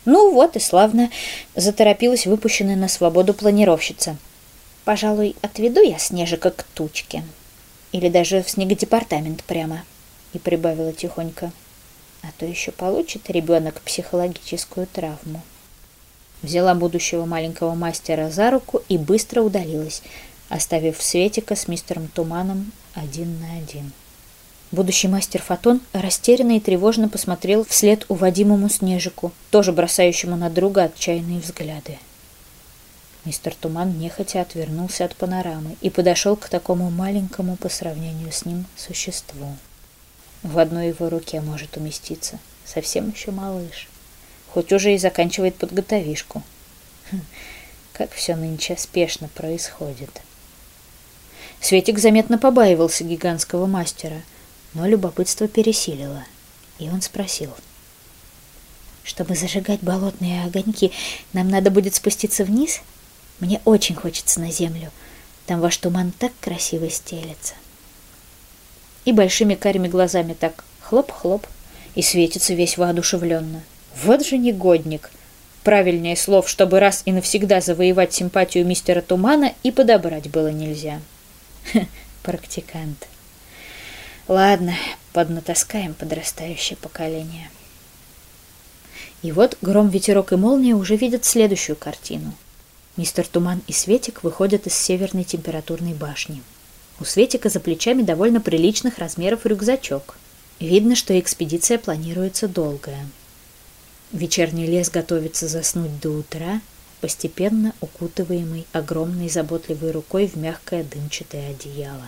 Ну вот и славно, заторопилась выпущенная на свободу планировщица. Пожалуй, отведу я Снежика к тучке. Или даже в снегодепартамент прямо. И прибавила тихонько. А то еще получит ребенок психологическую травму. Взяла будущего маленького мастера за руку и быстро удалилась, оставив Светика с мистером Туманом один на один. Будущий мастер Фотон растерянно и тревожно посмотрел вслед уводимому Снежику, тоже бросающему на друга отчаянные взгляды. Мистер Туман нехотя отвернулся от панорамы и подошел к такому маленькому по сравнению с ним существу. В одной его руке может уместиться совсем еще малыш, хоть уже и заканчивает подготовишку. Хм, как все нынче спешно происходит. Светик заметно побаивался гигантского мастера — но любопытство пересилило, и он спросил. «Чтобы зажигать болотные огоньки, нам надо будет спуститься вниз? Мне очень хочется на землю. Там ваш туман так красиво стелется». И большими карими глазами так хлоп-хлоп, и светится весь воодушевленно. Вот же негодник! Правильнее слов, чтобы раз и навсегда завоевать симпатию мистера Тумана и подобрать было нельзя. Ха, практикант. Ладно, поднатаскаем подрастающее поколение. И вот гром, ветерок и молния уже видят следующую картину. Мистер Туман и Светик выходят из северной температурной башни. У Светика за плечами довольно приличных размеров рюкзачок. Видно, что экспедиция планируется долгая. Вечерний лес готовится заснуть до утра, постепенно укутываемый огромной заботливой рукой в мягкое дымчатое одеяло.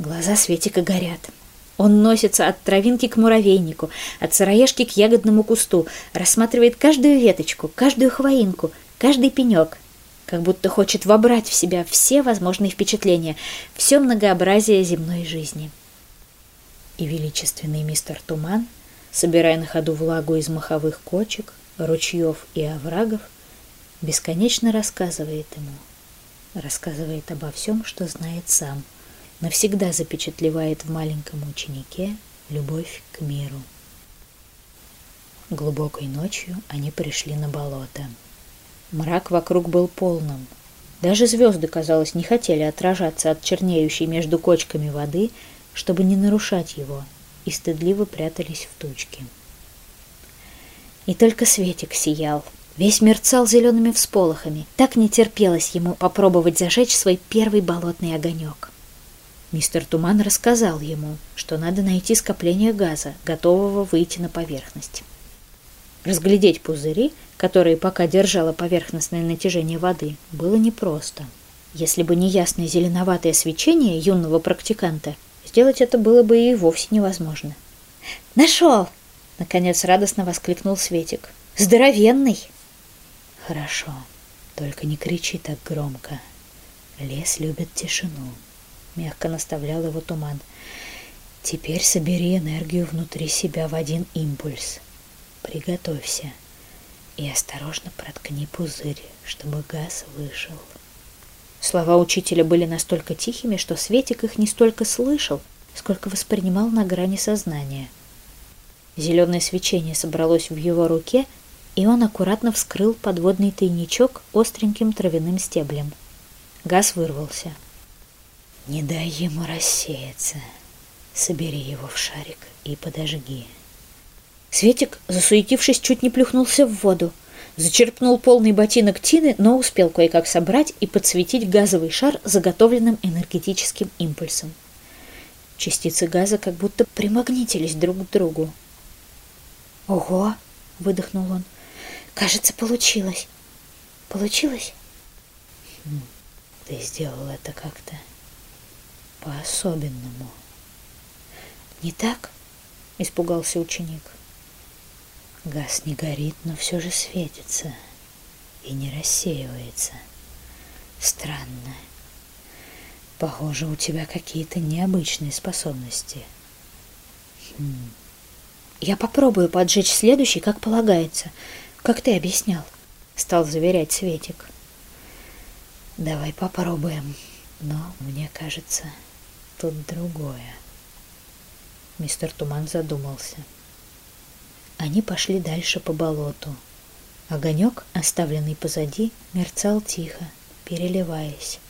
Глаза Светика горят. Он носится от травинки к муравейнику, от сыроежки к ягодному кусту, рассматривает каждую веточку, каждую хвоинку, каждый пенек, как будто хочет вобрать в себя все возможные впечатления, все многообразие земной жизни. И величественный мистер Туман, собирая на ходу влагу из маховых кочек, ручьев и оврагов, бесконечно рассказывает ему, рассказывает обо всем, что знает сам – навсегда запечатлевает в маленьком ученике любовь к миру. Глубокой ночью они пришли на болото. Мрак вокруг был полным. Даже звезды, казалось, не хотели отражаться от чернеющей между кочками воды, чтобы не нарушать его, и стыдливо прятались в тучки. И только Светик сиял, весь мерцал зелеными всполохами. Так не терпелось ему попробовать зажечь свой первый болотный огонек. Мистер Туман рассказал ему, что надо найти скопление газа, готового выйти на поверхность. Разглядеть пузыри, которые пока держало поверхностное натяжение воды, было непросто. Если бы не ясное зеленоватое свечение юного практиканта, сделать это было бы и вовсе невозможно. «Нашел!» — наконец радостно воскликнул Светик. «Здоровенный!» «Хорошо, только не кричи так громко. Лес любит тишину». — мягко наставлял его туман. «Теперь собери энергию внутри себя в один импульс. Приготовься и осторожно проткни пузырь, чтобы газ вышел». Слова учителя были настолько тихими, что Светик их не столько слышал, сколько воспринимал на грани сознания. Зеленое свечение собралось в его руке, и он аккуратно вскрыл подводный тайничок остреньким травяным стеблем. Газ вырвался. «Не дай ему рассеяться. Собери его в шарик и подожги». Светик, засуетившись, чуть не плюхнулся в воду. Зачерпнул полный ботинок Тины, но успел кое-как собрать и подсветить газовый шар заготовленным энергетическим импульсом. Частицы газа как будто примагнитились друг к другу. «Ого!» — выдохнул он. «Кажется, получилось. Получилось?» хм, «Ты сделал это как-то по-особенному». «Не так?» — испугался ученик. Газ не горит, но все же светится и не рассеивается. Странно. Похоже, у тебя какие-то необычные способности. Хм. Я попробую поджечь следующий, как полагается, как ты объяснял, стал заверять Светик. Давай попробуем, но мне кажется, тут другое. Мистер Туман задумался. Они пошли дальше по болоту. Огонек, оставленный позади, мерцал тихо, переливаясь,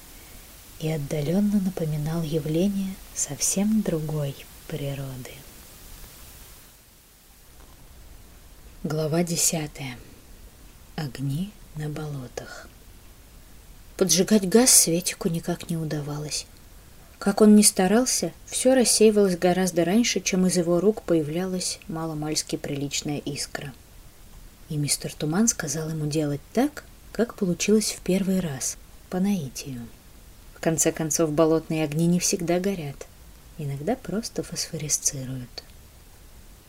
и отдаленно напоминал явление совсем другой природы. Глава десятая. Огни на болотах. Поджигать газ Светику никак не удавалось. Как он ни старался, все рассеивалось гораздо раньше, чем из его рук появлялась маломальски приличная искра. И мистер Туман сказал ему делать так, как получилось в первый раз, по наитию. В конце концов, болотные огни не всегда горят, иногда просто фосфоресцируют.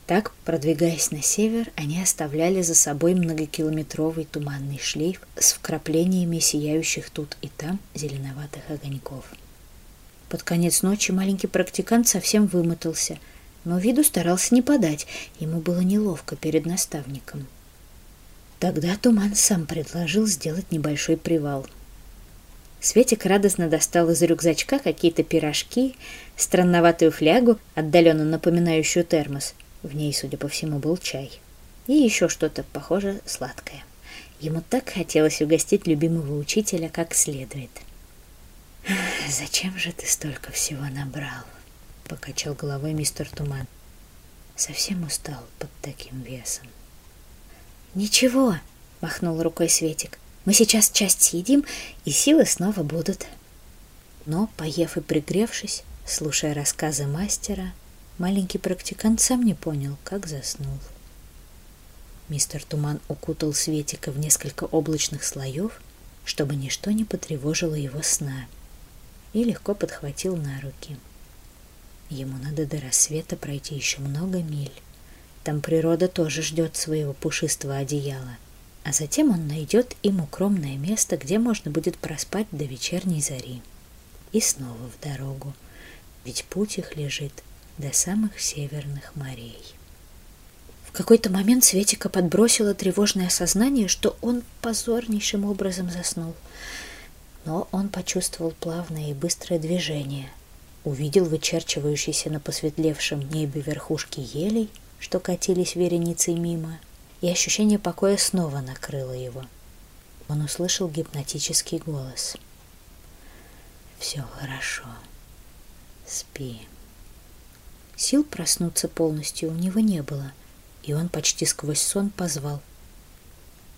Так, продвигаясь на север, они оставляли за собой многокилометровый туманный шлейф с вкраплениями сияющих тут и там зеленоватых огоньков – под конец ночи маленький практикант совсем вымотался, но виду старался не подать, ему было неловко перед наставником. Тогда Туман сам предложил сделать небольшой привал. Светик радостно достал из рюкзачка какие-то пирожки, странноватую флягу, отдаленно напоминающую термос. В ней, судя по всему, был чай. И еще что-то, похоже, сладкое. Ему так хотелось угостить любимого учителя как следует — «Зачем же ты столько всего набрал?» — покачал головой мистер Туман. Совсем устал под таким весом. «Ничего», — махнул рукой Светик. «Мы сейчас часть съедим, и силы снова будут». Но, поев и пригревшись, слушая рассказы мастера, маленький практикант сам не понял, как заснул. Мистер Туман укутал Светика в несколько облачных слоев, чтобы ничто не потревожило его сна — и легко подхватил на руки. Ему надо до рассвета пройти еще много миль. Там природа тоже ждет своего пушистого одеяла. А затем он найдет им укромное место, где можно будет проспать до вечерней зари. И снова в дорогу, ведь путь их лежит до самых северных морей. В какой-то момент Светика подбросила тревожное сознание, что он позорнейшим образом заснул — но он почувствовал плавное и быстрое движение, увидел вычерчивающиеся на посветлевшем небе верхушки елей, что катились вереницей мимо, и ощущение покоя снова накрыло его. Он услышал гипнотический голос. «Все хорошо. Спи». Сил проснуться полностью у него не было, и он почти сквозь сон позвал.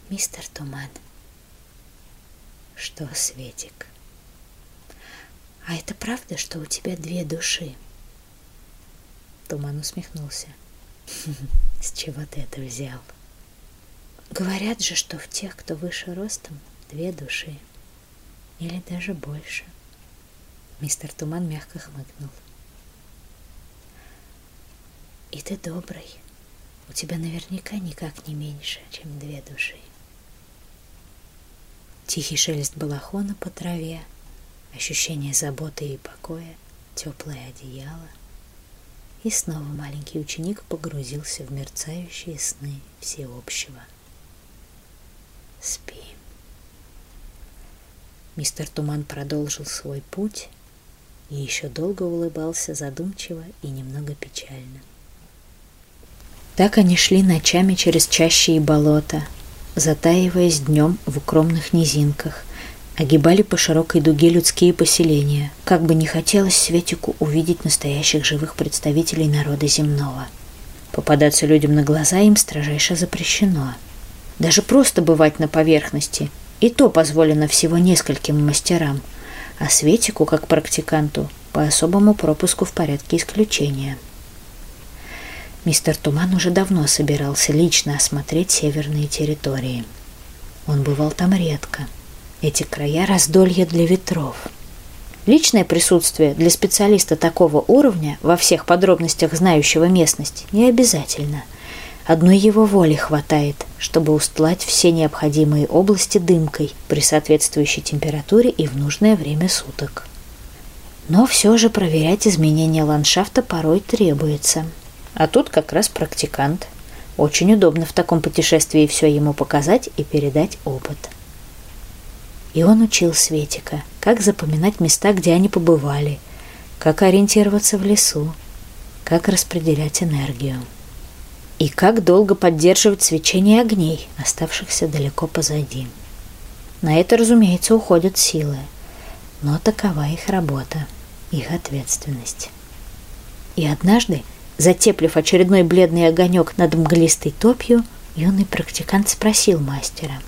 «Мистер Туман, что, Светик? А это правда, что у тебя две души? Туман усмехнулся. С чего ты это взял? Говорят же, что в тех, кто выше ростом, две души. Или даже больше. Мистер Туман мягко хмыкнул. И ты добрый. У тебя наверняка никак не меньше, чем две души. Тихий шелест балахона по траве, ощущение заботы и покоя, теплое одеяло. И снова маленький ученик погрузился в мерцающие сны всеобщего. Спи. Мистер Туман продолжил свой путь и еще долго улыбался задумчиво и немного печально. Так они шли ночами через чащи и болота, затаиваясь днем в укромных низинках, огибали по широкой дуге людские поселения, как бы не хотелось Светику увидеть настоящих живых представителей народа земного. Попадаться людям на глаза им строжайше запрещено. Даже просто бывать на поверхности, и то позволено всего нескольким мастерам, а Светику, как практиканту, по особому пропуску в порядке исключения – Мистер Туман уже давно собирался лично осмотреть северные территории. Он бывал там редко. Эти края – раздолье для ветров. Личное присутствие для специалиста такого уровня, во всех подробностях знающего местность, не обязательно. Одной его воли хватает, чтобы устлать все необходимые области дымкой при соответствующей температуре и в нужное время суток. Но все же проверять изменения ландшафта порой требуется – а тут как раз практикант. Очень удобно в таком путешествии все ему показать и передать опыт. И он учил Светика, как запоминать места, где они побывали, как ориентироваться в лесу, как распределять энергию и как долго поддерживать свечение огней, оставшихся далеко позади. На это, разумеется, уходят силы, но такова их работа, их ответственность. И однажды Затеплив очередной бледный огонек над мглистой топью, юный практикант спросил мастера.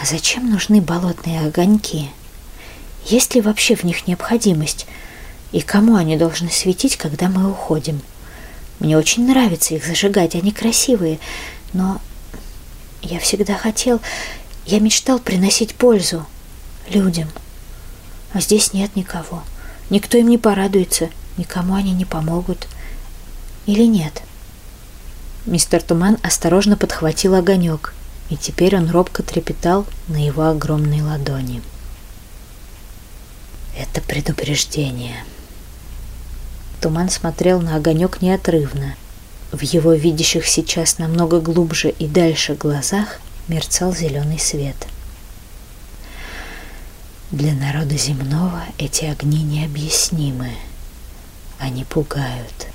«А зачем нужны болотные огоньки? Есть ли вообще в них необходимость? И кому они должны светить, когда мы уходим? Мне очень нравится их зажигать, они красивые, но я всегда хотел, я мечтал приносить пользу людям. А здесь нет никого. Никто им не порадуется, никому они не помогут или нет? Мистер Туман осторожно подхватил огонек, и теперь он робко трепетал на его огромной ладони. Это предупреждение. Туман смотрел на огонек неотрывно. В его видящих сейчас намного глубже и дальше глазах мерцал зеленый свет. Для народа земного эти огни необъяснимы. Они пугают.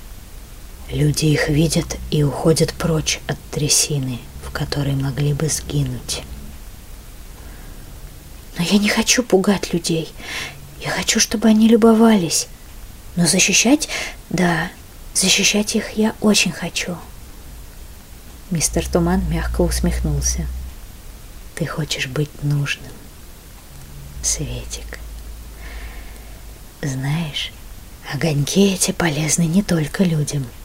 Люди их видят и уходят прочь от трясины, в которой могли бы сгинуть. Но я не хочу пугать людей. Я хочу, чтобы они любовались. Но защищать, да, защищать их я очень хочу. Мистер Туман мягко усмехнулся. Ты хочешь быть нужным, Светик. Знаешь, огоньки эти полезны не только людям —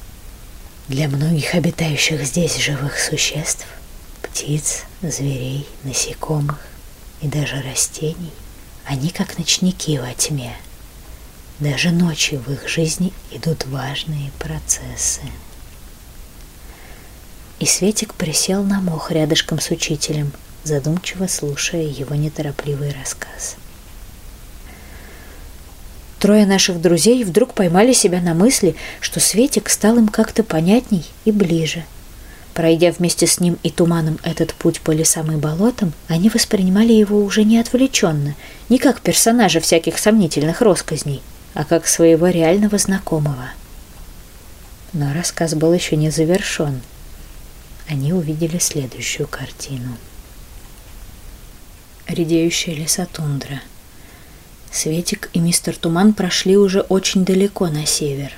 для многих обитающих здесь живых существ, птиц, зверей, насекомых и даже растений, они как ночники во тьме. Даже ночью в их жизни идут важные процессы. И Светик присел на мох рядышком с учителем, задумчиво слушая его неторопливый рассказ. Трое наших друзей вдруг поймали себя на мысли, что Светик стал им как-то понятней и ближе. Пройдя вместе с ним и туманом этот путь по лесам и болотам, они воспринимали его уже не отвлеченно, не как персонажа всяких сомнительных росказней, а как своего реального знакомого. Но рассказ был еще не завершен. Они увидели следующую картину. Редеющая лесотундра — Светик и мистер Туман прошли уже очень далеко на север.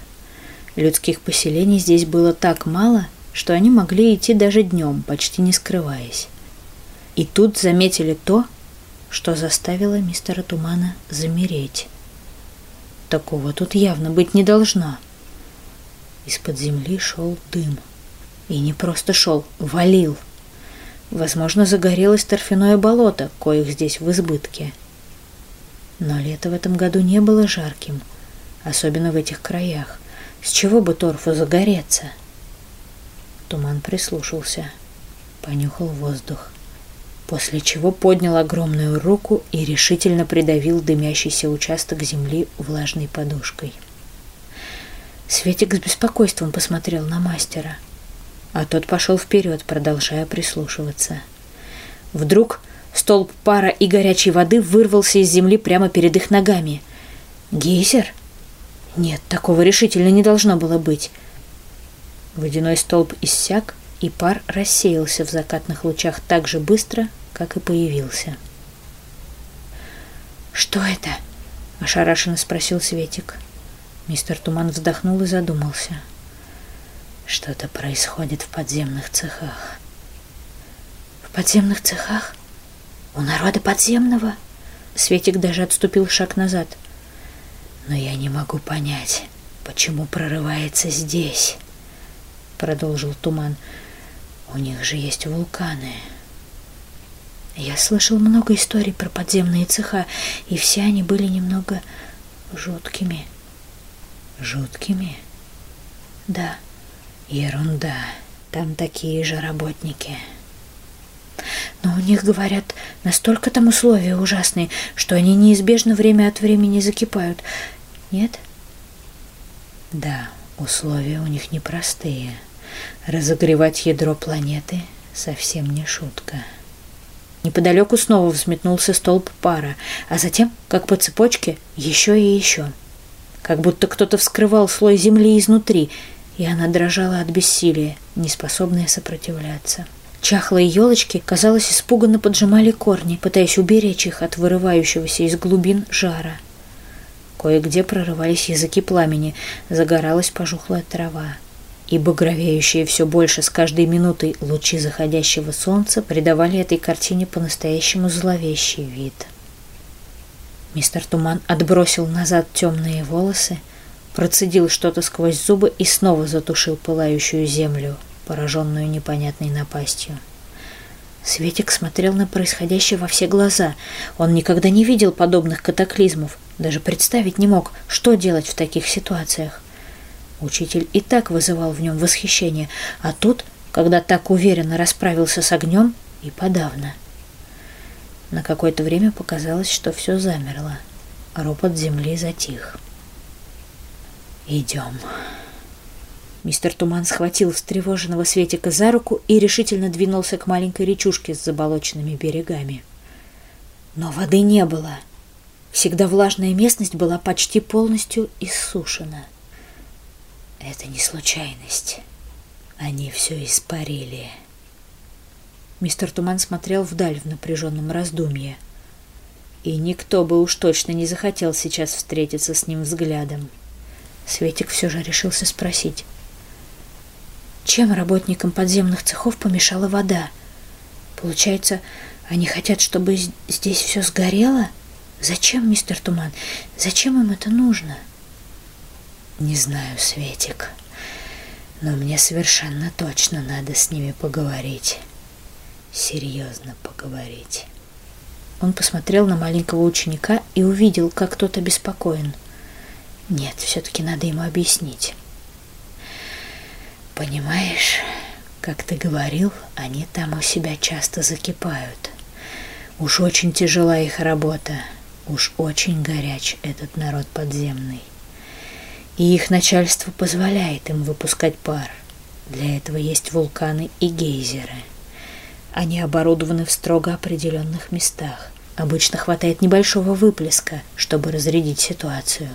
Людских поселений здесь было так мало, что они могли идти даже днем, почти не скрываясь. И тут заметили то, что заставило мистера Тумана замереть. Такого тут явно быть не должно. Из-под земли шел дым. И не просто шел, валил. Возможно, загорелось торфяное болото, коих здесь в избытке – но лето в этом году не было жарким, особенно в этих краях. С чего бы торфу загореться? Туман прислушался, понюхал воздух, после чего поднял огромную руку и решительно придавил дымящийся участок земли влажной подушкой. Светик с беспокойством посмотрел на мастера, а тот пошел вперед, продолжая прислушиваться. Вдруг Столб пара и горячей воды вырвался из земли прямо перед их ногами. Гейзер? Нет, такого решительно не должно было быть. Водяной столб иссяк, и пар рассеялся в закатных лучах так же быстро, как и появился. «Что это?» – ошарашенно спросил Светик. Мистер Туман вздохнул и задумался. Что-то происходит в подземных цехах. В подземных цехах? У народа подземного? Светик даже отступил шаг назад. Но я не могу понять, почему прорывается здесь, продолжил Туман. У них же есть вулканы. Я слышал много историй про подземные цеха, и все они были немного жуткими. Жуткими? Да, ерунда. Там такие же работники. Но у них, говорят, настолько там условия ужасные, что они неизбежно время от времени закипают. Нет? Да, условия у них непростые. Разогревать ядро планеты совсем не шутка. Неподалеку снова взметнулся столб пара, а затем, как по цепочке, еще и еще. Как будто кто-то вскрывал слой земли изнутри, и она дрожала от бессилия, неспособная сопротивляться. Чахлые елочки, казалось, испуганно поджимали корни, пытаясь уберечь их от вырывающегося из глубин жара. Кое-где прорывались языки пламени, загоралась пожухлая трава. И багровеющие все больше с каждой минутой лучи заходящего солнца придавали этой картине по-настоящему зловещий вид. Мистер Туман отбросил назад темные волосы, процедил что-то сквозь зубы и снова затушил пылающую землю, пораженную непонятной напастью. Светик смотрел на происходящее во все глаза. Он никогда не видел подобных катаклизмов, даже представить не мог, что делать в таких ситуациях. Учитель и так вызывал в нем восхищение, а тут, когда так уверенно расправился с огнем, и подавно. На какое-то время показалось, что все замерло. Ропот земли затих. «Идем». Мистер Туман схватил встревоженного Светика за руку и решительно двинулся к маленькой речушке с заболоченными берегами. Но воды не было. Всегда влажная местность была почти полностью иссушена. Это не случайность. Они все испарили. Мистер Туман смотрел вдаль в напряженном раздумье. И никто бы уж точно не захотел сейчас встретиться с ним взглядом. Светик все же решился спросить. Чем работникам подземных цехов помешала вода? Получается, они хотят, чтобы здесь все сгорело? Зачем, мистер Туман? Зачем им это нужно? Не знаю, Светик, но мне совершенно точно надо с ними поговорить. Серьезно поговорить. Он посмотрел на маленького ученика и увидел, как тот обеспокоен. Нет, все-таки надо ему объяснить. Понимаешь, как ты говорил, они там у себя часто закипают. Уж очень тяжела их работа, уж очень горяч этот народ подземный. И их начальство позволяет им выпускать пар. Для этого есть вулканы и гейзеры. Они оборудованы в строго определенных местах. Обычно хватает небольшого выплеска, чтобы разрядить ситуацию.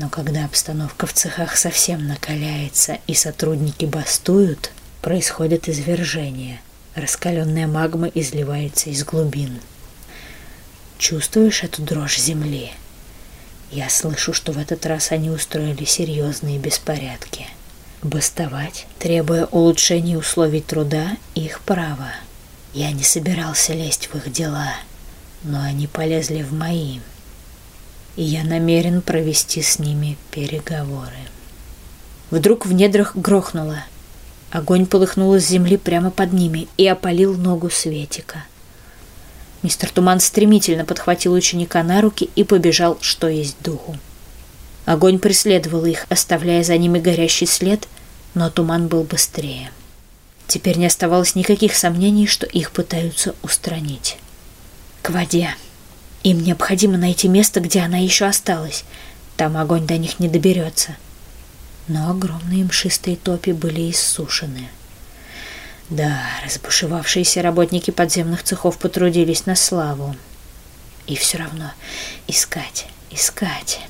Но когда обстановка в цехах совсем накаляется и сотрудники бастуют, происходит извержение. Раскаленная магма изливается из глубин. Чувствуешь эту дрожь земли? Я слышу, что в этот раз они устроили серьезные беспорядки. Бастовать, требуя улучшения условий труда, их право. Я не собирался лезть в их дела, но они полезли в мои и я намерен провести с ними переговоры. Вдруг в недрах грохнуло. Огонь полыхнул из земли прямо под ними и опалил ногу Светика. Мистер Туман стремительно подхватил ученика на руки и побежал, что есть духу. Огонь преследовал их, оставляя за ними горящий след, но туман был быстрее. Теперь не оставалось никаких сомнений, что их пытаются устранить. К воде. Им необходимо найти место, где она еще осталась. Там огонь до них не доберется. Но огромные мшистые топи были иссушены. Да, разбушевавшиеся работники подземных цехов потрудились на славу. И все равно искать, искать.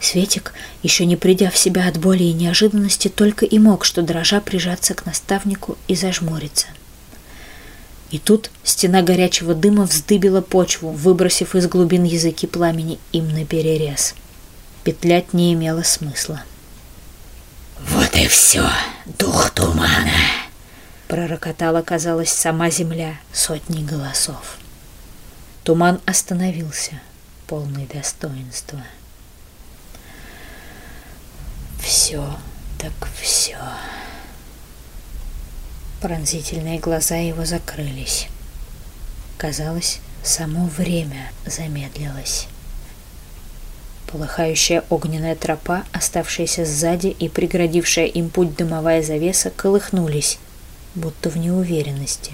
Светик, еще не придя в себя от боли и неожиданности, только и мог, что дрожа прижаться к наставнику и зажмуриться. И тут стена горячего дыма вздыбила почву, выбросив из глубин языки пламени им на перерез. Петлять не имело смысла. «Вот и все, дух тумана!» Пророкотала, казалось, сама земля сотни голосов. Туман остановился, полный достоинства. Все, так все. Пронзительные глаза его закрылись. Казалось, само время замедлилось. Полыхающая огненная тропа, оставшаяся сзади и преградившая им путь дымовая завеса, колыхнулись, будто в неуверенности.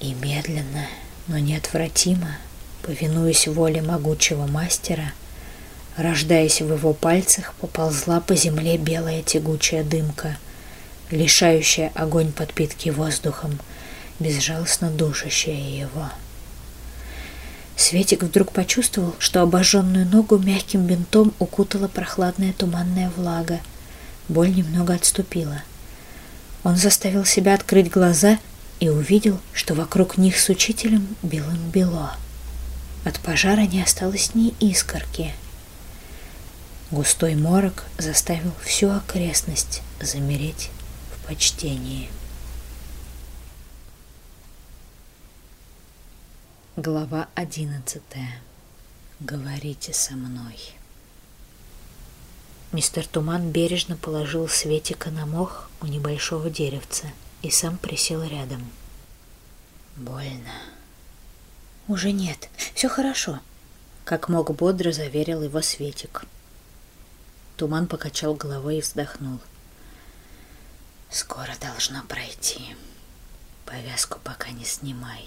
И медленно, но неотвратимо, повинуясь воле могучего мастера, рождаясь в его пальцах, поползла по земле белая тягучая дымка, лишающая огонь подпитки воздухом, безжалостно душащая его. Светик вдруг почувствовал, что обожженную ногу мягким бинтом укутала прохладная туманная влага. Боль немного отступила. Он заставил себя открыть глаза и увидел, что вокруг них с учителем белым бело. От пожара не осталось ни искорки. Густой морок заставил всю окрестность замереть почтении. Глава одиннадцатая. Говорите со мной. Мистер Туман бережно положил Светика на мох у небольшого деревца и сам присел рядом. Больно. Уже нет, все хорошо, как мог бодро заверил его Светик. Туман покачал головой и вздохнул. Скоро должно пройти. Повязку пока не снимай.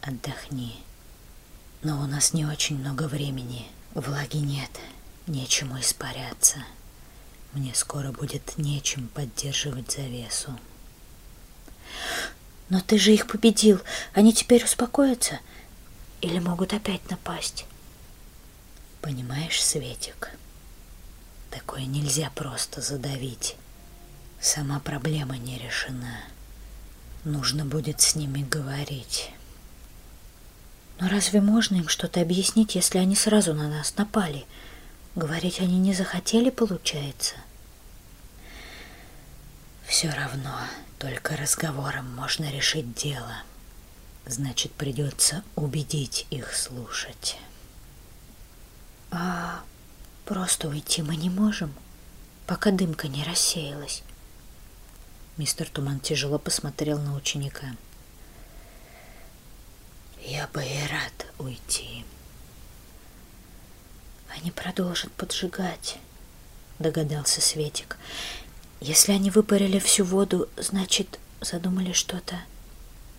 Отдохни. Но у нас не очень много времени. Влаги нет. Нечему испаряться. Мне скоро будет нечем поддерживать завесу. Но ты же их победил. Они теперь успокоятся? Или могут опять напасть? Понимаешь, Светик, такое нельзя просто задавить. Сама проблема не решена. Нужно будет с ними говорить. Но разве можно им что-то объяснить, если они сразу на нас напали? Говорить они не захотели, получается? Все равно, только разговором можно решить дело. Значит, придется убедить их слушать. А просто уйти мы не можем, пока дымка не рассеялась. Мистер Туман тяжело посмотрел на ученика. Я бы и рад уйти. Они продолжат поджигать, догадался Светик. Если они выпарили всю воду, значит, задумали что-то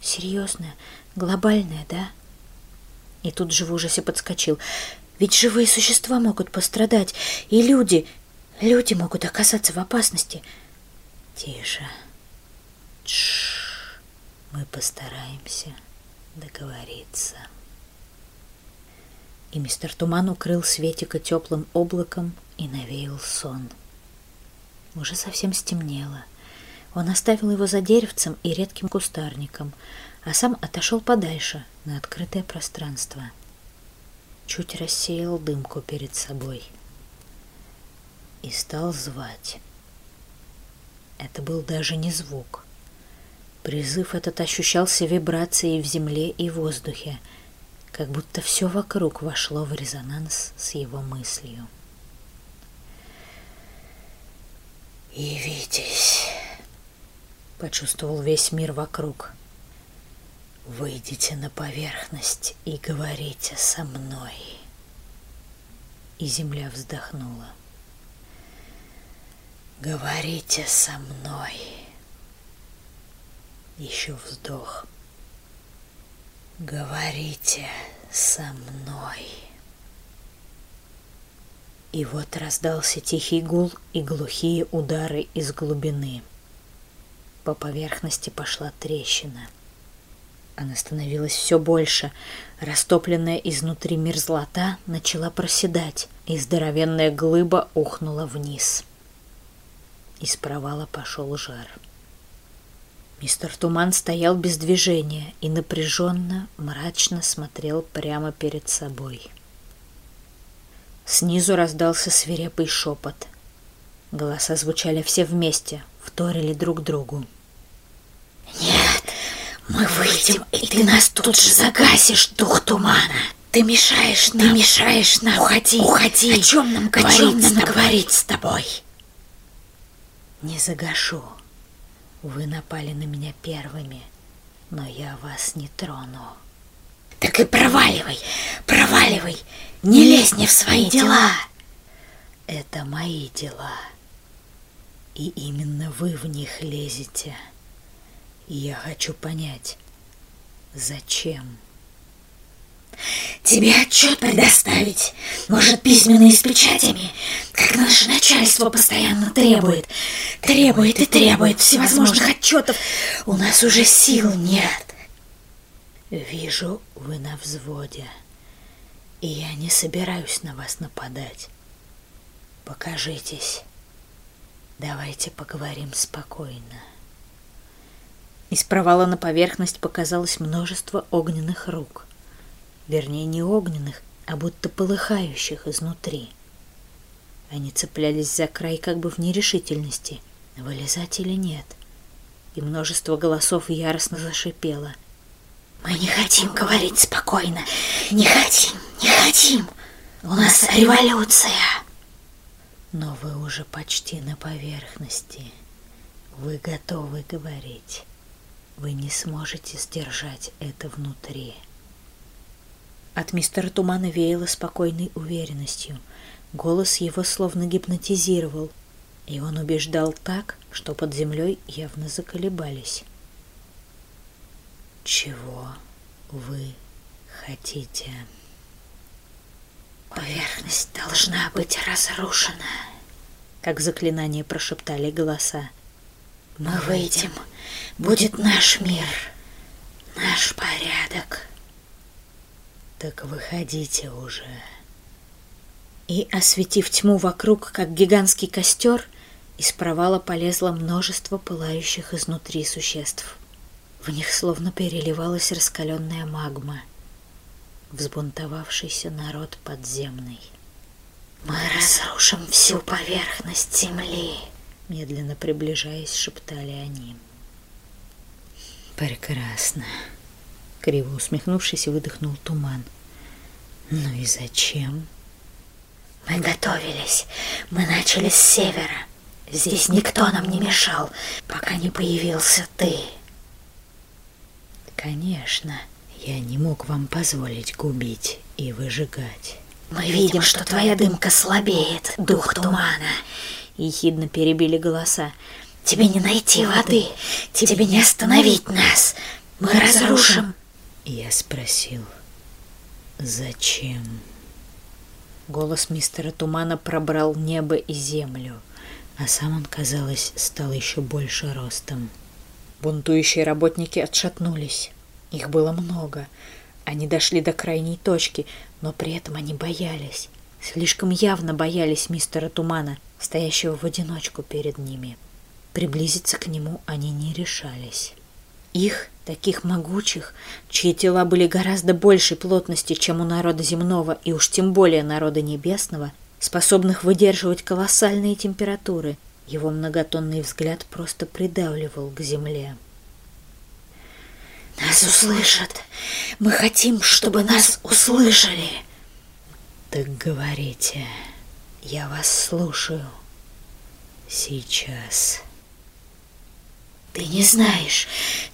серьезное, глобальное, да? И тут же в ужасе подскочил. Ведь живые существа могут пострадать, и люди, люди могут оказаться в опасности. Тише. Тш, мы постараемся договориться. И мистер Туман укрыл Светика теплым облаком и навеял сон. Уже совсем стемнело. Он оставил его за деревцем и редким кустарником, а сам отошел подальше, на открытое пространство. Чуть рассеял дымку перед собой и стал звать. Это был даже не звук — Призыв этот ощущался вибрацией в земле и воздухе, как будто все вокруг вошло в резонанс с его мыслью. «Явитесь!» — почувствовал весь мир вокруг. «Выйдите на поверхность и говорите со мной!» И земля вздохнула. «Говорите со мной!» Еще вздох. Говорите со мной. И вот раздался тихий гул и глухие удары из глубины. По поверхности пошла трещина. Она становилась все больше. Растопленная изнутри мерзлота начала проседать, и здоровенная глыба ухнула вниз. Из провала пошел жар. Мистер Туман стоял без движения и напряженно, мрачно смотрел прямо перед собой. Снизу раздался свирепый шепот. Голоса звучали все вместе, вторили друг другу. «Нет, мы выйдем, и ты нас тут же загасишь, дух тумана. Ты мешаешь нам. Ты мешаешь нам. Уходи. Уходи. О чем нам говорить, чем нам говорить с тобой? Не загашу. Вы напали на меня первыми, но я вас не трону. Так и проваливай, проваливай. Не лезь не в свои дела. Это мои дела. И именно вы в них лезете. И я хочу понять, зачем? Тебе отчет предоставить, может, письменные с печатями, как наше начальство постоянно требует. Требует и требует всевозможных отчетов. У нас уже сил нет. Вижу, вы на взводе, и я не собираюсь на вас нападать. Покажитесь. Давайте поговорим спокойно. Из провала на поверхность показалось множество огненных рук. Вернее, не огненных, а будто полыхающих изнутри. Они цеплялись за край как бы в нерешительности, вылезать или нет. И множество голосов яростно зашипело. «Мы не хотим говорить спокойно! Не хотим! Не хотим! У нас революция!» Но вы уже почти на поверхности. Вы готовы говорить. Вы не сможете сдержать это внутри. От мистера Тумана веяло спокойной уверенностью. Голос его словно гипнотизировал, и он убеждал так, что под землей явно заколебались. Чего вы хотите? Поверхность должна быть разрушена, как заклинание прошептали голоса. Мы выйдем, будет наш мир, наш порядок. Так выходите уже. И, осветив тьму вокруг, как гигантский костер, из провала полезло множество пылающих изнутри существ. В них словно переливалась раскаленная магма. Взбунтовавшийся народ подземный. «Мы разрушим всю поверхность земли», медленно приближаясь, шептали они. Прекрасно. Криво усмехнувшись, выдохнул туман. Ну и зачем? Мы готовились. Мы начали с севера. Здесь никто нам не мешал, пока не появился ты. Конечно, я не мог вам позволить губить и выжигать. Мы видим, что твоя дымка слабеет, дух тумана, ехидно перебили голоса. Тебе не найти воды, тебе не остановить нас. Мы разрушим. Я спросил, зачем? Голос мистера Тумана пробрал небо и землю, а сам он, казалось, стал еще больше ростом. Бунтующие работники отшатнулись. Их было много. Они дошли до крайней точки, но при этом они боялись. Слишком явно боялись мистера Тумана, стоящего в одиночку перед ними. Приблизиться к нему они не решались. Их, таких могучих, чьи тела были гораздо большей плотности, чем у народа земного и уж тем более народа небесного, способных выдерживать колоссальные температуры, его многотонный взгляд просто придавливал к земле. «Нас услышат! Мы хотим, чтобы нас услышали!» Так говорите, я вас слушаю. Сейчас. Ты не знаешь,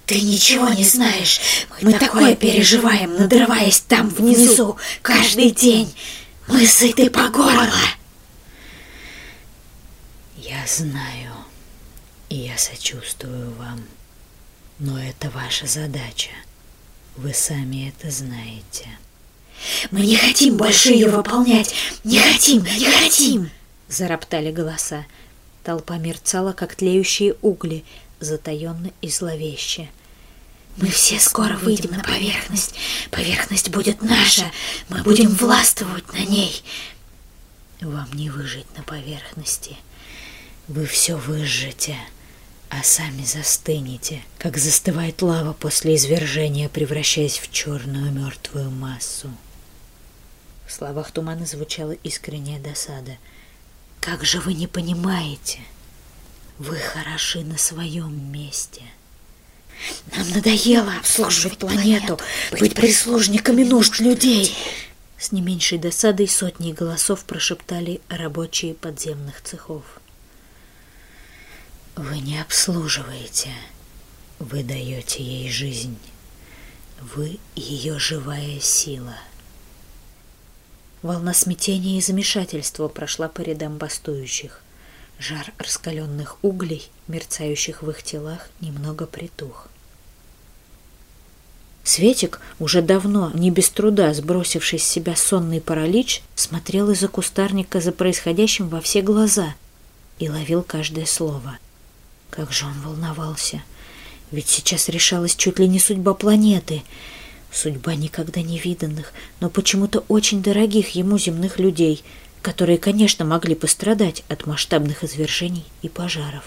ты ничего не знаешь. Мы, Мы такое переживаем, надрываясь там внизу каждый день. Мы сыты по горло. Я знаю, и я сочувствую вам. Но это ваша задача. Вы сами это знаете. Мы не хотим больше ее выполнять. Не хотим, не хотим. Зароптали голоса. Толпа мерцала, как тлеющие угли, затаенно и зловеще. Мы все скоро выйдем на поверхность. Поверхность будет наша. Мы будем властвовать на ней. Вам не выжить на поверхности. Вы все выжжете, а сами застынете, как застывает лава после извержения, превращаясь в черную мертвую массу. В словах тумана звучала искренняя досада. «Как же вы не понимаете? Вы хороши на своем месте». Нам надоело обслуживать планету, быть прислужниками нужд людей. С не меньшей досадой сотни голосов прошептали рабочие подземных цехов. Вы не обслуживаете, вы даете ей жизнь. Вы ее живая сила. Волна смятения и замешательства прошла по рядам бастующих. Жар раскаленных углей, мерцающих в их телах, немного притух. Светик, уже давно, не без труда сбросивший с себя сонный паралич, смотрел из-за кустарника за происходящим во все глаза и ловил каждое слово. Как же он волновался! Ведь сейчас решалась чуть ли не судьба планеты, судьба никогда не виданных, но почему-то очень дорогих ему земных людей, которые, конечно, могли пострадать от масштабных извержений и пожаров.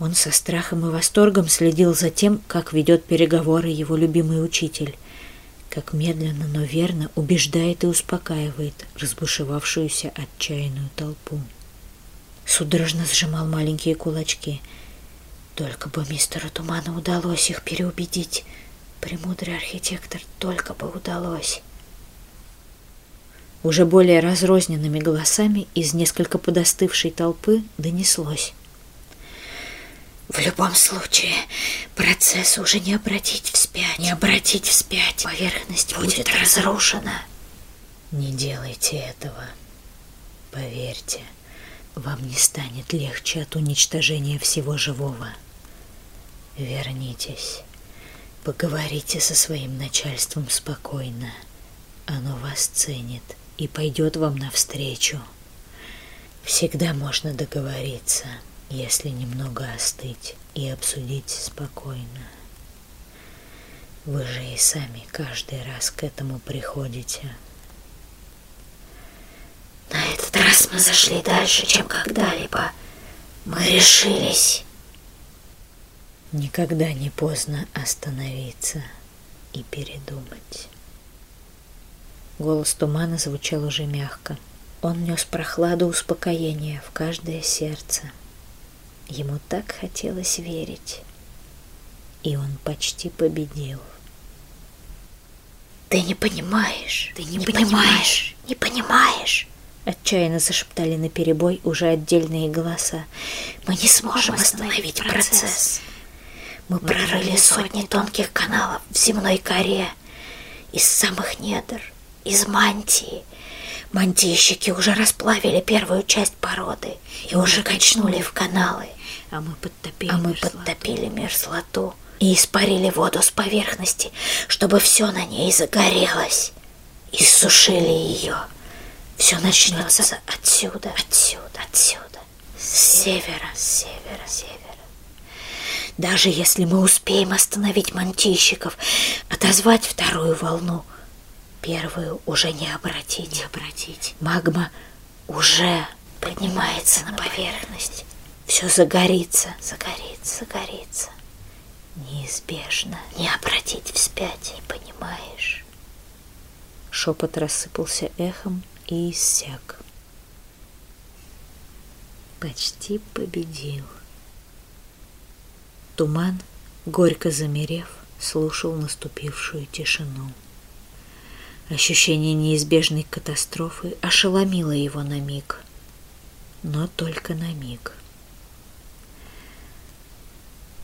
Он со страхом и восторгом следил за тем, как ведет переговоры его любимый учитель, как медленно, но верно убеждает и успокаивает разбушевавшуюся отчаянную толпу. Судорожно сжимал маленькие кулачки. Только бы мистеру Туману удалось их переубедить. Премудрый архитектор, только бы удалось. Уже более разрозненными голосами из несколько подостывшей толпы донеслось. В любом случае, процесс уже не обратить вспять. Не обратить вспять. Поверхность будет, будет разрушена. Не делайте этого. Поверьте, вам не станет легче от уничтожения всего живого. Вернитесь. Поговорите со своим начальством спокойно. Оно вас ценит и пойдет вам навстречу. Всегда можно договориться если немного остыть и обсудить спокойно. Вы же и сами каждый раз к этому приходите. На этот раз мы зашли дальше, чем когда-либо. Мы решились. Никогда не поздно остановиться и передумать. Голос тумана звучал уже мягко. Он нес прохладу успокоения в каждое сердце. Ему так хотелось верить. И он почти победил. Ты не понимаешь, ты не, не понимаешь, понимаешь, не понимаешь. Отчаянно зашептали на перебой уже отдельные голоса. Мы не сможем остановить процесс. Мы прорыли сотни тонких каналов в земной коре, из самых недр, из мантии, Мантийщики уже расплавили первую часть породы и уже качнули в каналы. А мы подтопили, а мы подтопили мерзлоту и испарили воду с поверхности, чтобы все на ней загорелось. И сушили ее. Все начнется отсюда, отсюда, отсюда. С севера, с севера, с севера. Даже если мы успеем остановить мантийщиков, отозвать вторую волну — Первую уже не обратить. Не обратить. Магма уже поднимается на поверхность. Все загорится, загорится, загорится. Неизбежно. Не обратить вспять, не понимаешь. Шепот рассыпался эхом и иссяк. Почти победил. Туман, горько замерев, слушал наступившую тишину. Ощущение неизбежной катастрофы ошеломило его на миг, но только на миг.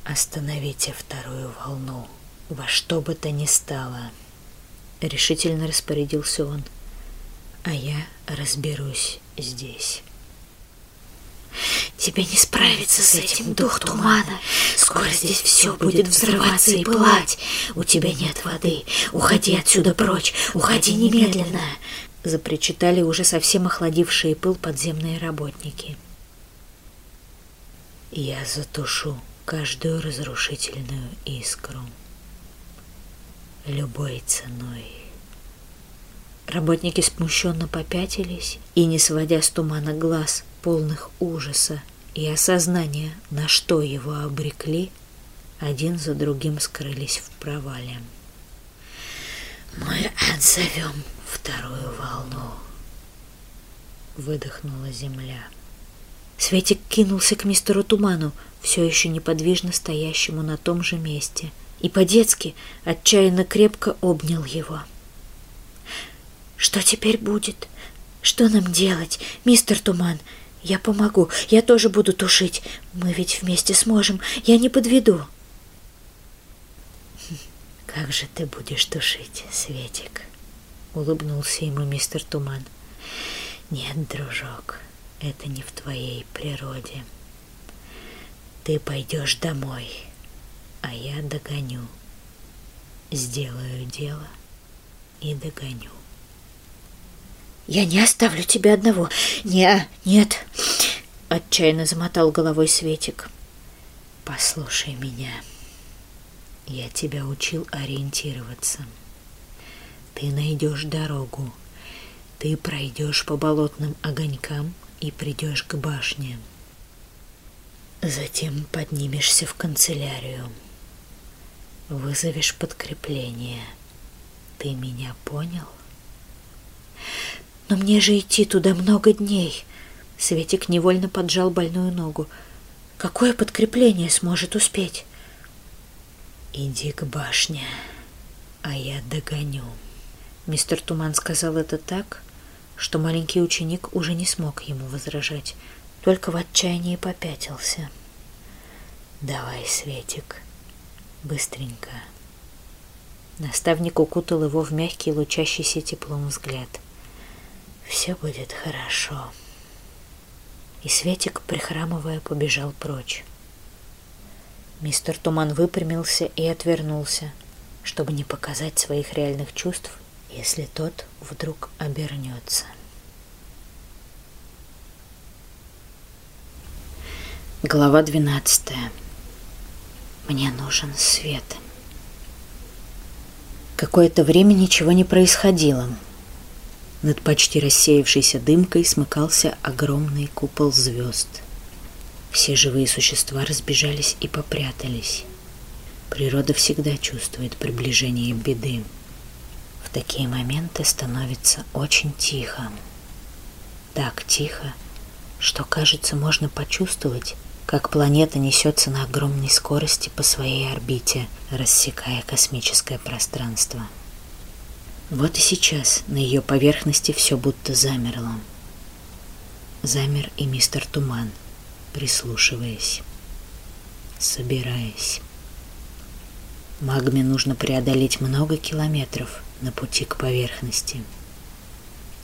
«Остановите вторую волну, во что бы то ни стало», — решительно распорядился он, — «а я разберусь здесь». Тебе не справиться с этим, дух тумана. Скоро здесь все будет взрываться и пылать. У тебя нет воды. Уходи отсюда прочь. Уходи немедленно. Запричитали уже совсем охладившие пыл подземные работники. Я затушу каждую разрушительную искру. любой ценой. Работники смущенно попятились и, не сводя с тумана глаз, полных ужаса и осознания, на что его обрекли, один за другим скрылись в провале. «Мы отзовем вторую волну», — выдохнула земля. Светик кинулся к мистеру Туману, все еще неподвижно стоящему на том же месте, и по-детски отчаянно крепко обнял его. «Что теперь будет? Что нам делать, мистер Туман? Я помогу, я тоже буду тушить. Мы ведь вместе сможем, я не подведу». «Как же ты будешь тушить, Светик?» — улыбнулся ему мистер Туман. «Нет, дружок, это не в твоей природе. Ты пойдешь домой, а я догоню. Сделаю дело и догоню». «Я не оставлю тебя одного. Не, нет!» — отчаянно замотал головой Светик. «Послушай меня». Я тебя учил ориентироваться. Ты найдешь дорогу. Ты пройдешь по болотным огонькам и придешь к башне. Затем поднимешься в канцелярию. Вызовешь подкрепление. Ты меня понял? Но мне же идти туда много дней. Светик невольно поджал больную ногу. Какое подкрепление сможет успеть? «Иди к башне, а я догоню». Мистер Туман сказал это так, что маленький ученик уже не смог ему возражать, только в отчаянии попятился. «Давай, Светик, быстренько». Наставник укутал его в мягкий, лучащийся теплом взгляд. «Все будет хорошо». И Светик, прихрамывая, побежал прочь. Мистер Туман выпрямился и отвернулся, чтобы не показать своих реальных чувств, если тот вдруг обернется. Глава двенадцатая. Мне нужен свет. Какое-то время ничего не происходило. Над почти рассеявшейся дымкой смыкался огромный купол звезд — все живые существа разбежались и попрятались. Природа всегда чувствует приближение беды. В такие моменты становится очень тихо. Так тихо, что, кажется, можно почувствовать, как планета несется на огромной скорости по своей орбите, рассекая космическое пространство. Вот и сейчас на ее поверхности все будто замерло. Замер и мистер Туман — прислушиваясь, собираясь. Магме нужно преодолеть много километров на пути к поверхности.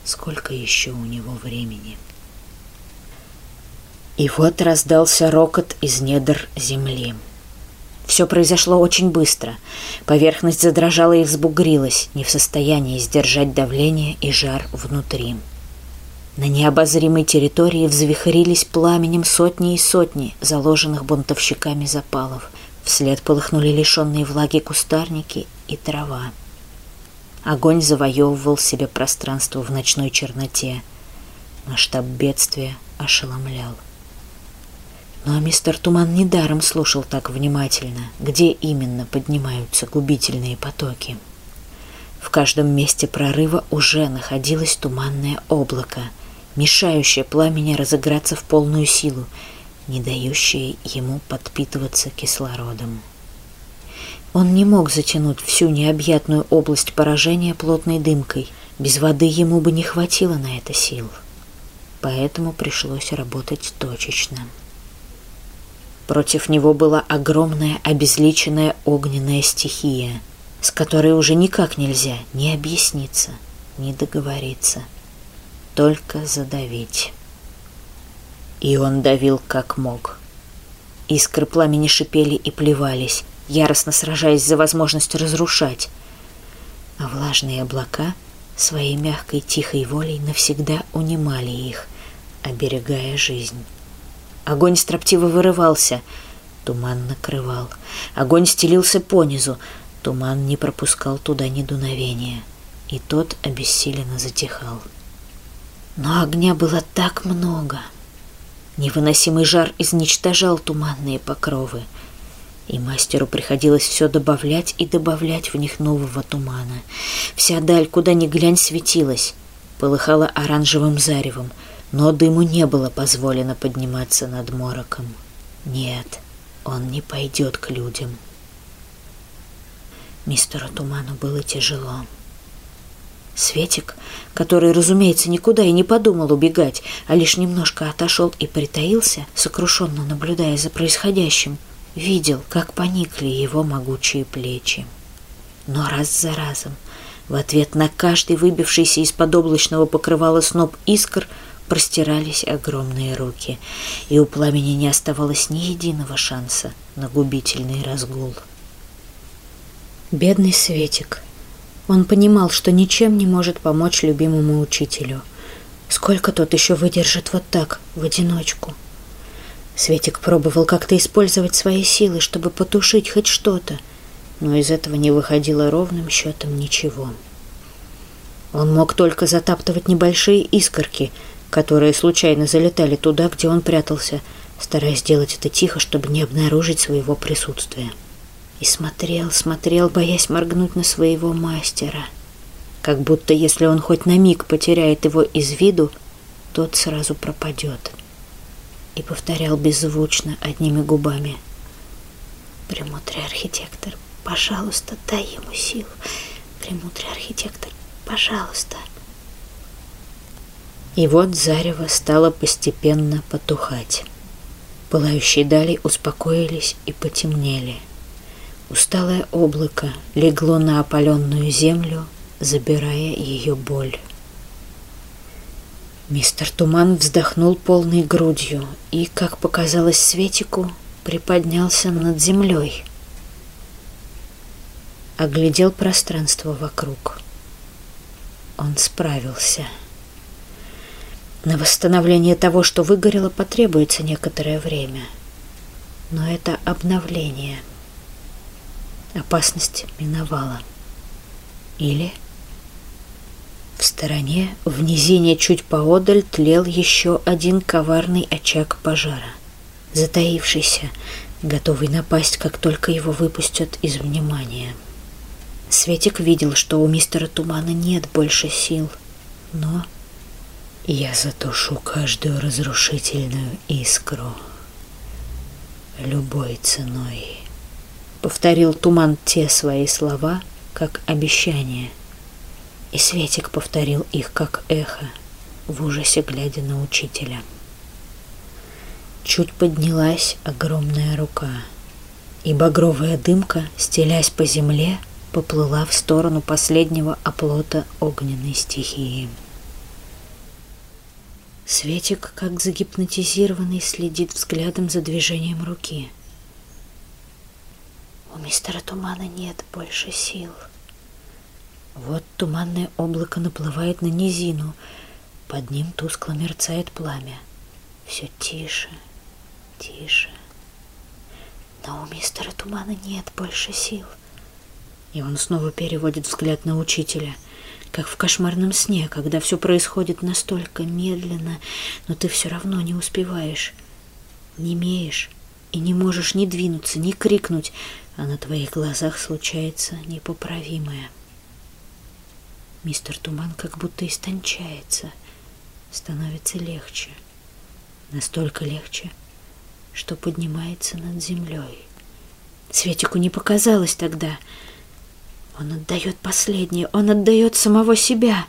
Сколько еще у него времени? И вот раздался рокот из недр земли. Все произошло очень быстро. Поверхность задрожала и взбугрилась, не в состоянии сдержать давление и жар внутри. На необозримой территории взвихрились пламенем сотни и сотни заложенных бунтовщиками запалов. Вслед полыхнули лишенные влаги кустарники и трава. Огонь завоевывал себе пространство в ночной черноте. Масштаб бедствия ошеломлял. Но мистер Туман недаром слушал так внимательно, где именно поднимаются губительные потоки. В каждом месте прорыва уже находилось туманное облако — мешающее пламени разыграться в полную силу, не дающее ему подпитываться кислородом. Он не мог затянуть всю необъятную область поражения плотной дымкой. Без воды ему бы не хватило на это сил. Поэтому пришлось работать точечно. Против него была огромная обезличенная огненная стихия, с которой уже никак нельзя ни объясниться, ни договориться – только задавить. И он давил как мог. Искры пламени шипели и плевались, яростно сражаясь за возможность разрушать. А влажные облака своей мягкой тихой волей навсегда унимали их, оберегая жизнь. Огонь строптиво вырывался, туман накрывал. Огонь стелился понизу, Туман не пропускал туда ни дуновения, и тот обессиленно затихал. Но огня было так много. Невыносимый жар изничтожал туманные покровы, и мастеру приходилось все добавлять и добавлять в них нового тумана. Вся даль, куда ни глянь, светилась, полыхала оранжевым заревом, но дыму не было позволено подниматься над мороком. Нет, он не пойдет к людям. Мистеру Туману было тяжело. Светик, который, разумеется, никуда и не подумал убегать, а лишь немножко отошел и притаился, сокрушенно наблюдая за происходящим, видел, как поникли его могучие плечи. Но раз за разом, в ответ на каждый выбившийся из-под облачного покрывала сноп искр, простирались огромные руки, и у пламени не оставалось ни единого шанса на губительный разгул. Бедный Светик. Он понимал, что ничем не может помочь любимому учителю. Сколько тот еще выдержит вот так, в одиночку? Светик пробовал как-то использовать свои силы, чтобы потушить хоть что-то, но из этого не выходило ровным счетом ничего. Он мог только затаптывать небольшие искорки, которые случайно залетали туда, где он прятался, стараясь сделать это тихо, чтобы не обнаружить своего присутствия. И смотрел, смотрел, боясь моргнуть на своего мастера. Как будто если он хоть на миг потеряет его из виду, тот сразу пропадет. И повторял беззвучно одними губами. «Премудрый архитектор, пожалуйста, дай ему сил. Премудрый архитектор, пожалуйста». И вот зарево стало постепенно потухать. Пылающие дали успокоились и потемнели. Усталое облако легло на опаленную землю, забирая ее боль. Мистер Туман вздохнул полной грудью и, как показалось Светику, приподнялся над землей. Оглядел пространство вокруг. Он справился. — на восстановление того, что выгорело, потребуется некоторое время. Но это обновление. Опасность миновала. Или в стороне, в низине чуть поодаль, тлел еще один коварный очаг пожара. Затаившийся, готовый напасть, как только его выпустят из внимания. Светик видел, что у мистера Тумана нет больше сил, но я затушу каждую разрушительную искру любой ценой. Повторил туман те свои слова, как обещание. И Светик повторил их, как эхо, в ужасе глядя на учителя. Чуть поднялась огромная рука, и багровая дымка, стелясь по земле, поплыла в сторону последнего оплота огненной стихии. Светик, как загипнотизированный, следит взглядом за движением руки. У мистера Тумана нет больше сил. Вот туманное облако наплывает на низину. Под ним тускло мерцает пламя. Все тише, тише. Но у мистера Тумана нет больше сил. И он снова переводит взгляд на учителя — как в кошмарном сне, когда все происходит настолько медленно, но ты все равно не успеваешь, не имеешь и не можешь ни двинуться, ни крикнуть, а на твоих глазах случается непоправимое. Мистер Туман как будто истончается, становится легче, настолько легче, что поднимается над землей. Светику не показалось тогда — он отдает последнее, он отдает самого себя.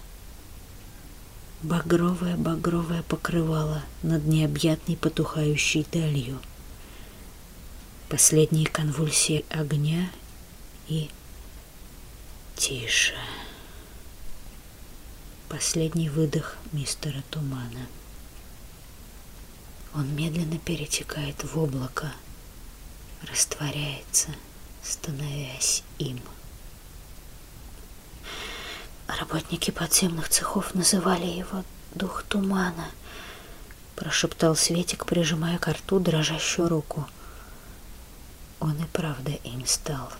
Багровое-багровое покрывало над необъятной потухающей далью. Последние конвульсии огня и тише. Последний выдох мистера Тумана. Он медленно перетекает в облако, растворяется, становясь им. Работники подземных цехов называли его «дух тумана», прошептал Светик, прижимая к рту дрожащую руку. Он и правда им стал.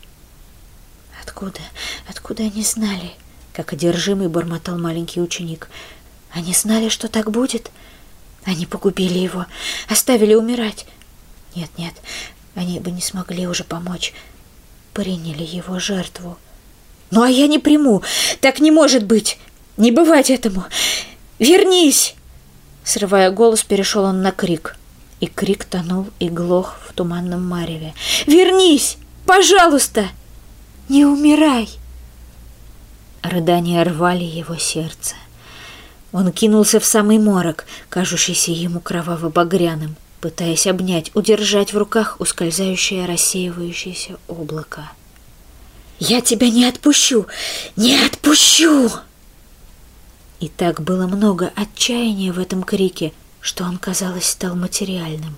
Откуда, откуда они знали? Как одержимый бормотал маленький ученик. Они знали, что так будет? Они погубили его, оставили умирать. Нет, нет, они бы не смогли уже помочь. Приняли его жертву. Ну, а я не приму. Так не может быть. Не бывать этому. Вернись! Срывая голос, перешел он на крик. И крик тонул и глох в туманном мареве. «Вернись! Пожалуйста! Не умирай!» Рыдания рвали его сердце. Он кинулся в самый морок, кажущийся ему кроваво-багряным, пытаясь обнять, удержать в руках ускользающее рассеивающееся облако. «Я тебя не отпущу! Не отпущу!» И так было много отчаяния в этом крике, что он, казалось, стал материальным,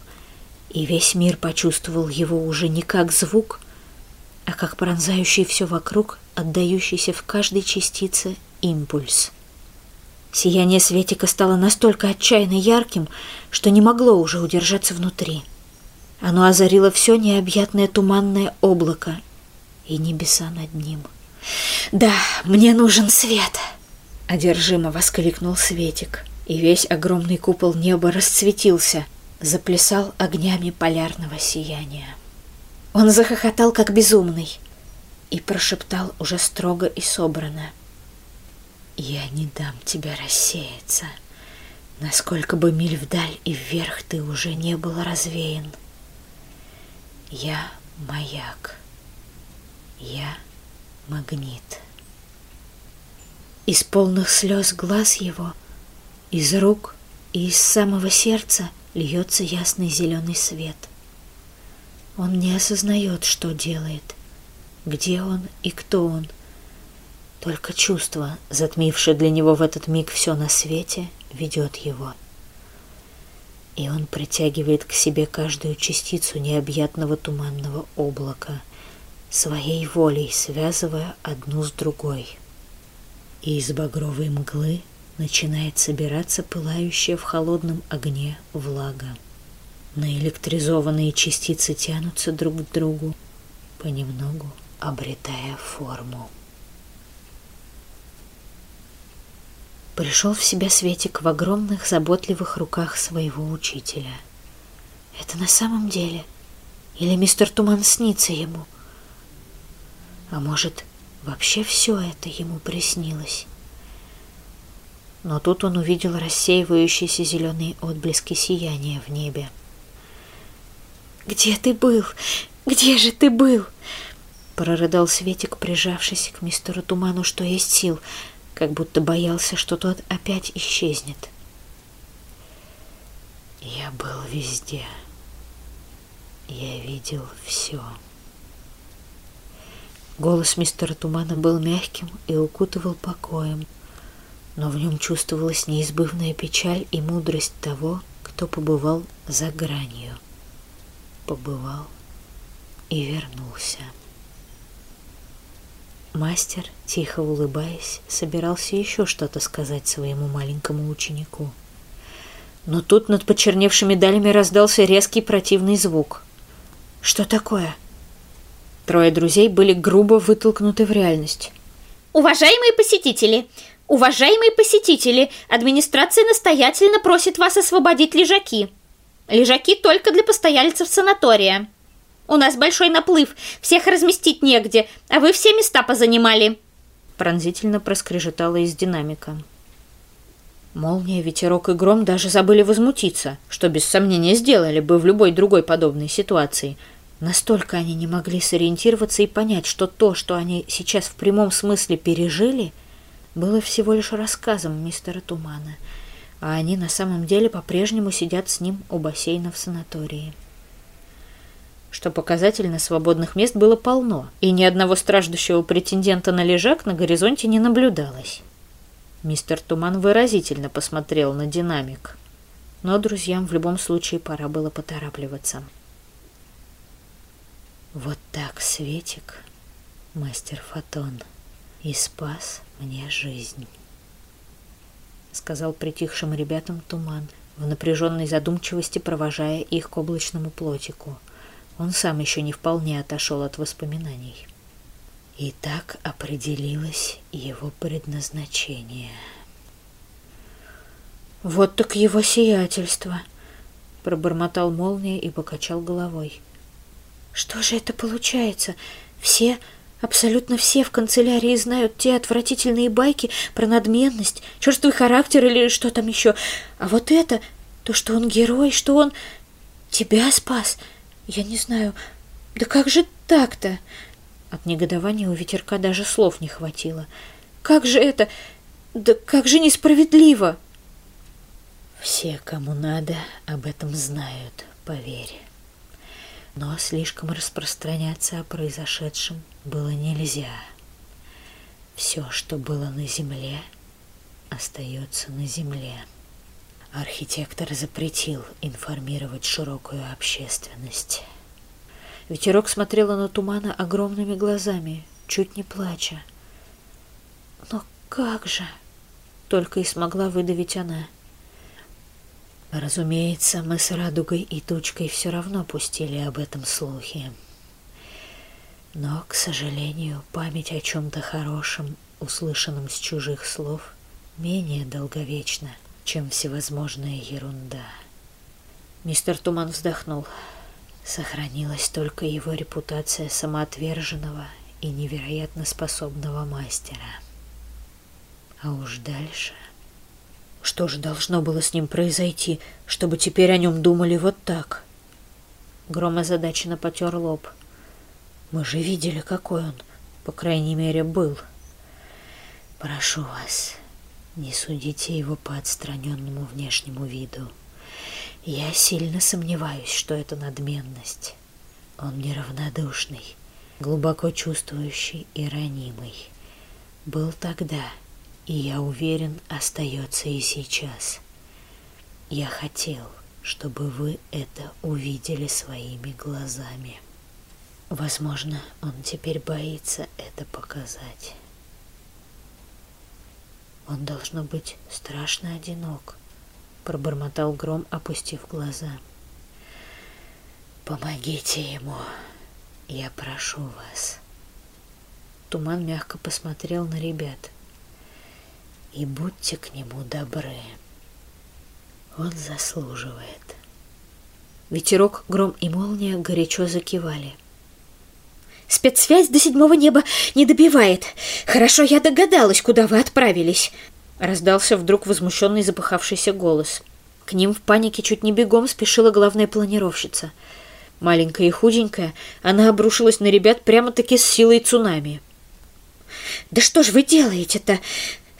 и весь мир почувствовал его уже не как звук, а как пронзающий все вокруг, отдающийся в каждой частице импульс. Сияние Светика стало настолько отчаянно ярким, что не могло уже удержаться внутри. Оно озарило все необъятное туманное облако и небеса над ним. «Да, мне нужен свет!» — одержимо воскликнул Светик, и весь огромный купол неба расцветился, заплясал огнями полярного сияния. Он захохотал, как безумный, и прошептал уже строго и собрано. «Я не дам тебе рассеяться, насколько бы миль вдаль и вверх ты уже не был развеян. Я маяк, я магнит». Из полных слез глаз его, из рук и из самого сердца льется ясный зеленый свет. Он не осознает, что делает, где он и кто он. Только чувство, затмившее для него в этот миг все на свете, ведет его. И он притягивает к себе каждую частицу необъятного туманного облака, своей волей связывая одну с другой — и из багровой мглы начинает собираться пылающая в холодном огне влага. Наэлектризованные частицы тянутся друг к другу, понемногу обретая форму. Пришел в себя Светик в огромных заботливых руках своего учителя. Это на самом деле? Или мистер Туман снится ему? А может, Вообще все это ему приснилось. Но тут он увидел рассеивающиеся зеленые отблески сияния в небе. «Где ты был? Где же ты был?» Прорыдал Светик, прижавшись к мистеру Туману, что есть сил, как будто боялся, что тот опять исчезнет. «Я был везде. Я видел все». Голос мистера Тумана был мягким и укутывал покоем, но в нем чувствовалась неизбывная печаль и мудрость того, кто побывал за гранью. Побывал и вернулся. Мастер, тихо улыбаясь, собирался еще что-то сказать своему маленькому ученику. Но тут над почерневшими далями раздался резкий противный звук. «Что такое?» Трое друзей были грубо вытолкнуты в реальность. «Уважаемые посетители! Уважаемые посетители! Администрация настоятельно просит вас освободить лежаки. Лежаки только для постояльцев санатория. У нас большой наплыв, всех разместить негде, а вы все места позанимали!» Пронзительно проскрежетало из динамика. Молния, ветерок и гром даже забыли возмутиться, что без сомнения сделали бы в любой другой подобной ситуации – Настолько они не могли сориентироваться и понять, что то, что они сейчас в прямом смысле пережили, было всего лишь рассказом мистера Тумана, а они на самом деле по-прежнему сидят с ним у бассейна в санатории. Что показательно, свободных мест было полно, и ни одного страждущего претендента на лежак на горизонте не наблюдалось. Мистер Туман выразительно посмотрел на динамик, но друзьям в любом случае пора было поторапливаться. Вот так, Светик, мастер Фотон, и спас мне жизнь. Сказал притихшим ребятам туман, в напряженной задумчивости провожая их к облачному плотику. Он сам еще не вполне отошел от воспоминаний. И так определилось его предназначение. «Вот так его сиятельство!» — пробормотал молния и покачал головой. «Что же это получается? Все, абсолютно все в канцелярии знают те отвратительные байки про надменность, черствый характер или что там еще. А вот это, то, что он герой, что он тебя спас, я не знаю. Да как же так-то?» От негодования у ветерка даже слов не хватило. «Как же это? Да как же несправедливо!» Все, кому надо, об этом знают, поверь. Но слишком распространяться о произошедшем было нельзя. Все, что было на земле, остается на земле. Архитектор запретил информировать широкую общественность. Ветерок смотрела на тумана огромными глазами, чуть не плача. «Но как же?» — только и смогла выдавить она — Разумеется, мы с Радугой и Тучкой все равно пустили об этом слухи. Но, к сожалению, память о чем-то хорошем, услышанном с чужих слов, менее долговечна, чем всевозможная ерунда. Мистер Туман вздохнул. Сохранилась только его репутация самоотверженного и невероятно способного мастера. А уж дальше... Что же должно было с ним произойти, чтобы теперь о нем думали вот так? Гром озадаченно потер лоб. Мы же видели, какой он, по крайней мере, был. Прошу вас, не судите его по отстраненному внешнему виду. Я сильно сомневаюсь, что это надменность. Он неравнодушный, глубоко чувствующий и ранимый. Был тогда, и я уверен, остается и сейчас. Я хотел, чтобы вы это увидели своими глазами. Возможно, он теперь боится это показать. Он должно быть страшно одинок, пробормотал Гром, опустив глаза. Помогите ему, я прошу вас. Туман мягко посмотрел на ребят и будьте к нему добры. Он заслуживает. Ветерок, гром и молния горячо закивали. Спецсвязь до седьмого неба не добивает. Хорошо, я догадалась, куда вы отправились. Раздался вдруг возмущенный запыхавшийся голос. К ним в панике чуть не бегом спешила главная планировщица. Маленькая и худенькая, она обрушилась на ребят прямо-таки с силой цунами. «Да что ж вы делаете-то?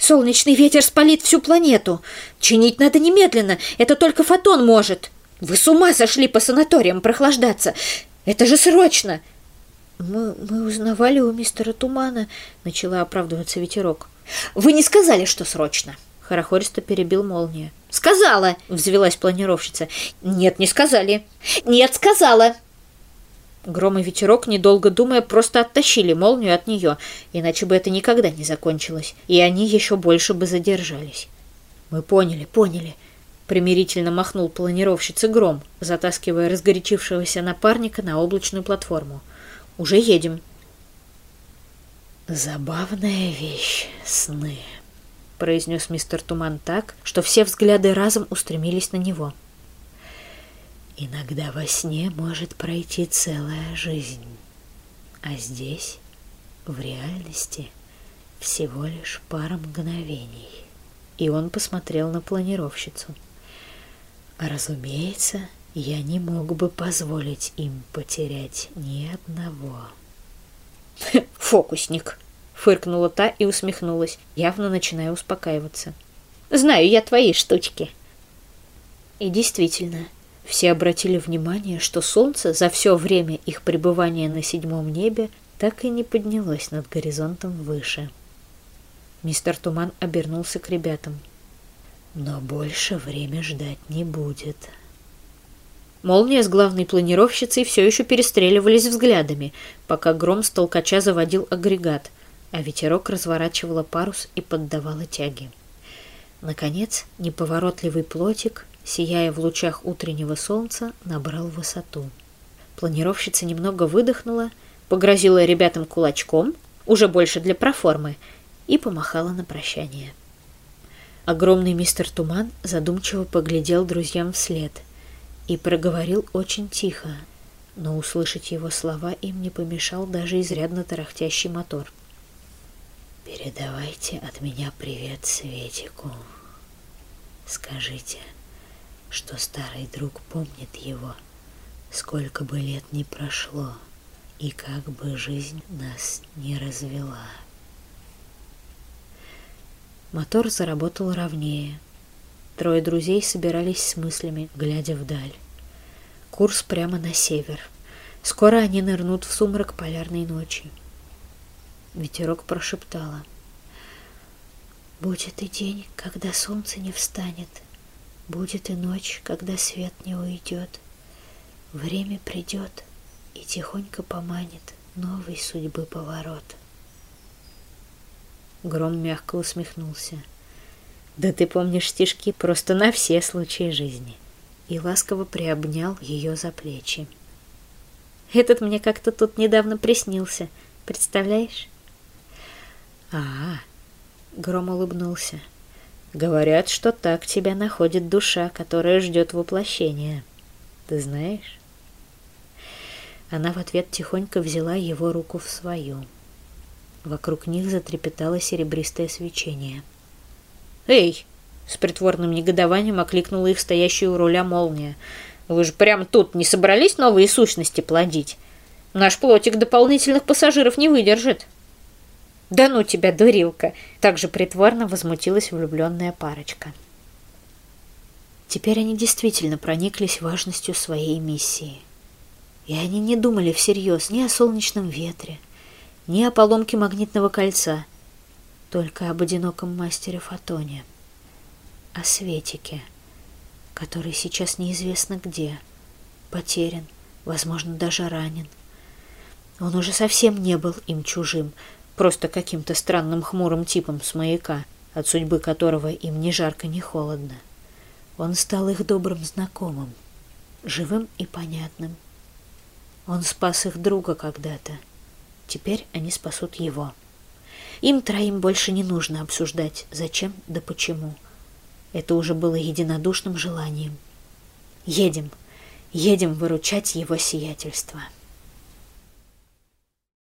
Солнечный ветер спалит всю планету. Чинить надо немедленно. Это только фотон может. Вы с ума сошли по санаториям прохлаждаться. Это же срочно. Мы, мы узнавали у мистера Тумана, начала оправдываться ветерок. Вы не сказали, что срочно. Хорохористо перебил молния. «Сказала!» — взвелась планировщица. «Нет, не сказали!» «Нет, сказала!» Гром и ветерок, недолго думая, просто оттащили молнию от нее, иначе бы это никогда не закончилось, и они еще больше бы задержались. «Мы поняли, поняли», — примирительно махнул планировщица Гром, затаскивая разгорячившегося напарника на облачную платформу. «Уже едем». «Забавная вещь — сны», — произнес мистер Туман так, что все взгляды разом устремились на него. Иногда во сне может пройти целая жизнь, а здесь, в реальности, всего лишь пара мгновений. И он посмотрел на планировщицу. Разумеется, я не мог бы позволить им потерять ни одного. «Фокусник!» — фыркнула та и усмехнулась, явно начиная успокаиваться. «Знаю я твои штучки!» И действительно, все обратили внимание, что солнце за все время их пребывания на седьмом небе так и не поднялось над горизонтом выше. Мистер Туман обернулся к ребятам. «Но больше время ждать не будет». Молния с главной планировщицей все еще перестреливались взглядами, пока гром с толкача заводил агрегат, а ветерок разворачивала парус и поддавала тяги. Наконец, неповоротливый плотик сияя в лучах утреннего солнца, набрал высоту. Планировщица немного выдохнула, погрозила ребятам кулачком, уже больше для проформы, и помахала на прощание. Огромный мистер Туман задумчиво поглядел друзьям вслед и проговорил очень тихо, но услышать его слова им не помешал даже изрядно тарахтящий мотор. «Передавайте от меня привет Светику. Скажите, что старый друг помнит его, сколько бы лет ни прошло, и как бы жизнь нас не развела». Мотор заработал ровнее. Трое друзей собирались с мыслями, глядя вдаль. Курс прямо на север. Скоро они нырнут в сумрак полярной ночи. Ветерок прошептала. Будет и день, когда солнце не встанет. Будет и ночь, когда свет не уйдет. Время придет и тихонько поманит новой судьбы поворот. Гром мягко усмехнулся. «Да ты помнишь стишки просто на все случаи жизни!» И ласково приобнял ее за плечи. «Этот мне как-то тут недавно приснился, представляешь?» «А, Гром улыбнулся. «Говорят, что так тебя находит душа, которая ждет воплощения. Ты знаешь?» Она в ответ тихонько взяла его руку в свою. Вокруг них затрепетало серебристое свечение. «Эй!» — с притворным негодованием окликнула их стоящую у руля молния. «Вы же прямо тут не собрались новые сущности плодить? Наш плотик дополнительных пассажиров не выдержит». «Да ну тебя, дурилка!» — также притворно возмутилась влюбленная парочка. Теперь они действительно прониклись важностью своей миссии. И они не думали всерьез ни о солнечном ветре, ни о поломке магнитного кольца, только об одиноком мастере Фотоне, о Светике, который сейчас неизвестно где, потерян, возможно, даже ранен. Он уже совсем не был им чужим, просто каким-то странным хмурым типом с маяка, от судьбы которого им ни жарко, ни холодно. Он стал их добрым знакомым, живым и понятным. Он спас их друга когда-то — Теперь они спасут его. Им троим больше не нужно обсуждать, зачем да почему. Это уже было единодушным желанием. Едем, едем выручать его сиятельство.